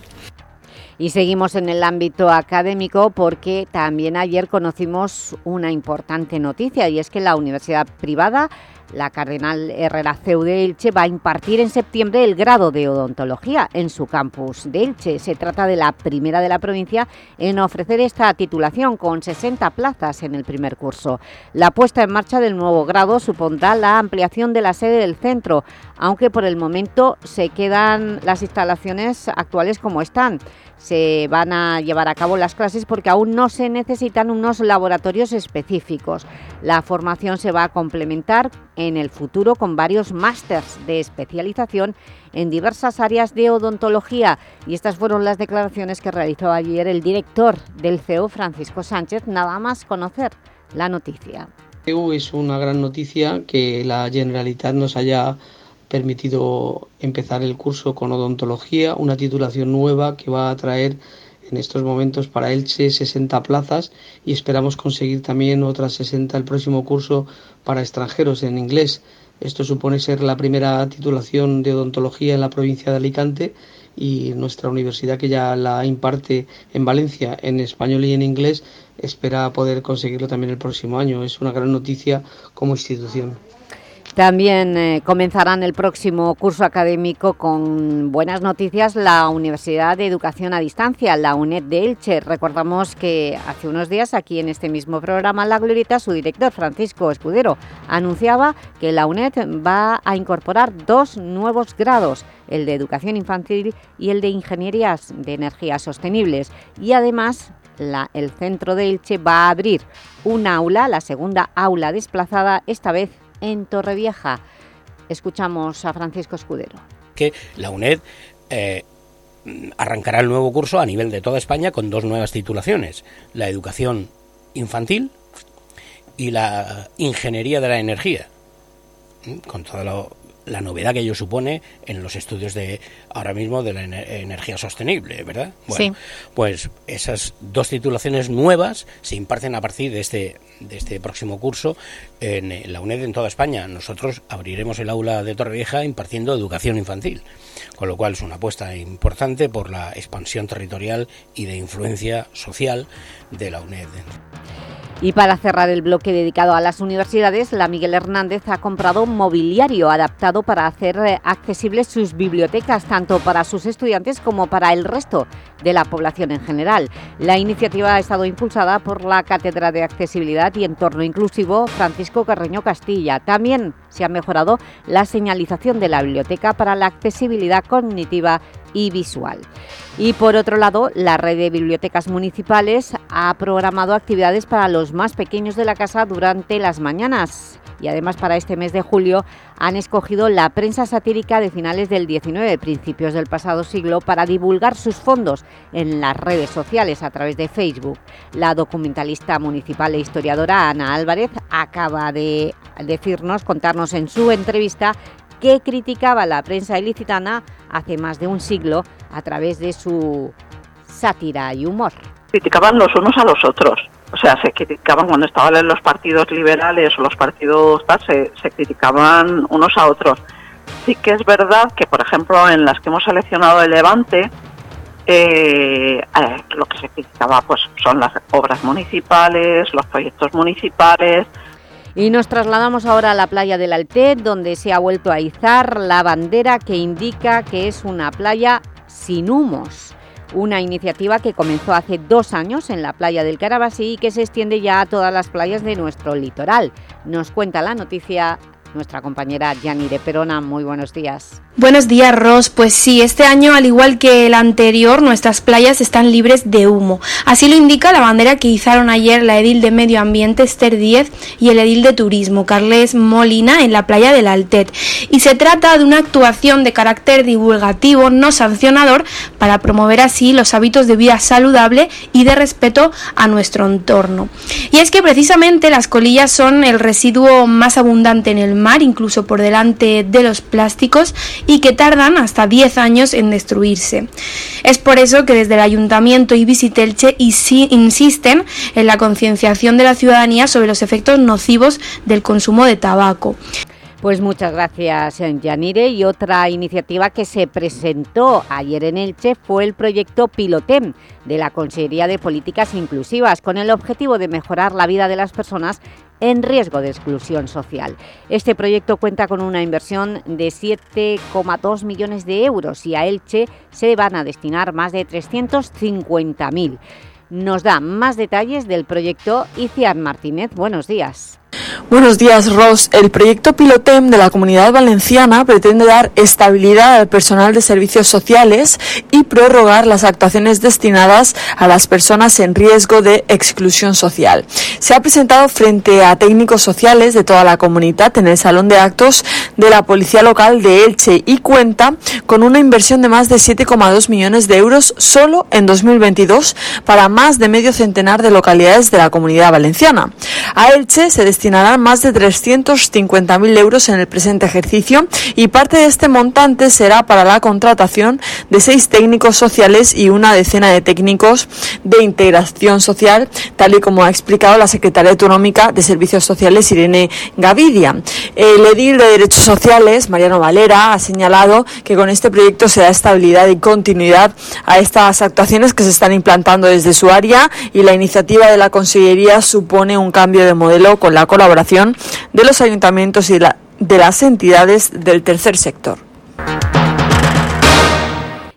Y seguimos en el ámbito académico porque también ayer conocimos una importante noticia y es que la universidad privada La Cardenal Herrera CEU de Elche va a impartir en septiembre el grado de odontología en su campus de Elche. Se trata de la primera de la provincia en ofrecer esta titulación con 60 plazas en el primer curso. La puesta en marcha del nuevo grado supondrá la ampliación de la sede del centro, aunque por el momento se quedan las instalaciones actuales como están se van a llevar a cabo las clases porque aún no se necesitan unos laboratorios específicos. La formación se va a complementar en el futuro con varios másters de especialización en diversas áreas de odontología y estas fueron las declaraciones que realizó ayer el director del CEO, Francisco Sánchez, nada más conocer la noticia. Es una gran noticia que la Generalitat nos haya permitido empezar el curso con odontología, una titulación nueva que va a traer en estos momentos para Elche 60 plazas y esperamos conseguir también otras 60 el próximo curso para extranjeros en inglés. Esto supone ser la primera titulación de odontología en la provincia de Alicante y nuestra universidad que ya la imparte en Valencia en español y en inglés espera poder conseguirlo también el próximo año. Es una gran noticia como institución. También eh, comenzarán el próximo curso académico con buenas noticias la Universidad de Educación a Distancia, la UNED de Elche. Recordamos que hace unos días aquí en este mismo programa La Glorieta, su director Francisco Escudero anunciaba que la UNED va a incorporar dos nuevos grados, el de Educación Infantil y el de Ingenierías de Energías Sostenibles. Y además el centro de Elche va a abrir un aula, la segunda aula desplazada, esta vez en Torrevieja. Escuchamos a Francisco Escudero. Que la UNED eh, arrancará el nuevo curso a nivel de toda España con dos nuevas titulaciones, la educación infantil y la ingeniería de la energía, con todo la novedad que ello supone en los estudios de ahora mismo de la energía sostenible, ¿verdad? Bueno, pues esas dos titulaciones nuevas se imparten a partir de este de este próximo curso en la UNED en toda España. Nosotros abriremos el aula de Torrevieja impartiendo educación infantil, con lo cual es una apuesta importante por la expansión territorial y de influencia social de la UNED. Y para cerrar el bloque dedicado a las universidades, la Miguel Hernández ha comprado mobiliario adaptado para hacer eh, accesibles sus bibliotecas, tanto para sus estudiantes como para el resto de la población en general. La iniciativa ha estado impulsada por la Cátedra de Accesibilidad y Entorno Inclusivo Francisco Carreño Castilla. También se ha mejorado la señalización de la biblioteca para la accesibilidad cognitiva y visual. Y por otro lado, la red de bibliotecas municipales ha programado actividades para los más pequeños de la casa durante las mañanas. Y además para este mes de julio han escogido la prensa satírica de finales del 19, principios del pasado siglo, para divulgar sus fondos en las redes sociales a través de Facebook. La documentalista municipal e historiadora Ana Álvarez acaba de decirnos, contarnos en su entrevista que criticaba la prensa ilicitana hace más de un siglo a través de su sátira y humor. Criticaban los unos a los otros. O sea, se criticaban cuando estaban en los partidos liberales o los partidos tal, se, se criticaban unos a otros. Sí que es verdad que, por ejemplo, en las que hemos seleccionado el Levante, eh, eh, lo que se criticaba pues son las obras municipales, los proyectos municipales, y nos trasladamos ahora a la playa del Altet, donde se ha vuelto a izar la bandera que indica que es una playa sin humos. Una iniciativa que comenzó hace dos años en la playa del Carabasí y que se extiende ya a todas las playas de nuestro litoral. Nos cuenta la noticia nuestra compañera Yanire Perona. Muy buenos días. Buenos días, Ros. Pues sí, este año, al igual que el anterior, nuestras playas están libres de humo. Así lo indica la bandera que izaron ayer la edil de Medio Ambiente, Esther Díez, y el edil de Turismo, Carles Molina, en la playa del Altet. Y se trata de una actuación de carácter divulgativo, no sancionador, para promover así los hábitos de vida saludable y de respeto a nuestro entorno. Y es que precisamente las colillas son el residuo más abundante en el mar, incluso por delante de los plásticos, y que tardan hasta 10 años en destruirse. Es por eso que desde el Ayuntamiento y Visitelche insisten en la concienciación de la ciudadanía sobre los efectos nocivos del consumo de tabaco. Pues muchas gracias, Yanire. Y otra iniciativa que se presentó ayer en Elche fue el proyecto Pilotem de la Consejería de Políticas Inclusivas, con el objetivo de mejorar la vida de las personas en riesgo de exclusión social. Este proyecto cuenta con una inversión de 7,2 millones de euros y a Elche se van a destinar más de 350.000. Nos da más detalles del proyecto Iciar Martínez. Buenos días. Buenos días, Ross. El proyecto Pilotem de la Comunidad Valenciana pretende dar estabilidad al personal de servicios sociales y prorrogar las actuaciones destinadas a las personas en riesgo de exclusión social. Se ha presentado frente a técnicos sociales de toda la comunidad en el Salón de Actos de la Policía Local de Elche y cuenta con una inversión de más de 7,2 millones de euros solo en 2022 para más de medio centenar de localidades de la Comunidad Valenciana. A Elche se destinarán más de 350.000 euros en el presente ejercicio y parte de este montante será para la contratación de seis técnicos sociales y una decena de técnicos de integración social, tal y como ha explicado la secretaria autonómica de Servicios Sociales, Irene Gavidia. El edil de Derechos Sociales, Mariano Valera, ha señalado que con este proyecto se da estabilidad y continuidad a estas actuaciones que se están implantando desde su área y la iniciativa de la Consellería supone un cambio de modelo con la colaboración de los ayuntamientos y de, la, de las entidades del tercer sector.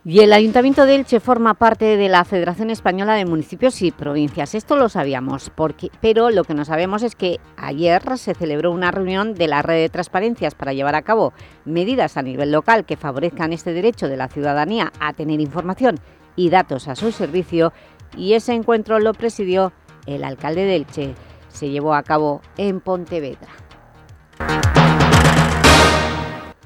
Y el Ayuntamiento de Elche forma parte de la Federación Española de Municipios y Provincias. Esto lo sabíamos, pero lo que no sabemos es que ayer se celebró una reunión de la red de transparencias para llevar a cabo medidas a nivel local que favorezcan este derecho de la ciudadanía a tener información y datos a su servicio y ese encuentro lo presidió el alcalde de Elche. Se llevó a cabo en Pontevedra.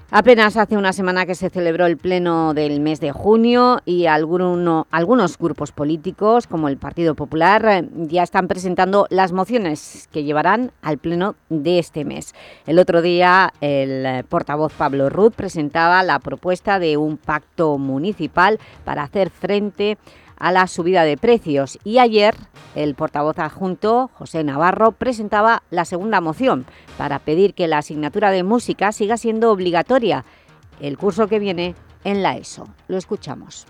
Apenas hace una semana que se celebró el pleno del mes de junio y alguno, algunos grupos políticos, como el Partido Popular, ya están presentando las mociones que llevarán al pleno de este mes. El otro día el portavoz Pablo Ruz presentaba la propuesta de un pacto municipal para hacer frente a la subida de precios y ayer el portavoz adjunto, José Navarro, presentaba la segunda moción para pedir que la asignatura de música siga siendo obligatoria el curso que viene en la ESO. Lo escuchamos.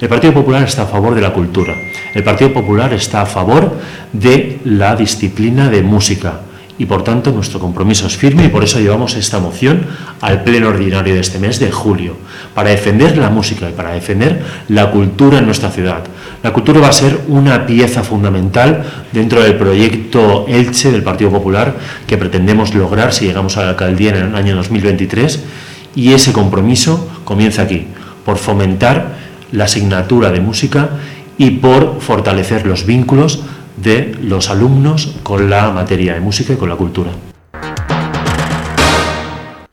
El Partido Popular está a favor de la cultura. El Partido Popular está a favor de la disciplina de música y por tanto nuestro compromiso es firme y por eso llevamos esta moción al pleno ordinario de este mes de julio, para defender la música y para defender la cultura en nuestra ciudad. La cultura va a ser una pieza fundamental dentro del proyecto Elche del Partido Popular que pretendemos lograr si llegamos a la alcaldía en el año 2023 y ese compromiso comienza aquí, por fomentar la asignatura de música y por fortalecer los vínculos de los alumnos con la materia de música y con la cultura.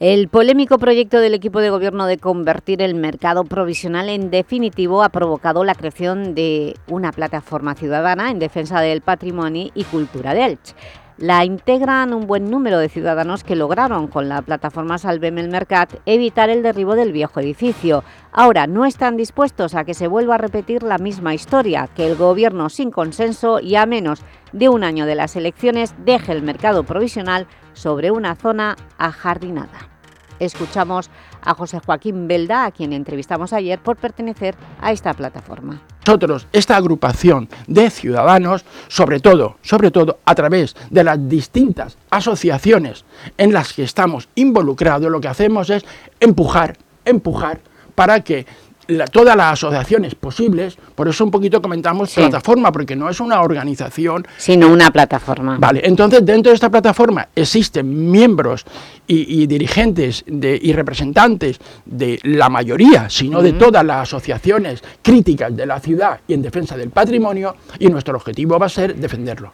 El polémico proyecto del equipo de gobierno de convertir el mercado provisional en definitivo ha provocado la creación de una plataforma ciudadana en defensa del patrimonio y cultura de Elche. La integran un buen número de ciudadanos que lograron con la plataforma Salvem el Mercat evitar el derribo del viejo edificio. Ahora no están dispuestos a que se vuelva a repetir la misma historia, que el Gobierno sin consenso y a menos de un año de las elecciones deje el mercado provisional sobre una zona ajardinada. Escuchamos a José Joaquín Belda, a quien entrevistamos ayer por pertenecer a esta plataforma. Nosotros, esta agrupación de ciudadanos, sobre todo, sobre todo a través de las distintas asociaciones en las que estamos involucrados, lo que hacemos es empujar, empujar para que la, todas las asociaciones posibles, por eso un poquito comentamos Sí. plataforma, porque no es una organización. Sino una plataforma. Vale, entonces dentro de esta plataforma existen miembros y, y dirigentes de, y representantes de la mayoría, si no de todas las asociaciones críticas de la ciudad y en defensa del patrimonio, y nuestro objetivo va a ser defenderlo.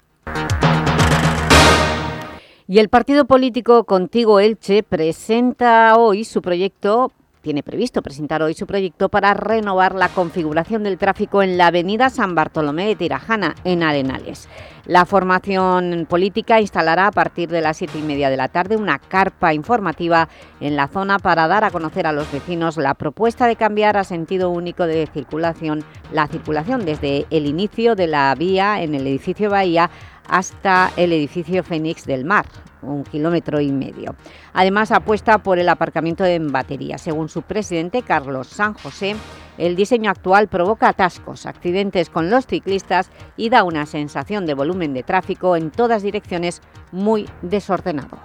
Y el partido político Contigo Elche presenta hoy su proyecto, tiene previsto presentar hoy su proyecto para renovar la configuración del tráfico en la avenida San Bartolomé de Tirajana, en Arenales. La formación política instalará a partir de las siete y media de la tarde una carpa informativa en la zona para dar a conocer a los vecinos la propuesta de cambiar a sentido único de circulación la circulación desde el inicio de la vía en el edificio Bahía hasta el edificio Fénix del Mar, un kilómetro y medio. Además, apuesta por el aparcamiento en batería. Según su presidente, Carlos San José, el diseño actual provoca atascos, accidentes con los ciclistas y da una sensación de volumen de tráfico en todas direcciones muy desordenado.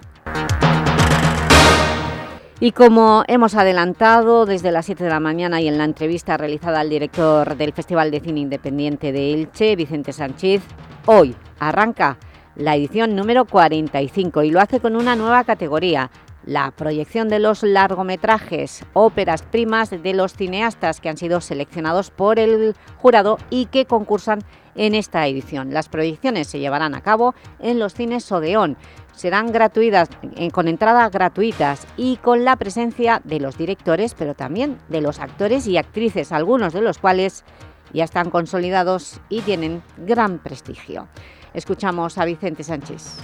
Y como hemos adelantado desde las 7 de la mañana y en la entrevista realizada al director del Festival de Cine Independiente de Elche, Vicente Sánchez, hoy arranca la edición número 45 y lo hace con una nueva categoría, la proyección de los largometrajes, óperas primas de los cineastas que han sido seleccionados por el jurado y que concursan esta edición. Las proyecciones se llevarán a cabo en los cines Odeón. Serán gratuitas, eh, con entradas gratuitas y con la presencia de los directores, pero también de los actores y actrices, algunos de los cuales ya están consolidados y tienen gran prestigio. Escuchamos a Vicente Sánchez.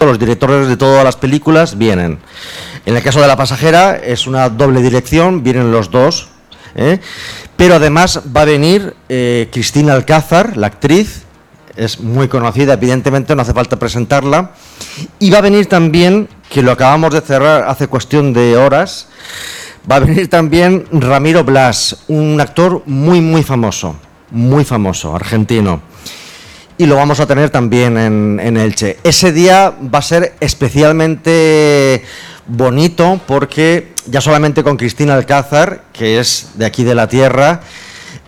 Los directores de todas las películas vienen. En el caso de La Pasajera es una doble dirección, vienen los dos. ¿eh? Pero además va a venir eh, Cristina Alcázar, la actriz, es muy conocida, evidentemente no hace falta presentarla. Y va a venir también, que lo acabamos de cerrar hace cuestión de horas, va a venir también Ramiro Blas, un actor muy, muy famoso, muy famoso, argentino y lo vamos a tener también en, en, Elche. Ese día va a ser especialmente bonito porque ya solamente con Cristina Alcázar, que es de aquí de la tierra,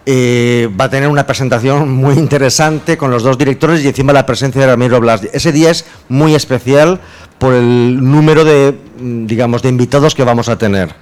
eh, va a tener una presentación muy interesante con los dos directores y encima la presencia de Ramiro Blas. Ese día es muy especial por el número de, digamos, de invitados que vamos a tener.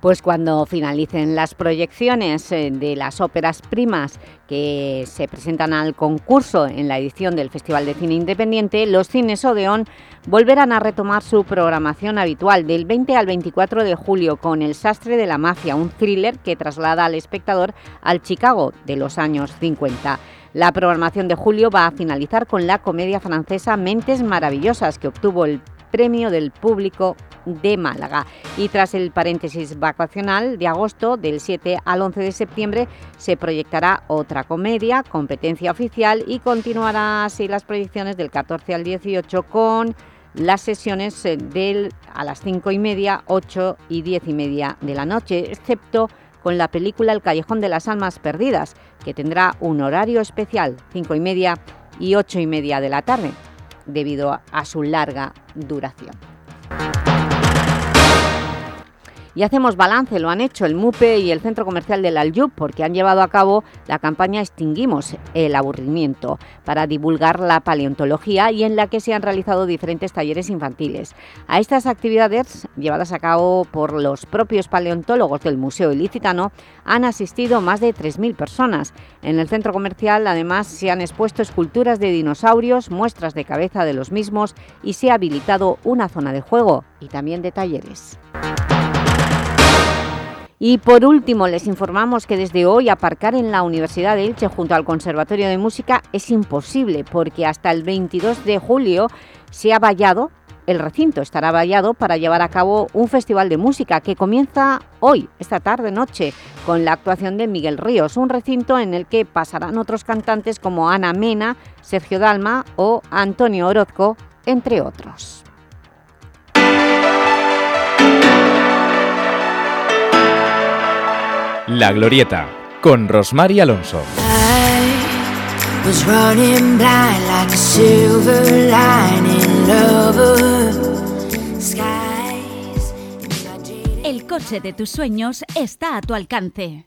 Pues cuando finalicen las proyecciones eh, de las óperas primas que se presentan al concurso en la edición del Festival de Cine Independiente, los cines Odeón volverán a retomar su programación habitual del 20 al 24 de julio con El sastre de la mafia, un thriller que traslada al espectador al Chicago de los años 50. La programación de julio va a finalizar con la comedia francesa Mentes Maravillosas, que obtuvo el premio del público de Málaga. Y tras el paréntesis vacacional de agosto, del 7 al 11 de septiembre, se proyectará otra comedia, competencia oficial, y continuará así las proyecciones del 14 al 18 con las sesiones eh, a las 5 y media, 8 y 10 y media de la noche, excepto con la película El Callejón de las Almas Perdidas, que tendrá un horario especial, 5 y media y 8 y media de la tarde, debido a su larga duración. Y hacemos balance, lo han hecho el MUPE y el Centro Comercial del Aljub porque han llevado a cabo la campaña Extinguimos el aburrimiento para divulgar la paleontología y en la que se han realizado diferentes talleres infantiles. A estas actividades, llevadas a cabo por los propios paleontólogos del Museo Ilicitano, han asistido más de 3.000 personas. En el centro comercial, además, se han expuesto esculturas de dinosaurios, muestras de cabeza de los mismos y se ha habilitado una zona de juego y también de talleres. Y por último, les informamos que desde hoy aparcar en la Universidad de Elche junto al Conservatorio de Música es imposible porque hasta el 22 de julio se ha vallado, el recinto estará vallado para llevar a cabo un festival de música que comienza hoy, esta tarde-noche, con la actuación de Miguel Ríos, un recinto en el que pasarán otros cantantes como Ana Mena, Sergio Dalma o Antonio Orozco, entre otros. La Glorieta, con Rosmar y Alonso. El coche de tus sueños está a tu alcance.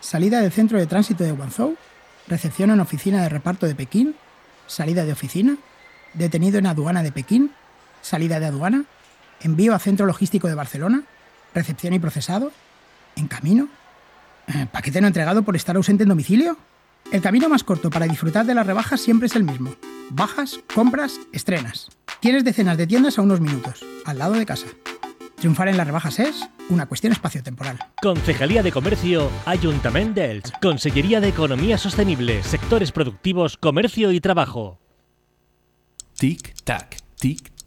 Salida del centro de tránsito de Guangzhou, recepción en oficina de reparto de Pekín, salida de oficina, detenido en aduana de Pekín, salida de aduana, envío a centro logístico de Barcelona, recepción y procesado, en camino, eh, paquete no entregado por estar ausente en domicilio. El camino más corto para disfrutar de las rebajas siempre es el mismo. Bajas, compras, estrenas. Tienes decenas de tiendas a unos minutos, al lado de casa. Triunfar en las rebajas es una cuestión espaciotemporal. Concejalía de Comercio, Ayuntamiento de Elche. Consellería de Economía Sostenible, Sectores Productivos, Comercio y Trabajo. Tic-tac, tic-tac.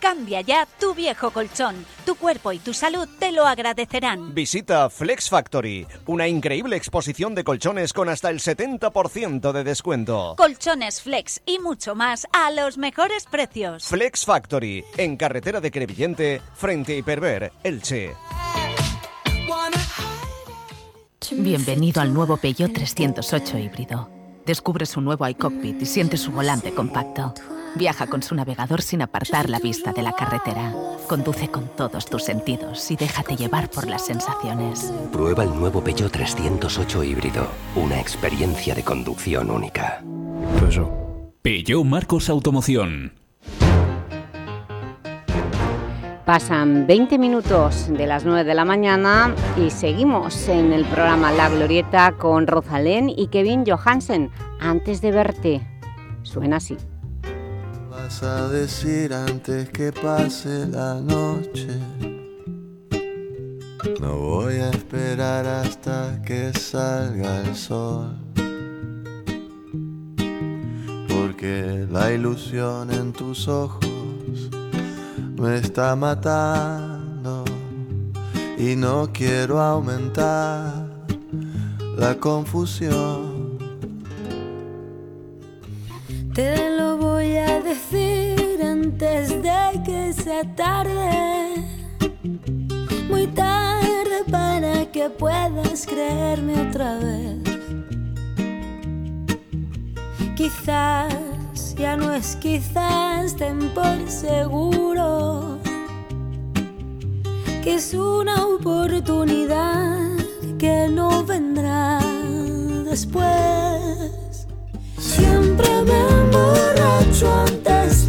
Cambia ya tu viejo colchón. Tu cuerpo y tu salud te lo agradecerán. Visita Flex Factory, una increíble exposición de colchones con hasta el 70% de descuento. Colchones Flex y mucho más a los mejores precios. Flex Factory, en carretera de Crevillente, frente a Hiperver, Elche. Bienvenido al nuevo Peugeot 308 híbrido. Descubre su nuevo iCockpit y siente su volante compacto. Viaja con su navegador sin apartar la vista de la carretera. Conduce con todos tus sentidos y déjate llevar por las sensaciones. Prueba el nuevo Peugeot 308 híbrido. Una experiencia de conducción única. Peugeot Marcos Automoción. Pasan 20 minutos de las 9 de la mañana y seguimos en el programa La Glorieta con Rosalén y Kevin Johansen. Antes de verte, suena así. Vas a decir antes que pase la noche? No voy a esperar hasta que salga el sol. Porque la ilusión en tus ojos me está matando y no quiero aumentar la confusión. Te lo decir antes de que sea tarde. Muy tarde para que puedas creerme otra vez. Quizás ya no es quizás, ten por seguro que es una oportunidad que no vendrá después. Siempre me emborracho antes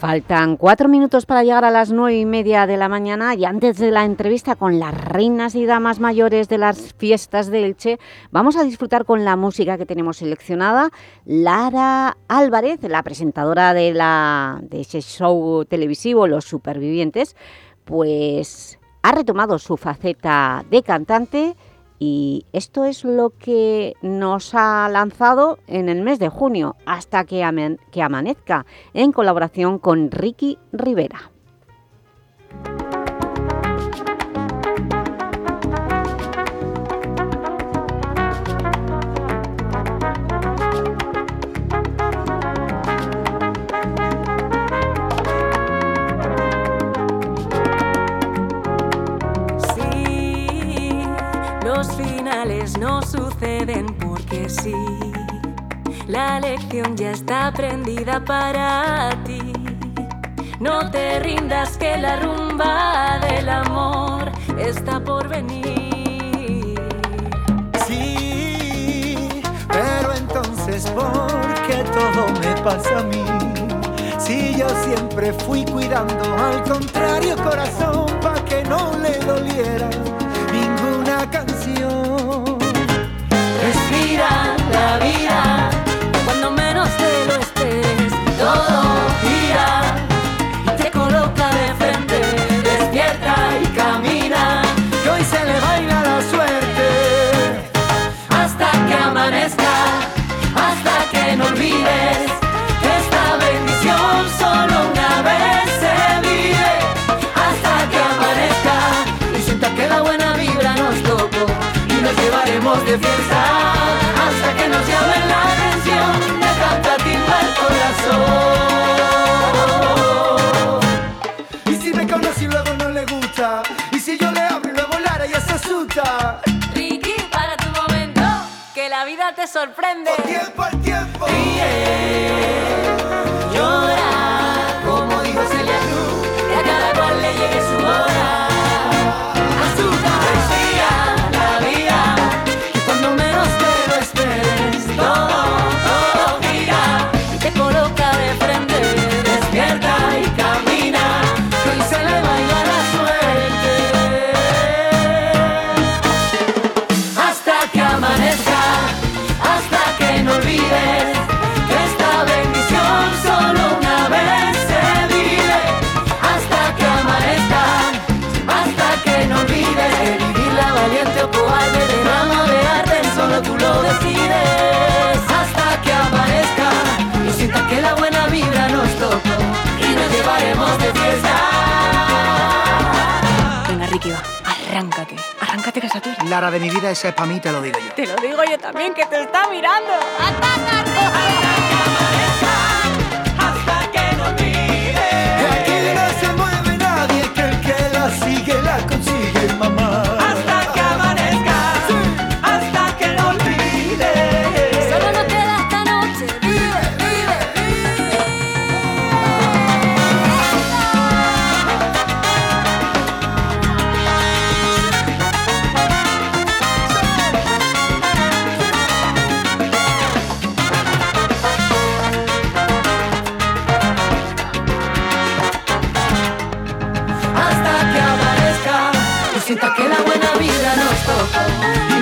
Faltan cuatro minutos para llegar a las nueve y media de la mañana y antes de la entrevista con las reinas y damas mayores de las fiestas de Elche, vamos a disfrutar con la música que tenemos seleccionada. Lara Álvarez, la presentadora de, la, de ese show televisivo Los Supervivientes, pues ha retomado su faceta de cantante y esto es lo que nos ha lanzado en el mes de junio, hasta que, amanezca, en colaboración con Ricky Rivera. No suceden porque sí. La lección ya está aprendida para ti. No te rindas que la rumba del amor está por venir. Sí, pero entonces ¿por qué todo me pasa a mí? Si yo siempre fui cuidando al contrario corazón pa' que no le doliera La vida cuando menos te lo esperes. Todo gira y te coloca de frente. Despierta y camina. Que hoy se le baila la suerte. hasta que amanezca, hasta que no olvides que esta Ricky, para tu momento, que la vida te sorprende. tiempo al tiempo. llora, Lara de mi vida, esa es para mí, te lo digo yo. Te lo digo yo también, que te está mirando. ¡Ataca! Hasta que no mire. Aquí no se mueve nadie, que el que la sigue la consigue, mamá.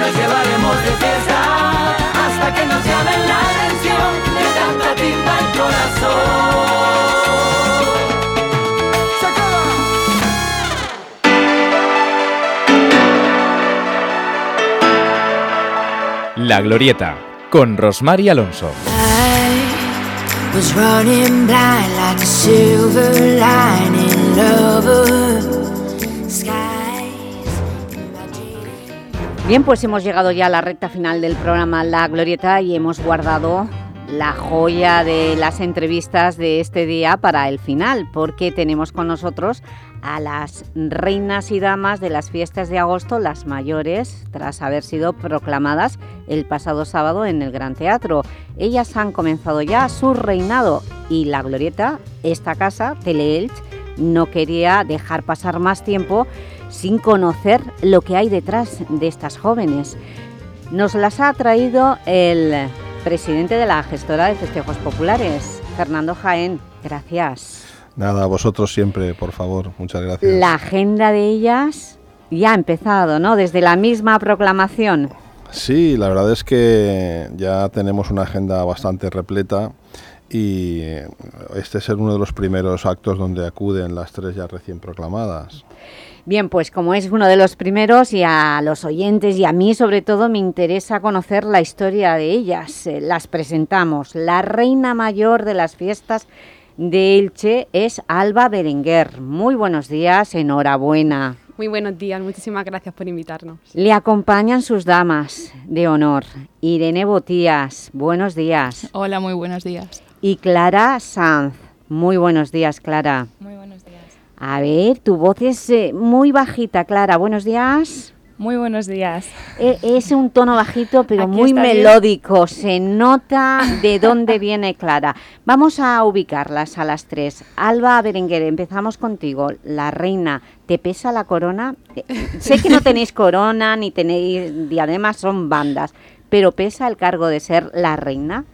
Nos llevaremos de fiesta hasta que nos llamen la atención de tanta timba el corazón. ¡Se acaba! La Glorieta, con Rosmar y Alonso. was running blind like a silver lining lover. Bien, pues hemos llegado ya a la recta final del programa La Glorieta y hemos guardado la joya de las entrevistas de este día para el final, porque tenemos con nosotros a las reinas y damas de las fiestas de agosto, las mayores, tras haber sido proclamadas el pasado sábado en el Gran Teatro. Ellas han comenzado ya su reinado y La Glorieta, esta casa, Teleelch, no quería dejar pasar más tiempo sin conocer lo que hay detrás de estas jóvenes. Nos las ha traído el presidente de la gestora de festejos populares, Fernando Jaén. Gracias. Nada, a vosotros siempre, por favor. Muchas gracias. La agenda de ellas ya ha empezado, ¿no? Desde la misma proclamación. Sí, la verdad es que ya tenemos una agenda bastante repleta y este es uno de los primeros actos donde acuden las tres ya recién proclamadas. Bien, pues como es uno de los primeros y a los oyentes y a mí sobre todo me interesa conocer la historia de ellas. Eh, las presentamos. La reina mayor de las fiestas de Elche es Alba Berenguer. Muy buenos días, enhorabuena. Muy buenos días, muchísimas gracias por invitarnos. Le acompañan sus damas de honor. Irene Botías, buenos días. Hola, muy buenos días. Y Clara Sanz. Muy buenos días, Clara. Muy buenos días. A ver, tu voz es eh, muy bajita, Clara. Buenos días. Muy buenos días. E- es un tono bajito, pero Aquí muy bien. melódico. Se nota de dónde viene Clara. Vamos a ubicarlas a las tres. Alba Berenguer, empezamos contigo. La reina, ¿te pesa la corona? Eh, Sé que no tenéis corona ni tenéis diademas, son bandas. Pero ¿pesa el cargo de ser la reina?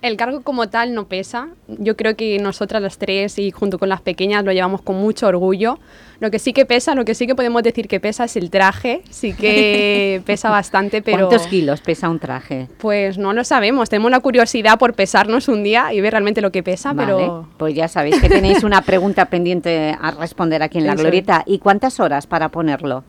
El cargo como tal no pesa. Yo creo que nosotras las tres y junto con las pequeñas lo llevamos con mucho orgullo. Lo que sí que pesa, lo que sí que podemos decir que pesa es el traje. Sí que pesa bastante, pero... ¿Cuántos kilos pesa un traje? Pues no lo sabemos. Tenemos la curiosidad por pesarnos un día y ver realmente lo que pesa, Vale, pero... pues ya sabéis que tenéis una pregunta pendiente a responder aquí en La. Glorieta. ¿Y cuántas horas para ponerlo?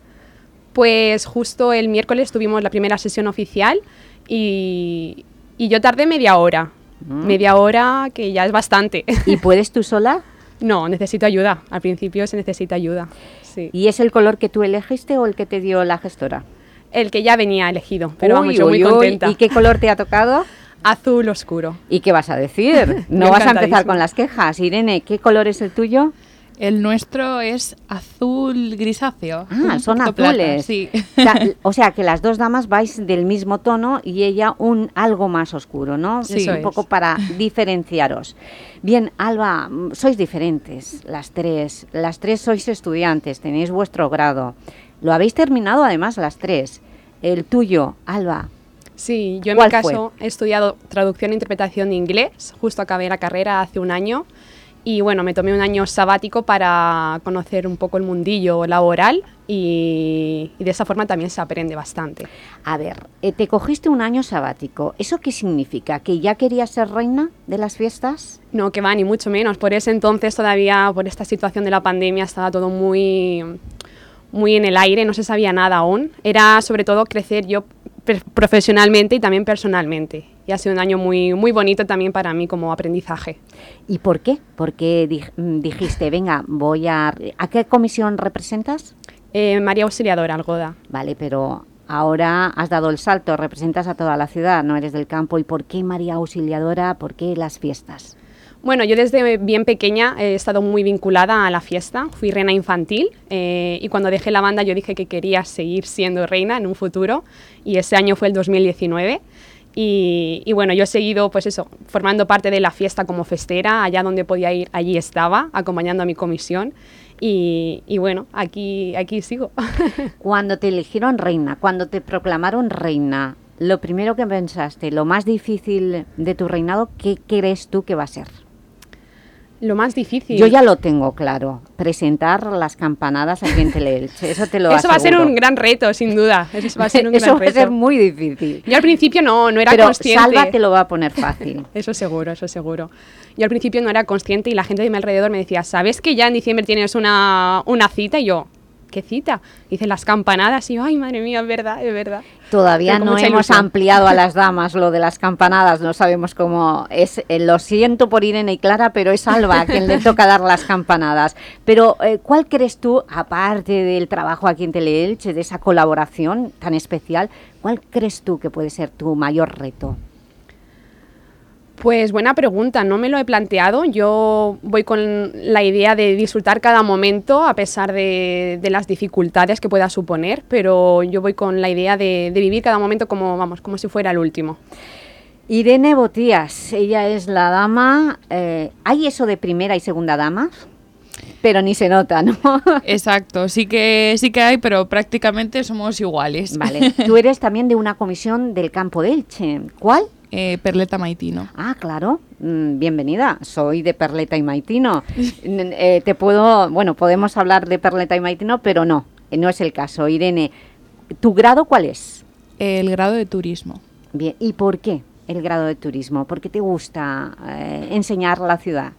Pues justo el miércoles tuvimos la primera sesión oficial y, y yo tardé media hora. Media hora, que ya es bastante. ¿Y puedes tú sola? No, necesito ayuda. Al principio se necesita ayuda. Sí. ¿Y es el color que tú elegiste o el que te dio la gestora? El que ya venía elegido, pero Uy, vamos, yo muy uy, uy. contenta. ¿Y qué color te ha tocado? Azul oscuro. ¿Y qué vas a decir? No vas a empezar con las quejas. Irene, ¿qué color es el tuyo? El nuestro es azul grisáceo. Ah, son plata, azules. sí. O sea, o sea, que las dos damas vais del mismo tono y ella un algo más oscuro, ¿no? Sí. Un es. poco para diferenciaros. Bien, Alba, sois diferentes, las tres. Las tres sois estudiantes, tenéis vuestro grado. Lo habéis terminado además las tres. El tuyo, Alba. Sí, yo en mi ¿Cuál caso he estudiado traducción e interpretación de inglés, justo acabé la carrera hace un año y bueno, me tomé un año sabático para conocer un poco el mundillo laboral y, y de esa forma también se aprende bastante. A ver, eh, te cogiste un año sabático. ¿Eso qué significa? ¿Que ya querías ser reina de las fiestas? No, que va, ni mucho menos. Por ese entonces todavía, por esta situación de la pandemia, estaba todo muy, muy en el aire, no se sabía nada aún. Era sobre todo crecer yo profesionalmente y también personalmente. Y ha sido un año muy, muy bonito también para mí como aprendizaje. ¿Y por qué? Porque dij- mm, dijiste, venga, voy a... ¿A qué comisión representas? Eh, María Auxiliadora Algoda. Vale, pero ahora has dado el salto, representas a toda la ciudad, no eres del campo. ¿Y por qué María Auxiliadora? ¿Por qué las fiestas? Bueno, yo desde bien pequeña he estado muy vinculada a la fiesta, fui reina infantil eh, y cuando dejé la banda yo dije que quería seguir siendo reina en un futuro y ese año fue el 2019 y, bueno, yo he seguido pues eso, formando parte de la fiesta como festera, allá donde podía ir, allí estaba, acompañando a mi comisión y, y bueno, aquí, aquí sigo. Cuando te eligieron reina, cuando te proclamaron reina, lo primero que pensaste, lo más difícil de tu reinado, ¿qué crees tú que va a ser? Lo más difícil. Yo ya lo tengo claro, presentar las campanadas aquí en Teleelche, eso te lo Eso va a ser un gran reto, sin duda. Eso va a ser un Eso gran va a ser muy difícil. Yo al principio no, no era Pero consciente. Salva te lo va a poner fácil. Eso seguro, eso seguro. Yo al principio no era consciente y la gente de mi alrededor me decía, ¿sabes que ya en diciembre tienes una, una cita? Y yo, ¿qué cita? Dice las campanadas y yo, ay, madre mía, es verdad, es verdad. Todavía no hemos ilusión. ampliado a las damas lo de las campanadas, no sabemos cómo es. eh, lo siento por Irene y Clara, pero es Alba quien le toca dar las campanadas. Pero, eh, ¿cuál crees tú, aparte del trabajo aquí en Teleelche, de esa colaboración tan especial, cuál crees tú que puede ser tu mayor reto? Pues buena pregunta, no me lo he planteado. Yo voy con la idea de disfrutar cada momento a pesar de, de las dificultades que pueda suponer, pero yo voy con la idea de, de vivir cada momento como, vamos, como si fuera el último. Irene Botías, ella es la dama. eh, ¿Hay eso de primera y segunda dama? Pero ni se nota, ¿no? Exacto, sí que, sí que hay, pero prácticamente somos iguales. Vale, tú eres también de una comisión del campo de Elche. ¿Cuál? Eh, Perleta Maitino. Ah, claro. Mm, bienvenida. Soy de Perleta y Maitino. Eh, te puedo, bueno, podemos hablar de Perleta y Maitino, pero no, eh, no es el caso. Irene, ¿tu grado cuál es? El grado de turismo. Bien, ¿y por qué el grado de turismo? ¿Por qué te gusta eh, enseñar la ciudad?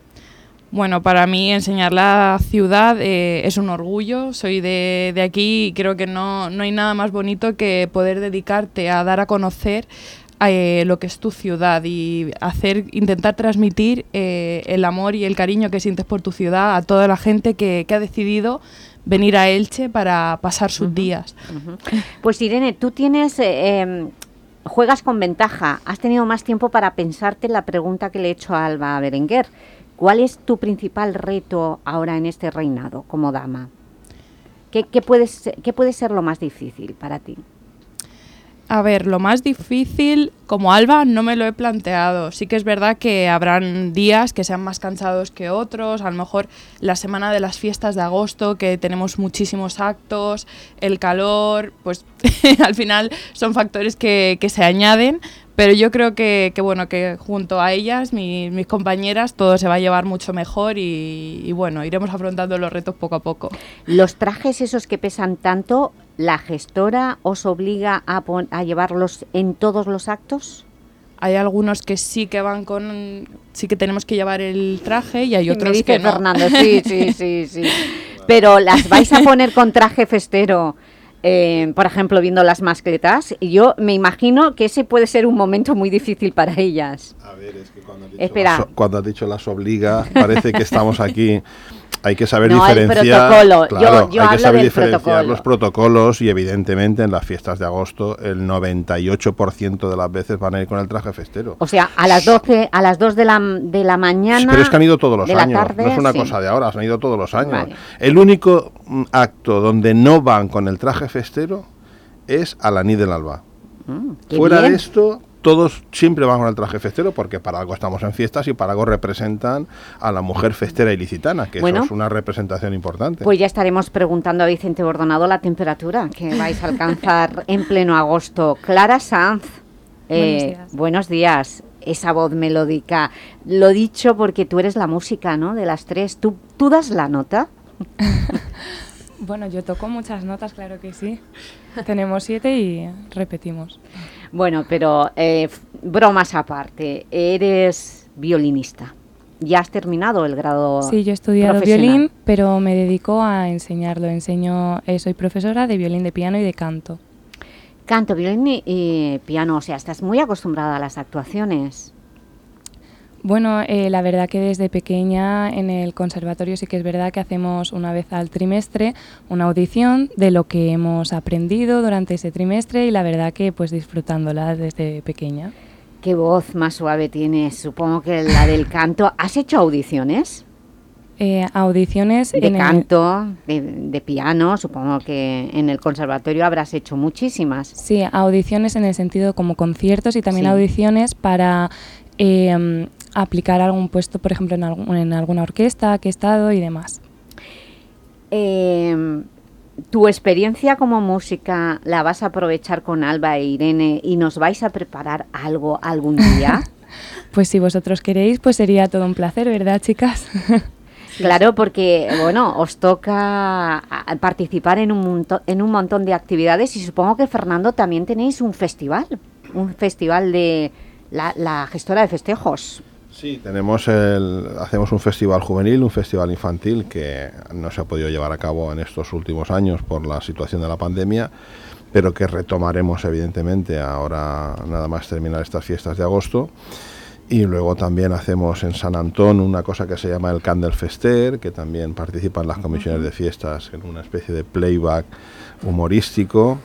Bueno, para mí enseñar la ciudad eh, es un orgullo. Soy de, de aquí y creo que no, no hay nada más bonito que poder dedicarte a dar a conocer eh, lo que es tu ciudad y hacer, intentar transmitir eh, el amor y el cariño que sientes por tu ciudad a toda la gente que, que ha decidido venir a Elche para pasar sus días. Pues Irene, tú tienes, eh, em, juegas con ventaja. Has tenido más tiempo para pensarte la pregunta que le he hecho a Alba Berenguer. ¿Cuál es tu principal reto ahora en este reinado como dama? ¿Qué, qué puedes- qué puede ser lo más difícil para ti? A ver, lo más difícil, como Alba, no me lo he planteado. Sí que es verdad que habrán días que sean más cansados que otros. A lo mejor la semana de las fiestas de agosto, que tenemos muchísimos actos, el calor, pues al final son factores que, se añaden. Pero yo creo que, bueno, que junto a ellas, mi- mis compañeras, todo se va a llevar mucho mejor y bueno, iremos afrontando los retos poco a poco. ¿Los trajes esos que pesan tanto, la gestora os obliga a, a llevarlos en todos los actos? Hay algunos que sí que van con, sí que tenemos que llevar el traje y hay Me otros dice que no. Fernando, sí, sí, sí, sí. Pero las vais a poner con traje festero, eh, por ejemplo, viendo las mascletas. Y yo me imagino que ese puede ser un momento muy difícil para ellas. Espera, So- Cuando has dicho las obliga, parece que estamos aquí. Hay que saber No, diferenciar. Yo- yo hay que saber diferenciar protocolo. los protocolos y evidentemente en las fiestas de agosto el 98% de las veces van a ir con el traje festero. o sea, a las 12, a las 2 de la, de la mañana. Pero es que han ido todos los años, tarde, no es una sí. cosa de ahora, han ido todos los años. Vale. El único mm, acto donde no van con el traje festero es a la Nid del Alba. Mm, Fuera bien. de esto, todos siempre van con el traje festero porque para algo estamos en fiestas y para algo representan a la mujer festera ilicitana, que Bueno. eso es una representación importante. Pues ya estaremos preguntando a Vicente Bordonado la temperatura que vais a alcanzar en pleno agosto. Clara Sanz, eh, Buenos días. buenos días. Esa voz melódica. Lo dicho porque tú eres la música, ¿no? De las tres. ¿Tú, tú das la nota? Bueno, yo toco muchas notas, claro que sí. Tenemos siete y repetimos. Bueno, pero eh, bromas aparte. Eres violinista. ¿Ya has terminado el grado Sí, yo he estudiado violín, pero me dedico a enseñarlo. Enseño, eh, soy profesora de violín de piano y de canto. Canto, violín y, y piano. O sea, estás muy acostumbrada a las actuaciones. Bueno, eh, la verdad que desde pequeña en el conservatorio sí que es verdad que hacemos una vez al trimestre una audición de lo que hemos aprendido durante ese trimestre y la verdad que pues disfrutándola desde pequeña. Qué voz más suave tienes, supongo que la del canto. ¿Has hecho audiciones? Eh, audiciones De en el- canto, de, de piano, supongo que en el conservatorio habrás hecho muchísimas. Sí, audiciones en el sentido como conciertos y también Sí. audiciones para eh, aplicar algún puesto, por ejemplo, en, algún- en alguna orquesta que he estado y demás. Eh, ¿Tu experiencia como música la vas a aprovechar con Alba e Irene y nos vais a preparar algo algún día? Pues si vosotros queréis, pues sería todo un placer, ¿verdad, chicas? Claro, porque bueno, os toca participar en un, en un montón de actividades y supongo que Fernando también tenéis un festival, un festival de la, gestora de festejos. Sí, tenemos el, hacemos un festival juvenil, un festival infantil que no se ha podido llevar a cabo en estos últimos años por la situación de la pandemia, pero que retomaremos evidentemente ahora nada más terminar estas fiestas de agosto. Y luego también hacemos en San Antón una cosa que se llama el Candle Fester, que también participan las comisiones de fiestas en una especie de playback humorístico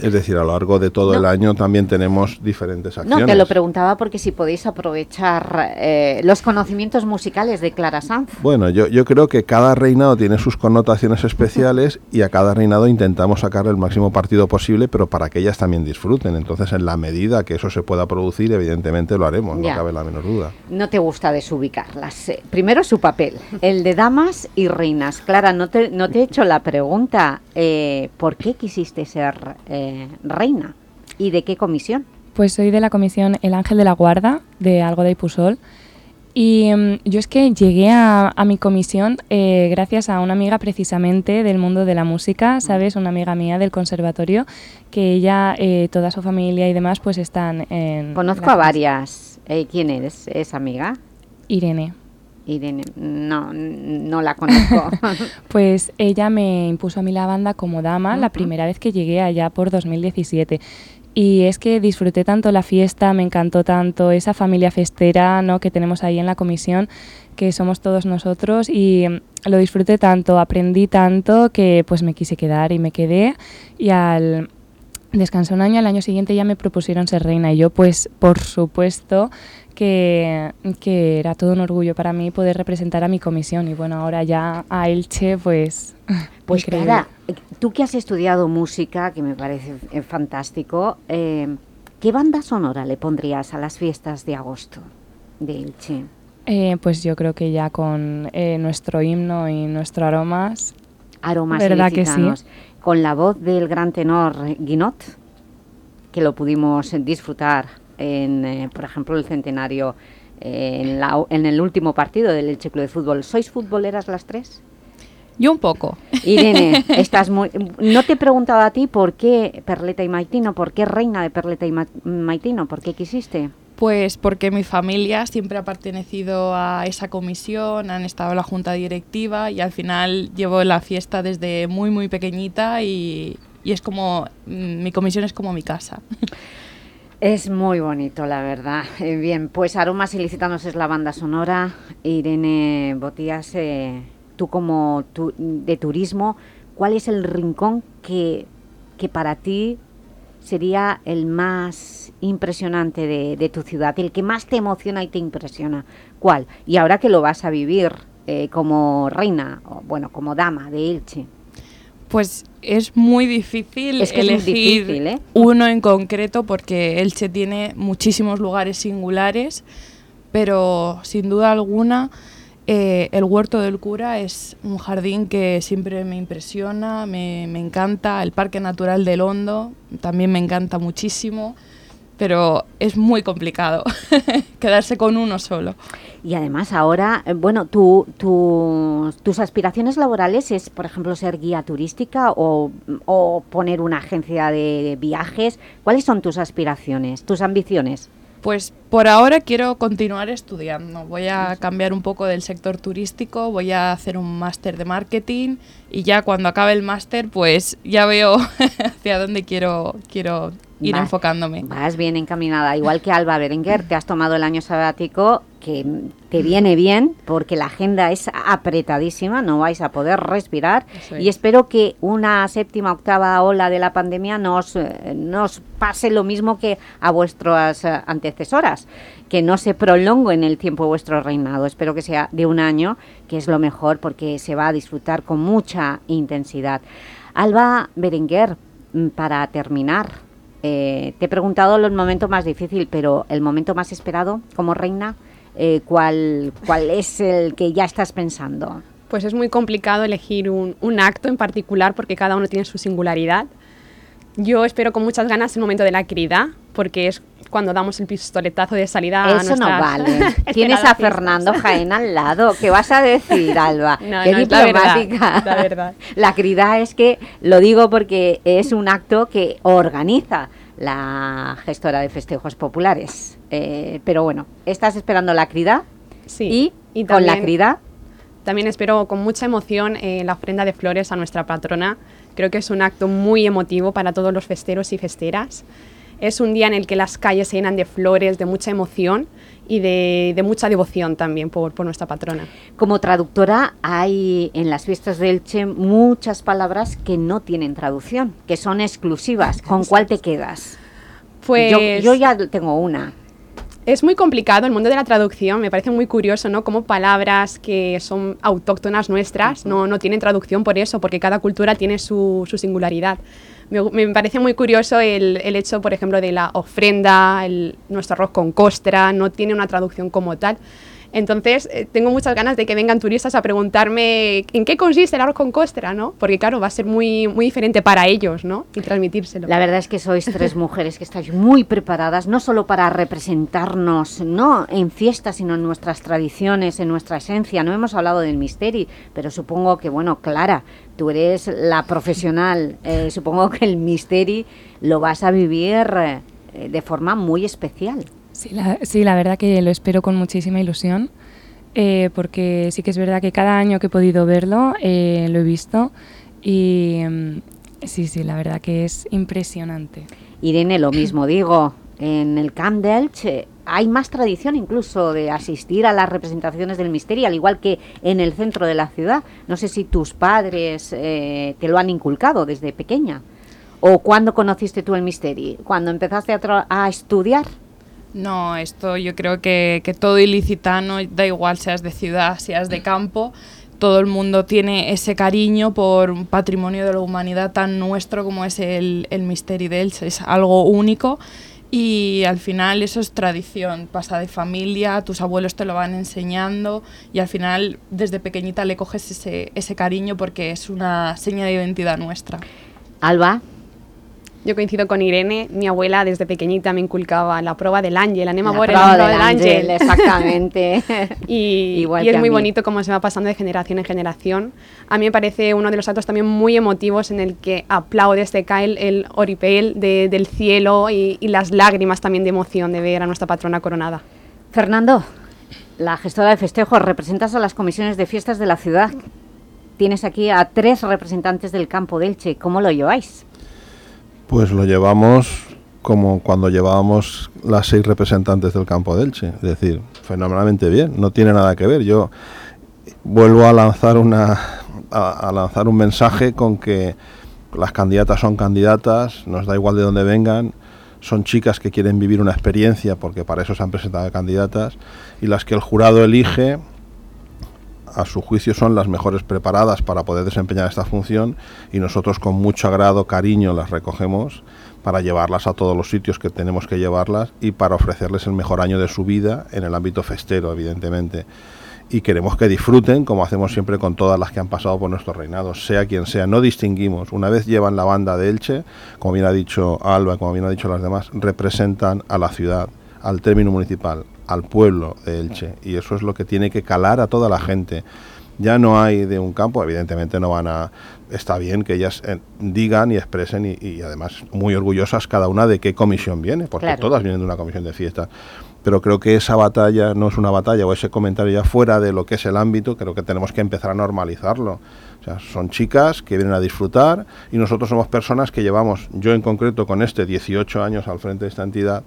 es decir, a lo largo de todo el año también tenemos diferentes acciones. No, te lo preguntaba porque si podéis aprovechar eh, los conocimientos musicales de Clara Sanz. Bueno, yo, yo creo que cada reinado tiene sus connotaciones especiales y a cada reinado intentamos sacar el máximo partido posible, pero para que ellas también disfruten. Entonces, en la medida que eso se pueda producir, evidentemente lo haremos, no cabe la menor duda. No te gusta desubicarlas. Eh, primero su papel, el de damas y reinas. Clara, no te, no te he hecho la pregunta, eh, ¿por qué quisiste ser eh, reina. ¿Y de qué comisión? Pues soy de la comisión El Ángel de la Guarda, de Algo de Pusol. Y mm, yo es que llegué a, mi comisión eh, gracias a una amiga precisamente del mundo de la música, ¿sabes? Una amiga mía del conservatorio, que ella, eh, toda su familia y demás, pues están en... Conozco a varias. ¿Quién eres? ¿Es amiga? Irene. Irene, no, no la conozco. pues ella me impuso a mí la banda como dama la primera vez que llegué allá por 2017. Y es que disfruté tanto la fiesta, me encantó tanto esa familia festera ¿no? que tenemos ahí en la comisión, que somos todos nosotros, y lo disfruté tanto, aprendí tanto que pues me quise quedar y me quedé. Y al descansar un año, al año siguiente ya me propusieron ser reina y yo pues por supuesto que, era todo un orgullo para mí poder representar a mi comisión y bueno, ahora ya a Elche pues... Pues Clara, tú que has estudiado música, que me parece eh, fantástico, eh, ¿qué banda sonora le pondrías a las fiestas de agosto de Elche? Eh, pues yo creo que ya con nuestro himno y nuestro aromas... Aromas ¿verdad que sí? Con la voz del gran tenor Guinot, que lo pudimos disfrutar en, eh, por ejemplo, el centenario, eh, en, el último partido del Elche Club de Fútbol. ¿Sois futboleras las tres? Yo un poco. Irene, estás muy... No te he preguntado a ti por qué Perleta y Maitino, por qué reina de Perleta y Maitino, por qué quisiste. Pues porque mi familia siempre ha pertenecido a esa comisión, han estado en la junta directiva y al final llevo la fiesta desde muy muy pequeñita y, y es como, mm, mi comisión es como mi casa. Es muy bonito, la verdad. Eh, bien, pues Aromas Ilicitanos es la banda sonora. Irene Botías, eh, tú como de turismo, ¿cuál es el rincón que, que para ti sería el más impresionante de, tu ciudad, el que más te emociona y te impresiona? ¿Cuál? Y ahora que lo vas a vivir eh, como reina, o bueno, como dama de Elche. Pues es muy difícil elegir ¿eh? uno en concreto porque Elche tiene muchísimos lugares singulares, pero sin duda alguna eh, el Huerto del Cura es un jardín que siempre me impresiona, me, me encanta, el Parque Natural del Hondo también me encanta muchísimo pero es muy complicado quedarse con uno solo. Y además ahora, eh, bueno, tu, tus aspiraciones laborales es, por ejemplo, ser guía turística o, o poner una agencia de viajes. ¿Cuáles son tus aspiraciones, tus ambiciones? Pues por ahora quiero continuar estudiando. Voy a cambiar un poco del sector turístico, voy a hacer un máster de marketing y ya cuando acabe el máster pues ya veo hacia dónde quiero, quiero ir enfocándome. Vas bien encaminada. Igual que Alba Berenguer, te has tomado el año sabático que te viene bien porque la agenda es apretadísima, no vais a poder respirar y espero que una séptima, octava ola de la pandemia nos, eh, nos pase lo mismo que a vuestras eh, antecesoras, que no se prolongue en el tiempo vuestro reinado. Espero que sea de un año, que es lo mejor porque se va a disfrutar con mucha intensidad. Alba Berenguer, mm, para terminar, eh, te he preguntado los momentos más difíciles, pero el momento más esperado como reina, eh, ¿cuál, ¿cuál es el que ya estás pensando? Pues es muy complicado elegir un, un, acto en particular porque cada uno tiene su singularidad. Yo espero con muchas ganas el momento de la querida, porque es cuando damos el pistoletazo de salida a Eso no nuestras vale. Tienes a. Fernando Jaén al lado. ¿Qué vas a decir, Alba? No, Qué no, es la verdad, diplomática. la verdad. La crida es que, lo digo porque es un acto que organiza la gestora de festejos populares. Eh, pero bueno, ¿estás esperando la crida? Sí. Y, con la crida, También espero con mucha emoción eh, la ofrenda de flores a nuestra patrona. Creo que es un acto muy emotivo para todos los festeros y festeras. Es un día en el que las calles se llenan de flores, de mucha emoción y de, de mucha devoción también por, por nuestra patrona. como traductora, hay en las fiestas de Elche muchas palabras que no tienen traducción, que son exclusivas. ¿Con cuál te quedas? Pues yo, yo ya tengo una. Es muy complicado el mundo de la traducción, me parece muy curioso, ¿no? Como palabras que son autóctonas nuestras no, no tienen traducción por eso, porque cada cultura tiene su, su singularidad. Me, me parece muy curioso el, el hecho, por ejemplo, de la ofrenda, el- nuestro arroz con costra, no tiene una traducción como tal. Entonces, eh, tengo muchas ganas de que vengan turistas a preguntarme en qué consiste el arroz con costra, ¿no? Porque, claro, va a ser muy, muy diferente para ellos, ¿no? Y transmitírselo. La verdad es que sois tres mujeres que estáis muy preparadas, no solo para representarnos no en fiestas, sino en nuestras tradiciones, en nuestra esencia. No hemos hablado del misteri, pero supongo que, bueno, Clara, tú eres la profesional. eh, supongo que el misteri lo vas a vivir eh, de forma muy especial. Sí la, sí, la verdad que lo espero con muchísima ilusión, eh, porque sí que es verdad que cada año que he podido verlo eh, lo he visto y mm, sí, sí, la verdad que es impresionante. Irene, lo mismo digo, en el Camp de Elche hay más tradición incluso de asistir a las representaciones del misterio, al igual que en el centro de la ciudad. No sé si tus padres eh, te lo han inculcado desde pequeña. ¿O cuándo conociste tú el misterio? ¿Cuando empezaste a estudiar? No, esto yo creo que, que todo ilicitano, da igual seas de ciudad, seas de campo, todo el mundo tiene ese cariño por un patrimonio de la humanidad tan nuestro como es el, el Misteri de Elche. Es algo único y al final eso es tradición, pasa de familia, tus abuelos te lo van enseñando y al final desde pequeñita le coges ese, ese cariño porque es una seña de identidad nuestra. Alba. Yo coincido con Irene, mi abuela desde pequeñita me inculcaba la prueba del ángel, La por el prueba del ángel. exactamente. y Igual y es muy mí. bonito cómo se va pasando de generación en generación. A mí me parece uno de los actos también muy emotivos en el que aplaude este cae el oripel de- del cielo y, y las lágrimas también de emoción de ver a nuestra patrona coronada. Fernando, la gestora de festejos, representas a las comisiones de fiestas de la ciudad. Tienes aquí a tres representantes del campo de Elche. ¿Cómo lo lleváis? Pues lo llevamos como cuando llevábamos las seis representantes del campo de Elche, es decir, fenomenalmente bien, no tiene nada que ver. Yo vuelvo a lanzar una a, a lanzar un mensaje con que las candidatas son candidatas, nos da igual de dónde vengan, son chicas que quieren vivir una experiencia porque para eso se han presentado candidatas y las que el jurado elige a su juicio son las mejores preparadas para poder desempeñar esta función y nosotros con mucho agrado, cariño las recogemos para llevarlas a todos los sitios que tenemos que llevarlas y para ofrecerles el mejor año de su vida en el ámbito festero, evidentemente. Y queremos que disfruten, como hacemos siempre con todas las que han pasado por nuestro reinado, sea quien sea, no distinguimos. Una vez llevan la banda de Elche, como bien ha dicho Alba, como bien ha dicho las demás, representan a la ciudad, al término municipal, al pueblo de Elche. Y eso es lo que tiene que calar a toda la gente. Ya no hay de un campo, evidentemente no van a... Está bien que ellas eh, digan y expresen y, y además muy orgullosas cada una de qué comisión viene, porque Claro. todas vienen de una comisión de fiesta. Pero creo que esa batalla no es una batalla o ese comentario ya fuera de lo que es el ámbito, creo que tenemos que empezar a normalizarlo. O sea, son chicas que vienen a disfrutar y nosotros somos personas que llevamos, yo en concreto con este 18 años al frente de esta entidad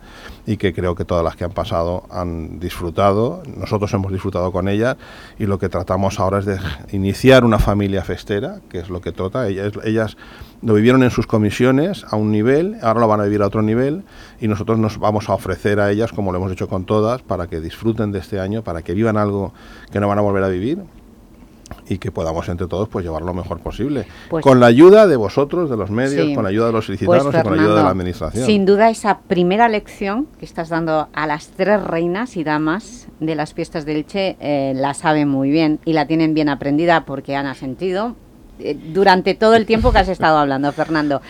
y que creo que todas las que han pasado han disfrutado, nosotros hemos disfrutado con ellas y lo que tratamos ahora es de iniciar una familia festera, que es lo que trata. Ellas, ellas lo vivieron en sus comisiones a un nivel, ahora lo van a vivir a otro nivel y nosotros nos vamos a ofrecer a ellas, como lo hemos hecho con todas, para que disfruten de este año, para que vivan algo que no van a volver a vivir y que podamos entre todos pues llevar lo mejor posible. Pues- con la ayuda de vosotros, de los medios, Sí. con la ayuda de los ilicitanos Pues, y con la ayuda de la administración. Sin duda esa primera lección que estás dando a las tres reinas y damas de las fiestas del Elche eh, la saben muy bien y la tienen bien aprendida porque han asentido eh, durante todo el tiempo que has estado hablando, Fernando.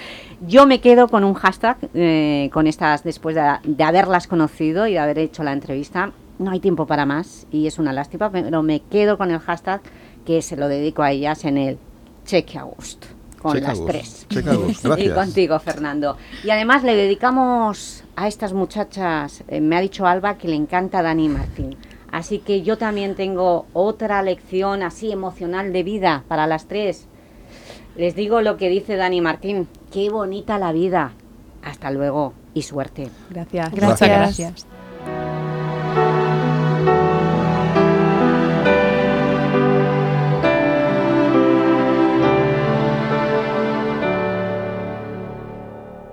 Yo me quedo con un hashtag, eh, con estas, después de, de haberlas conocido y de haber hecho la entrevista. No hay tiempo para más y es una lástima, pero me quedo con el hashtag que se lo dedico a ellas en el Cheque a gusto, con Cheque las gusto, tres. cheque a gusto, y gracias. contigo, Fernando. Y además le dedicamos a estas muchachas, eh, me ha dicho Alba que le encanta Dani Martín. Así que yo también tengo otra lección así emocional de vida para las tres. Les digo lo que dice Dani Martín. Qué bonita la vida. Hasta luego y suerte. Gracias. Gracias. Gracias.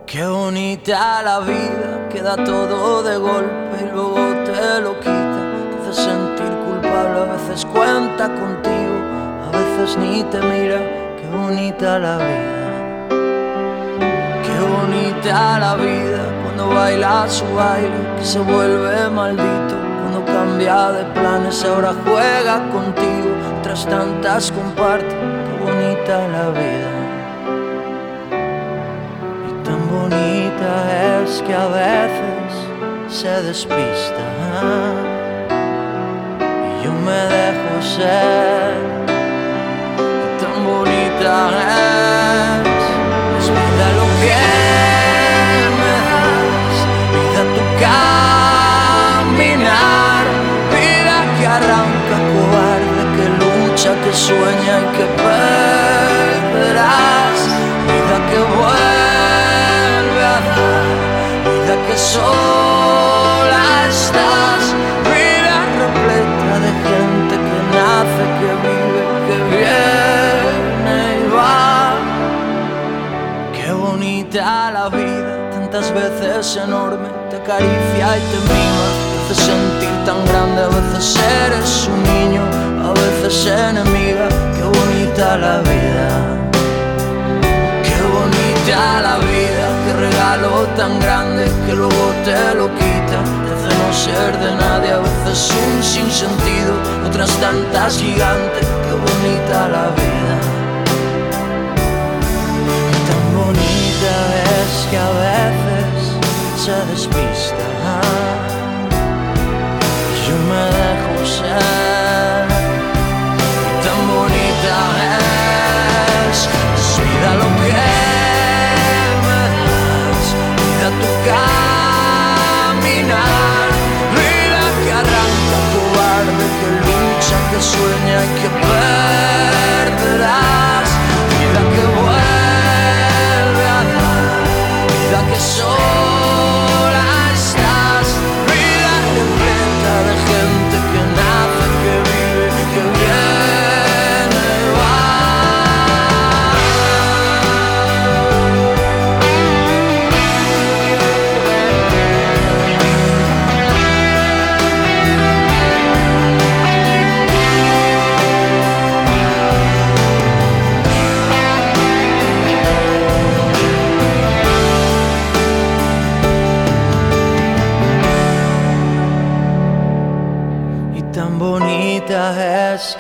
Qué bonita la vida, queda todo de golpe y luego te lo quita. Te hace sentir culpable, a veces cuenta contigo, a veces ni te mira. Bonita la vida. Qué bonita la vida cuando baila su baile, que se vuelve maldito. Cuando cambia de planes, ahora juega contigo, tras tantas comparte. Qué bonita la vida. Tan bonita es que a veces se despista y yo me dejo ser. Es, vida lo que me das, vida tu caminar, vida que arranca cobarde, que lucha, que sueña y que perderás, vida que vuelve a dar, vida que sola tantas veces enorme, te acaricia y te mima, te hace sentir tan grande, a veces eres un niño, a veces enemiga, qué bonita la vida. Qué bonita la vida, qué regalo tan grande que luego te lo quita, te hace no ser de nadie, a veces un sinsentido, otras tantas gigantes, qué bonita la vida. ξέρεις κι αδέθες σε δεσπίστα Ζούμε δέχος τα μονίτα ες Σπίδα λογέμενας, είδα το κάμινα. Είδα πια ράντα που άρδε και λούτσα και σούρνια και πέρα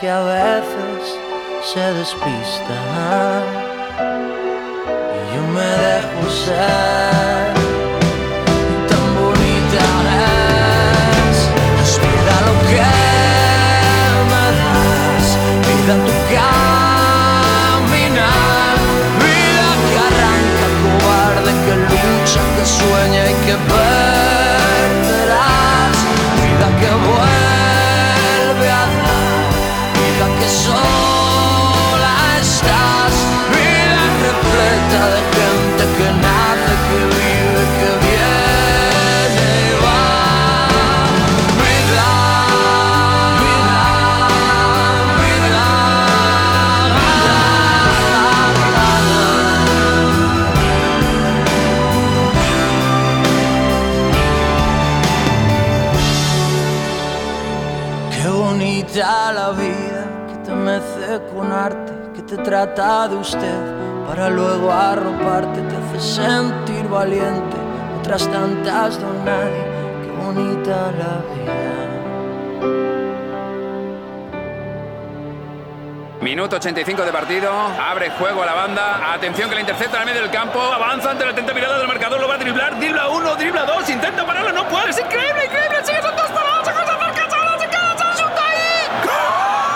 que a veces se despista. Y yo me dejo ser. Tan bonita es, es vida lo que me das, vida tu caminar, vida que arranca cobarde, que lucha, que sueña y que perderás, de usted para luego arroparte, te hace sentir valiente, otras tantas don nadie. Qué bonita la vida. Minuto 85 de partido. Abre juego a la banda. Atención que la intercepta el medio del campo. Avanza ante la atenta mirada del marcador. Lo va a driblar. Dribla uno, dribla dos. Intenta pararlo. No puede. Es increíble, increíble.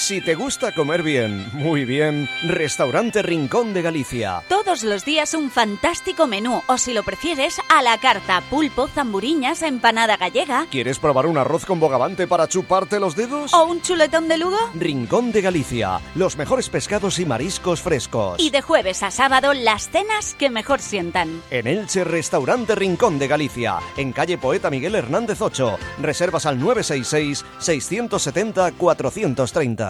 Si te gusta comer bien, muy bien, Restaurante Rincón de Galicia. Todos los días un fantástico menú, o si lo prefieres, a la carta, pulpo, zamburiñas, empanada gallega. ¿Quieres probar un arroz con bogavante para chuparte los dedos? ¿O un chuletón de Lugo? Rincón de Galicia, los mejores pescados y mariscos frescos. Y de jueves a sábado, las cenas que mejor sientan. En Elche, Restaurante Rincón de Galicia, en calle Poeta Miguel Hernández 8. Reservas al 966 670 430.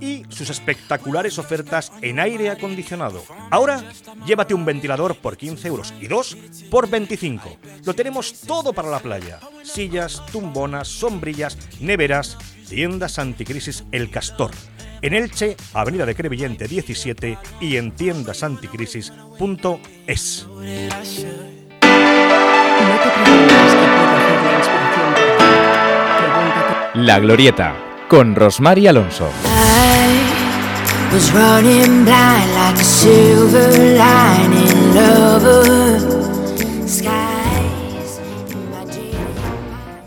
y sus espectaculares ofertas en aire acondicionado. Ahora, llévate un ventilador por 15 euros y dos por 25. Lo tenemos todo para la playa. Sillas, tumbonas, sombrillas, neveras, tiendas anticrisis El Castor. En Elche, Avenida de Crevillente 17 y en tiendasanticrisis.es. La Glorieta, con Rosmar Alonso.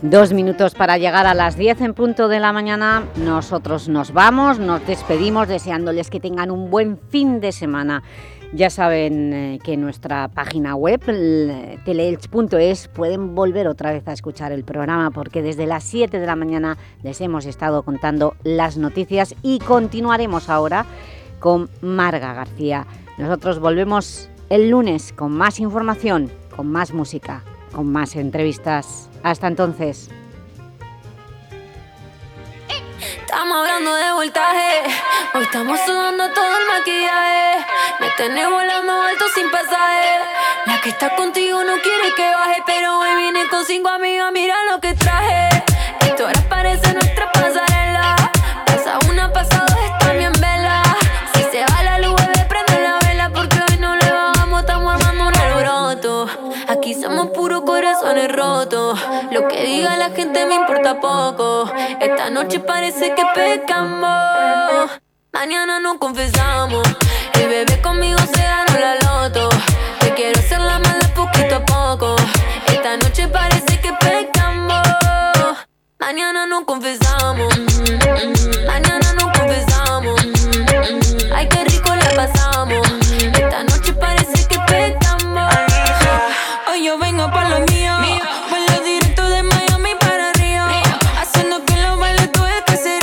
Dos minutos para llegar a las 10 en punto de la mañana. Nosotros nos vamos, nos despedimos deseándoles que tengan un buen fin de semana. Ya saben eh, que nuestra página web, l- teleelch.es, pueden volver otra vez a escuchar el programa porque desde las 7 de la mañana les hemos estado contando las noticias y continuaremos ahora con Marga García. Nosotros volvemos el lunes con más información, con más música, con más entrevistas. Hasta entonces. Estamos hablando de voltaje. Hoy estamos sudando todo el maquillaje. Me tenés volando alto sin pasaje. La que está contigo no quiere que baje. Pero hoy vine con cinco amigas. Mira lo que traje. Esto ahora parece nuestra pasarela. Lo que diga la gente me importa poco. Esta noche parece que pecamos. Mañana nos confesamos. El bebé conmigo se ganó la loto. Te quiero hacer la mala poquito a poco. Esta noche parece que pecamos. Mañana nos confesamos.